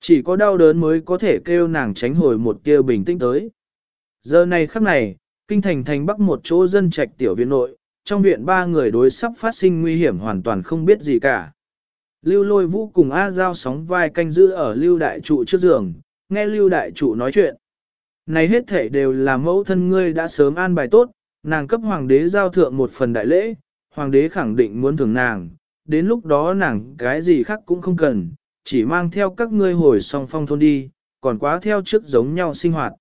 Chỉ có đau đớn mới có thể kêu nàng tránh hồi một kia bình tĩnh tới. Giờ này khắc này, kinh thành thành bắc một chỗ dân trạch tiểu viện nội, trong viện ba người đối sắp phát sinh nguy hiểm hoàn toàn không biết gì cả. Lưu lôi vũ cùng A Giao sóng vai canh giữ ở lưu đại trụ trước giường, nghe lưu đại trụ nói chuyện. Này hết thể đều là mẫu thân ngươi đã sớm an bài tốt, nàng cấp hoàng đế giao thượng một phần đại lễ, hoàng đế khẳng định muốn thưởng nàng, đến lúc đó nàng cái gì khác cũng không cần, chỉ mang theo các ngươi hồi song phong thôn đi, còn quá theo trước giống nhau sinh hoạt.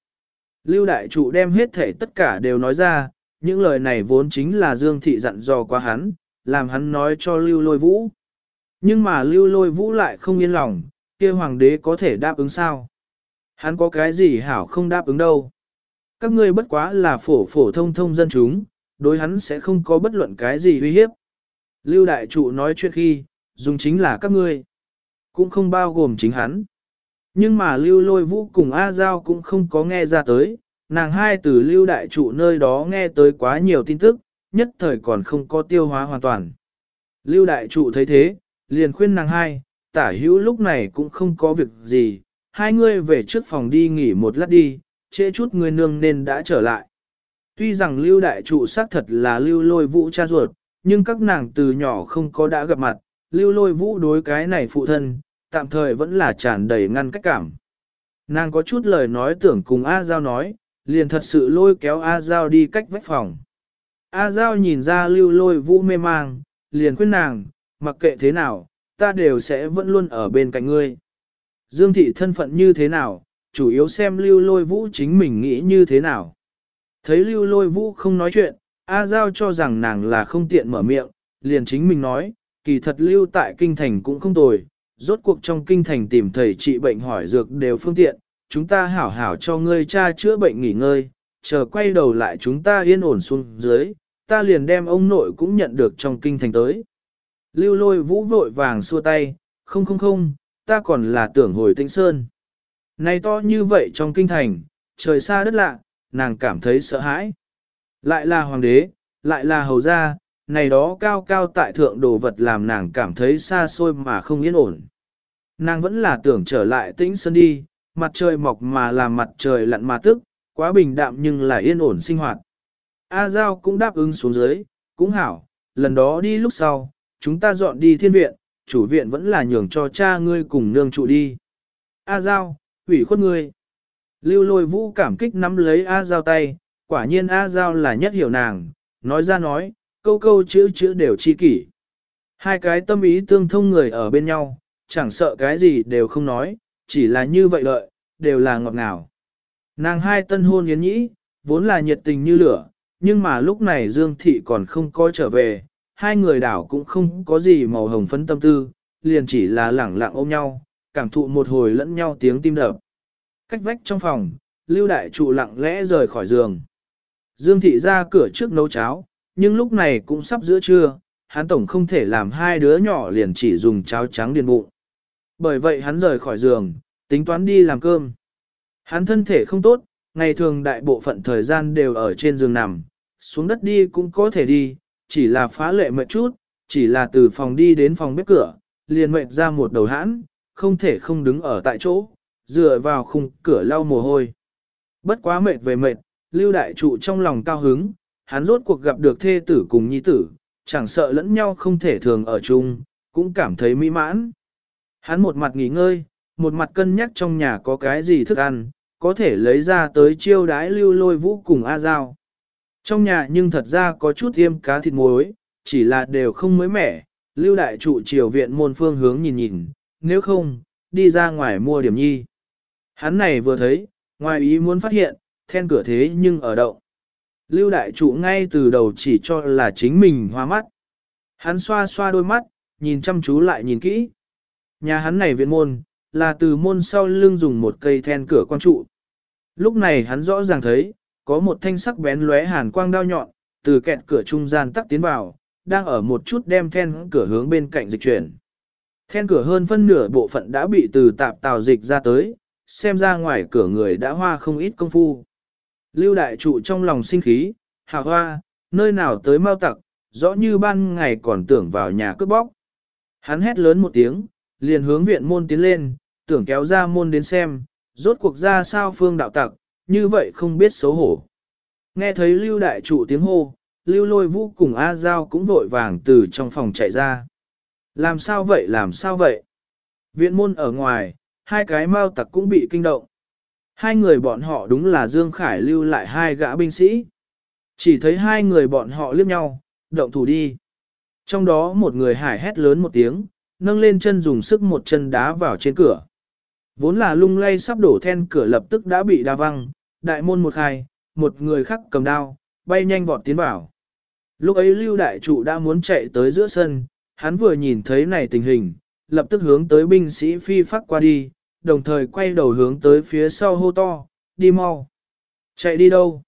Lưu đại trụ đem hết thể tất cả đều nói ra, những lời này vốn chính là Dương Thị dặn dò qua hắn, làm hắn nói cho Lưu lôi vũ. Nhưng mà Lưu lôi vũ lại không yên lòng, kia hoàng đế có thể đáp ứng sao? Hắn có cái gì hảo không đáp ứng đâu. Các ngươi bất quá là phổ phổ thông thông dân chúng, đối hắn sẽ không có bất luận cái gì uy hiếp. Lưu đại trụ nói chuyện khi, dùng chính là các ngươi, cũng không bao gồm chính hắn. Nhưng mà lưu lôi vũ cùng A Giao cũng không có nghe ra tới, nàng hai từ lưu đại trụ nơi đó nghe tới quá nhiều tin tức, nhất thời còn không có tiêu hóa hoàn toàn. Lưu đại trụ thấy thế, liền khuyên nàng hai, tả hữu lúc này cũng không có việc gì, hai ngươi về trước phòng đi nghỉ một lát đi, trễ chút người nương nên đã trở lại. Tuy rằng lưu đại trụ xác thật là lưu lôi vũ cha ruột, nhưng các nàng từ nhỏ không có đã gặp mặt, lưu lôi vũ đối cái này phụ thân, tạm thời vẫn là tràn đầy ngăn cách cảm. Nàng có chút lời nói tưởng cùng A Giao nói, liền thật sự lôi kéo A Giao đi cách vách phòng. A Giao nhìn ra lưu lôi vũ mê mang, liền khuyên nàng, mặc kệ thế nào, ta đều sẽ vẫn luôn ở bên cạnh ngươi. Dương thị thân phận như thế nào, chủ yếu xem lưu lôi vũ chính mình nghĩ như thế nào. Thấy lưu lôi vũ không nói chuyện, A Giao cho rằng nàng là không tiện mở miệng, liền chính mình nói, kỳ thật lưu tại kinh thành cũng không tồi, rốt cuộc trong kinh thành tìm thầy trị bệnh hỏi dược đều phương tiện, chúng ta hảo hảo cho ngươi cha chữa bệnh nghỉ ngơi, chờ quay đầu lại chúng ta yên ổn xuống dưới, ta liền đem ông nội cũng nhận được trong kinh thành tới. Lưu lôi vũ vội vàng xua tay, không không không, ta còn là tưởng hồi tinh sơn. Này to như vậy trong kinh thành, trời xa đất lạ, nàng cảm thấy sợ hãi. Lại là hoàng đế, lại là hầu gia, này đó cao cao tại thượng đồ vật làm nàng cảm thấy xa xôi mà không yên ổn. Nàng vẫn là tưởng trở lại tĩnh sơn đi, mặt trời mọc mà làm mặt trời lặn mà tức, quá bình đạm nhưng là yên ổn sinh hoạt. A Giao cũng đáp ứng xuống dưới, cũng hảo, lần đó đi lúc sau, chúng ta dọn đi thiên viện, chủ viện vẫn là nhường cho cha ngươi cùng nương trụ đi. A Giao, ủy khuất ngươi. Lưu lôi vũ cảm kích nắm lấy A Giao tay, quả nhiên A Giao là nhất hiểu nàng, nói ra nói, câu câu chữ chữ đều chi kỷ. Hai cái tâm ý tương thông người ở bên nhau, chẳng sợ cái gì đều không nói, chỉ là như vậy lợi, đều là ngọt ngào. Nàng hai tân hôn yến nhĩ, vốn là nhiệt tình như lửa, nhưng mà lúc này Dương Thị còn không có trở về, hai người đảo cũng không có gì màu hồng phấn tâm tư, liền chỉ là lẳng lặng ôm nhau, cảm thụ một hồi lẫn nhau tiếng tim đập. Cách vách trong phòng, Lưu Đại Trụ lặng lẽ rời khỏi giường. Dương Thị ra cửa trước nấu cháo, nhưng lúc này cũng sắp giữa trưa, hắn tổng không thể làm hai đứa nhỏ liền chỉ dùng cháo trắng điền bụng. Bởi vậy hắn rời khỏi giường, tính toán đi làm cơm. Hắn thân thể không tốt, ngày thường đại bộ phận thời gian đều ở trên giường nằm, xuống đất đi cũng có thể đi, chỉ là phá lệ mệt chút, chỉ là từ phòng đi đến phòng bếp cửa, liền mệt ra một đầu hãn, không thể không đứng ở tại chỗ, dựa vào khung cửa lau mồ hôi. Bất quá mệt về mệt, lưu đại trụ trong lòng cao hứng, hắn rốt cuộc gặp được thê tử cùng nhi tử, chẳng sợ lẫn nhau không thể thường ở chung, cũng cảm thấy mỹ mãn. Hắn một mặt nghỉ ngơi, một mặt cân nhắc trong nhà có cái gì thức ăn, có thể lấy ra tới chiêu đái lưu lôi vũ cùng A Giao. Trong nhà nhưng thật ra có chút tiêm cá thịt muối, chỉ là đều không mới mẻ, lưu đại trụ triều viện môn phương hướng nhìn nhìn, nếu không, đi ra ngoài mua điểm nhi. Hắn này vừa thấy, ngoài ý muốn phát hiện, then cửa thế nhưng ở động. Lưu đại trụ ngay từ đầu chỉ cho là chính mình hoa mắt. Hắn xoa xoa đôi mắt, nhìn chăm chú lại nhìn kỹ. Nhà hắn này viện môn, là từ môn sau lưng dùng một cây then cửa quan trụ. Lúc này hắn rõ ràng thấy, có một thanh sắc bén lóe hàn quang đao nhọn, từ kẹt cửa trung gian tắc tiến vào, đang ở một chút đem then cửa hướng bên cạnh dịch chuyển. Then cửa hơn phân nửa bộ phận đã bị từ tạp tàu dịch ra tới, xem ra ngoài cửa người đã hoa không ít công phu. Lưu đại trụ trong lòng sinh khí, hào hoa, nơi nào tới mau tặc, rõ như ban ngày còn tưởng vào nhà cướp bóc. Hắn hét lớn một tiếng, liền hướng viện môn tiến lên, tưởng kéo ra môn đến xem, rốt cuộc ra sao phương đạo tặc, như vậy không biết xấu hổ. Nghe thấy lưu đại trụ tiếng hô, lưu lôi vũ cùng A Giao cũng vội vàng từ trong phòng chạy ra. Làm sao vậy làm sao vậy? Viện môn ở ngoài, hai cái mau tặc cũng bị kinh động. Hai người bọn họ đúng là Dương Khải lưu lại hai gã binh sĩ. Chỉ thấy hai người bọn họ liếc nhau, động thủ đi. Trong đó một người hải hét lớn một tiếng, nâng lên chân dùng sức một chân đá vào trên cửa. Vốn là lung lay sắp đổ then cửa lập tức đã bị đa văng, đại môn một khai, một người khác cầm đao, bay nhanh vọt tiến vào. Lúc ấy lưu đại trụ đã muốn chạy tới giữa sân, hắn vừa nhìn thấy này tình hình, lập tức hướng tới binh sĩ phi phát qua đi, đồng thời quay đầu hướng tới phía sau hô to, đi mau. Chạy đi đâu?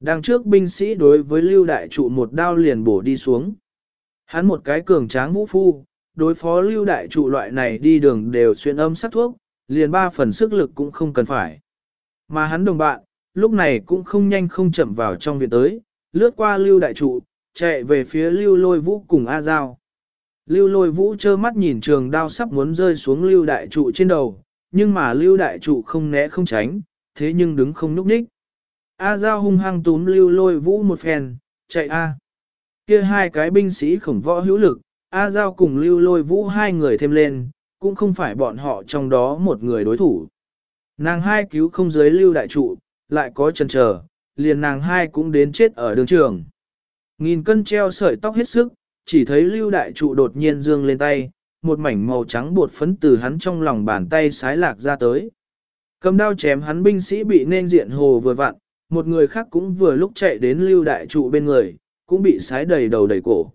Đằng trước binh sĩ đối với lưu đại trụ một đao liền bổ đi xuống. Hắn một cái cường tráng vũ phu, đối phó lưu đại trụ loại này đi đường đều xuyên âm sắc thuốc, liền ba phần sức lực cũng không cần phải. Mà hắn đồng bạn, lúc này cũng không nhanh không chậm vào trong viện tới, lướt qua lưu đại trụ, chạy về phía lưu lôi vũ cùng A Giao. Lưu lôi vũ trơ mắt nhìn trường đao sắp muốn rơi xuống lưu đại trụ trên đầu, nhưng mà lưu đại trụ không né không tránh, thế nhưng đứng không núp ních. A Giao hung hăng túm lưu lôi vũ một phen, chạy A. Kia hai cái binh sĩ khổng võ hữu lực, A Giao cùng lưu lôi vũ hai người thêm lên, cũng không phải bọn họ trong đó một người đối thủ. Nàng hai cứu không dưới lưu đại trụ, lại có chân chờ, liền nàng hai cũng đến chết ở đường trường. Nghìn cân treo sợi tóc hết sức, chỉ thấy lưu đại trụ đột nhiên dương lên tay, một mảnh màu trắng bột phấn từ hắn trong lòng bàn tay sái lạc ra tới. Cầm đao chém hắn binh sĩ bị nên diện hồ vừa vặn, một người khác cũng vừa lúc chạy đến lưu đại trụ bên người, cũng bị sái đầy đầu đầy cổ.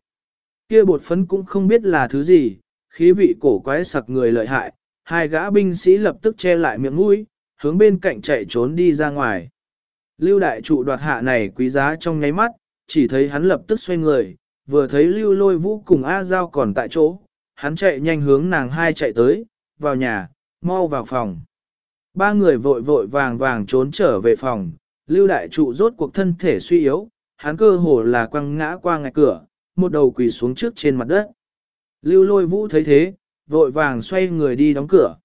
Kia bột phấn cũng không biết là thứ gì, khí vị cổ quái sặc người lợi hại, hai gã binh sĩ lập tức che lại miệng mũi, hướng bên cạnh chạy trốn đi ra ngoài. Lưu đại trụ đoạt hạ này quý giá trong nháy mắt, chỉ thấy hắn lập tức xoay người, vừa thấy lưu lôi vũ cùng A Giao còn tại chỗ, hắn chạy nhanh hướng nàng hai chạy tới, vào nhà, mau vào phòng. Ba người vội vội vàng vàng trốn trở về phòng, lưu đại trụ rốt cuộc thân thể suy yếu, hắn cơ hồ là quăng ngã qua ngạch cửa, một đầu quỳ xuống trước trên mặt đất. Lưu lôi vũ thấy thế, vội vàng xoay người đi đóng cửa.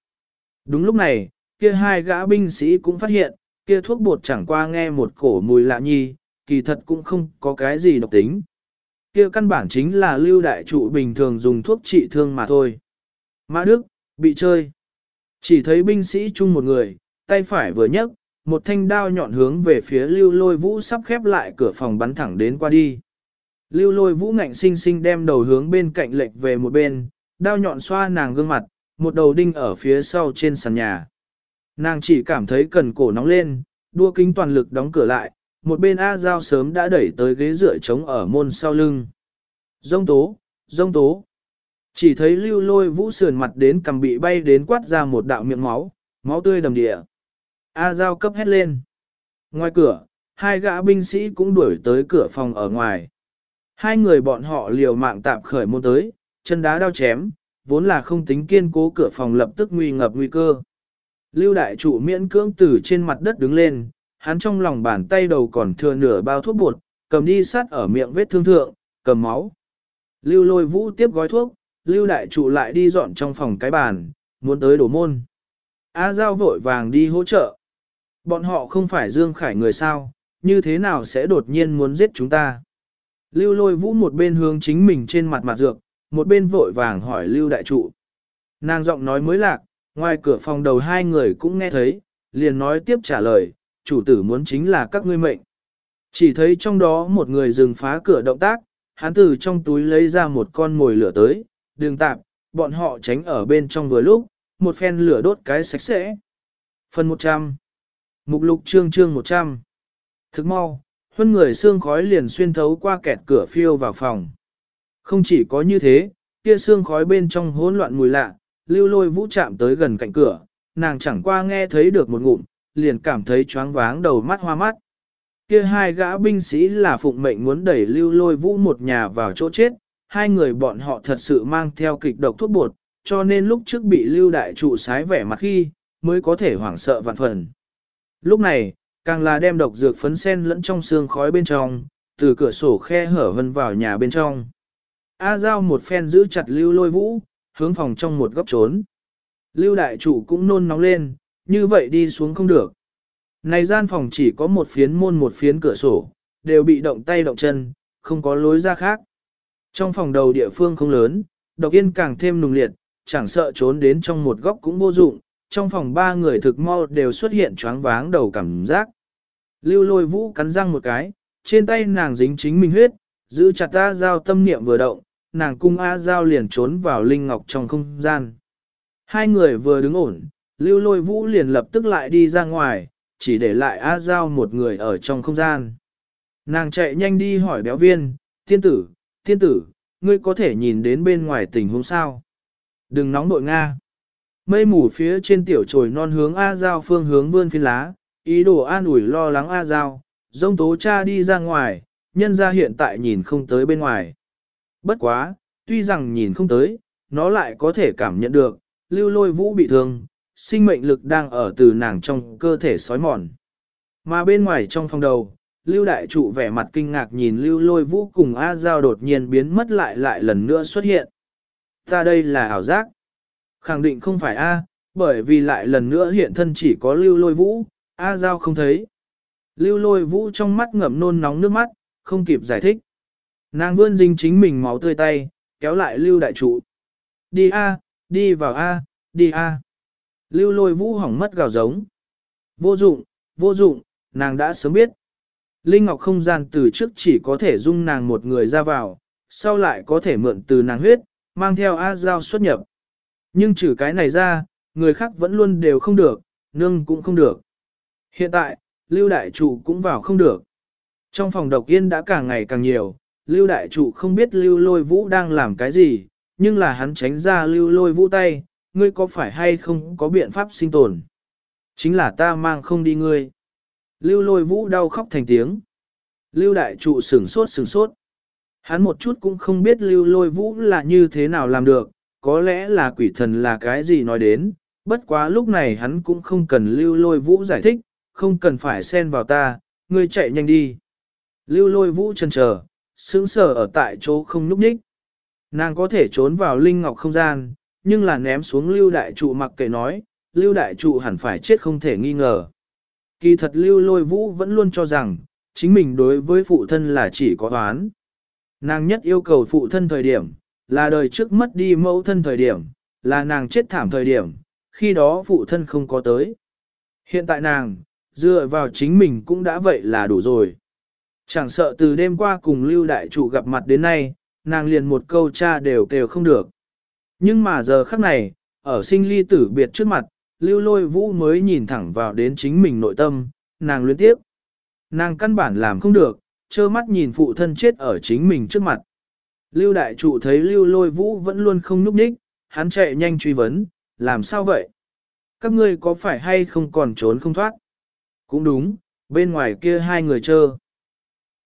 Đúng lúc này, kia hai gã binh sĩ cũng phát hiện, kia thuốc bột chẳng qua nghe một cổ mùi lạ nhi, kỳ thật cũng không có cái gì độc tính. Kia căn bản chính là lưu đại trụ bình thường dùng thuốc trị thương mà thôi. Mã Đức, bị chơi. Chỉ thấy binh sĩ chung một người, tay phải vừa nhấc, một thanh đao nhọn hướng về phía lưu lôi vũ sắp khép lại cửa phòng bắn thẳng đến qua đi. Lưu lôi vũ ngạnh sinh sinh đem đầu hướng bên cạnh lệch về một bên, đao nhọn xoa nàng gương mặt, một đầu đinh ở phía sau trên sàn nhà. Nàng chỉ cảm thấy cần cổ nóng lên, đua kính toàn lực đóng cửa lại, một bên A Giao sớm đã đẩy tới ghế dựa trống ở môn sau lưng. Dông tố, dông tố. Chỉ thấy lưu lôi vũ sườn mặt đến cầm bị bay đến quát ra một đạo miệng máu, máu tươi đầm địa. A Giao cấp hét lên. Ngoài cửa, hai gã binh sĩ cũng đuổi tới cửa phòng ở ngoài. Hai người bọn họ liều mạng tạm khởi môn tới, chân đá đao chém, vốn là không tính kiên cố cửa phòng lập tức nguy ngập nguy cơ. Lưu đại trụ miễn cưỡng từ trên mặt đất đứng lên, hắn trong lòng bàn tay đầu còn thừa nửa bao thuốc bột, cầm đi sát ở miệng vết thương thượng, cầm máu. Lưu lôi vũ tiếp gói thuốc, lưu đại trụ lại đi dọn trong phòng cái bàn, muốn tới đổ môn. A Giao vội vàng đi hỗ trợ. Bọn họ không phải Dương Khải người sao, như thế nào sẽ đột nhiên muốn giết chúng ta? Lưu lôi vũ một bên hướng chính mình trên mặt mặt dược, một bên vội vàng hỏi lưu đại trụ. Nàng giọng nói mới lạc, Ngoài cửa phòng đầu hai người cũng nghe thấy, liền nói tiếp trả lời, chủ tử muốn chính là các ngươi mệnh. Chỉ thấy trong đó một người dừng phá cửa động tác, hắn từ trong túi lấy ra một con mồi lửa tới, đường tạp, bọn họ tránh ở bên trong vừa lúc, một phen lửa đốt cái sạch sẽ. Phần 100 Mục lục chương chương 100 Thức mau, huân người xương khói liền xuyên thấu qua kẹt cửa phiêu vào phòng. Không chỉ có như thế, kia xương khói bên trong hỗn loạn mùi lạ, lưu lôi vũ chạm tới gần cạnh cửa, nàng chẳng qua nghe thấy được một ngụm, liền cảm thấy choáng váng đầu mắt hoa mắt. Kia hai gã binh sĩ là phụng mệnh muốn đẩy lưu lôi vũ một nhà vào chỗ chết, hai người bọn họ thật sự mang theo kịch độc thuốc bột, cho nên lúc trước bị lưu đại trụ sái vẻ mặt khi, mới có thể hoảng sợ vạn phần. Lúc này, càng là đem độc dược phấn sen lẫn trong xương khói bên trong, từ cửa sổ khe hở vân vào nhà bên trong. A Giao một phen giữ chặt lưu lôi vũ, hướng phòng trong một góc trốn. Lưu đại trụ cũng nôn nóng lên, như vậy đi xuống không được. Này gian phòng chỉ có một phiến môn một phiến cửa sổ, đều bị động tay động chân, không có lối ra khác. Trong phòng đầu địa phương không lớn, độc yên càng thêm nùng liệt, chẳng sợ trốn đến trong một góc cũng vô dụng, trong phòng ba người thực mau đều xuất hiện choáng váng đầu cảm giác. Lưu lôi vũ cắn răng một cái, trên tay nàng dính chính mình huyết, giữ chặt ta Giao tâm niệm vừa động, nàng cung A Giao liền trốn vào Linh Ngọc trong không gian. Hai người vừa đứng ổn, lưu lôi vũ liền lập tức lại đi ra ngoài, chỉ để lại A Giao một người ở trong không gian. Nàng chạy nhanh đi hỏi béo viên, tiên tử, tiên tử, ngươi có thể nhìn đến bên ngoài tình huống sao? Đừng nóng nội Nga. Mây mù phía trên tiểu trồi non hướng A Giao phương hướng vươn phiên lá, ý đồ an ủi lo lắng A Giao, dông tố cha đi ra ngoài, nhân ra hiện tại nhìn không tới bên ngoài. Bất quá, tuy rằng nhìn không tới, nó lại có thể cảm nhận được, lưu lôi vũ bị thương, sinh mệnh lực đang ở từ nàng trong cơ thể sói mòn. Mà bên ngoài trong phòng đầu, lưu đại trụ vẻ mặt kinh ngạc nhìn lưu lôi vũ cùng A Giao đột nhiên biến mất lại lại lần nữa xuất hiện. Ta đây là ảo giác. Khẳng định không phải A, bởi vì lại lần nữa hiện thân chỉ có lưu lôi vũ, A Giao không thấy. Lưu lôi vũ trong mắt ngậm nôn nóng nước mắt, không kịp giải thích. Nàng vươn dinh chính mình máu tươi tay, kéo lại lưu đại trụ. Đi A, đi vào A, đi A. Lưu lôi vũ hỏng mất gào giống. Vô dụng, vô dụng, nàng đã sớm biết. Linh Ngọc không gian từ trước chỉ có thể dung nàng một người ra vào, sau lại có thể mượn từ nàng huyết, mang theo A Giao xuất nhập. Nhưng trừ cái này ra, người khác vẫn luôn đều không được, nương cũng không được. Hiện tại, Lưu Đại Trụ cũng vào không được. Trong phòng độc yên đã càng ngày càng nhiều, Lưu Đại Trụ không biết Lưu Lôi Vũ đang làm cái gì, nhưng là hắn tránh ra Lưu Lôi Vũ tay, ngươi có phải hay không có biện pháp sinh tồn? Chính là ta mang không đi ngươi. Lưu Lôi Vũ đau khóc thành tiếng. Lưu Đại Trụ sửng sốt sửng sốt. Hắn một chút cũng không biết Lưu Lôi Vũ là như thế nào làm được, có lẽ là quỷ thần là cái gì nói đến, bất quá lúc này hắn cũng không cần lưu lôi vũ giải thích, không cần phải xen vào ta, ngươi chạy nhanh đi. Lưu lôi vũ chân chờ, sững sờ ở tại chỗ không núp nhích. Nàng có thể trốn vào linh ngọc không gian, nhưng là ném xuống lưu đại trụ mặc kệ nói, lưu đại trụ hẳn phải chết không thể nghi ngờ. Kỳ thật lưu lôi vũ vẫn luôn cho rằng, chính mình đối với phụ thân là chỉ có oán. Nàng nhất yêu cầu phụ thân thời điểm, là đời trước mất đi mẫu thân thời điểm, là nàng chết thảm thời điểm, khi đó phụ thân không có tới. Hiện tại nàng, dựa vào chính mình cũng đã vậy là đủ rồi. Chẳng sợ từ đêm qua cùng Lưu Đại Trụ gặp mặt đến nay, nàng liền một câu cha đều kêu không được. Nhưng mà giờ khắc này, ở sinh ly tử biệt trước mặt, Lưu Lôi Vũ mới nhìn thẳng vào đến chính mình nội tâm, nàng luyến tiếp. Nàng căn bản làm không được, trơ mắt nhìn phụ thân chết ở chính mình trước mặt. Lưu đại trụ thấy lưu lôi vũ vẫn luôn không núp đích, hắn chạy nhanh truy vấn, làm sao vậy? Các ngươi có phải hay không còn trốn không thoát? Cũng đúng, bên ngoài kia hai người chờ.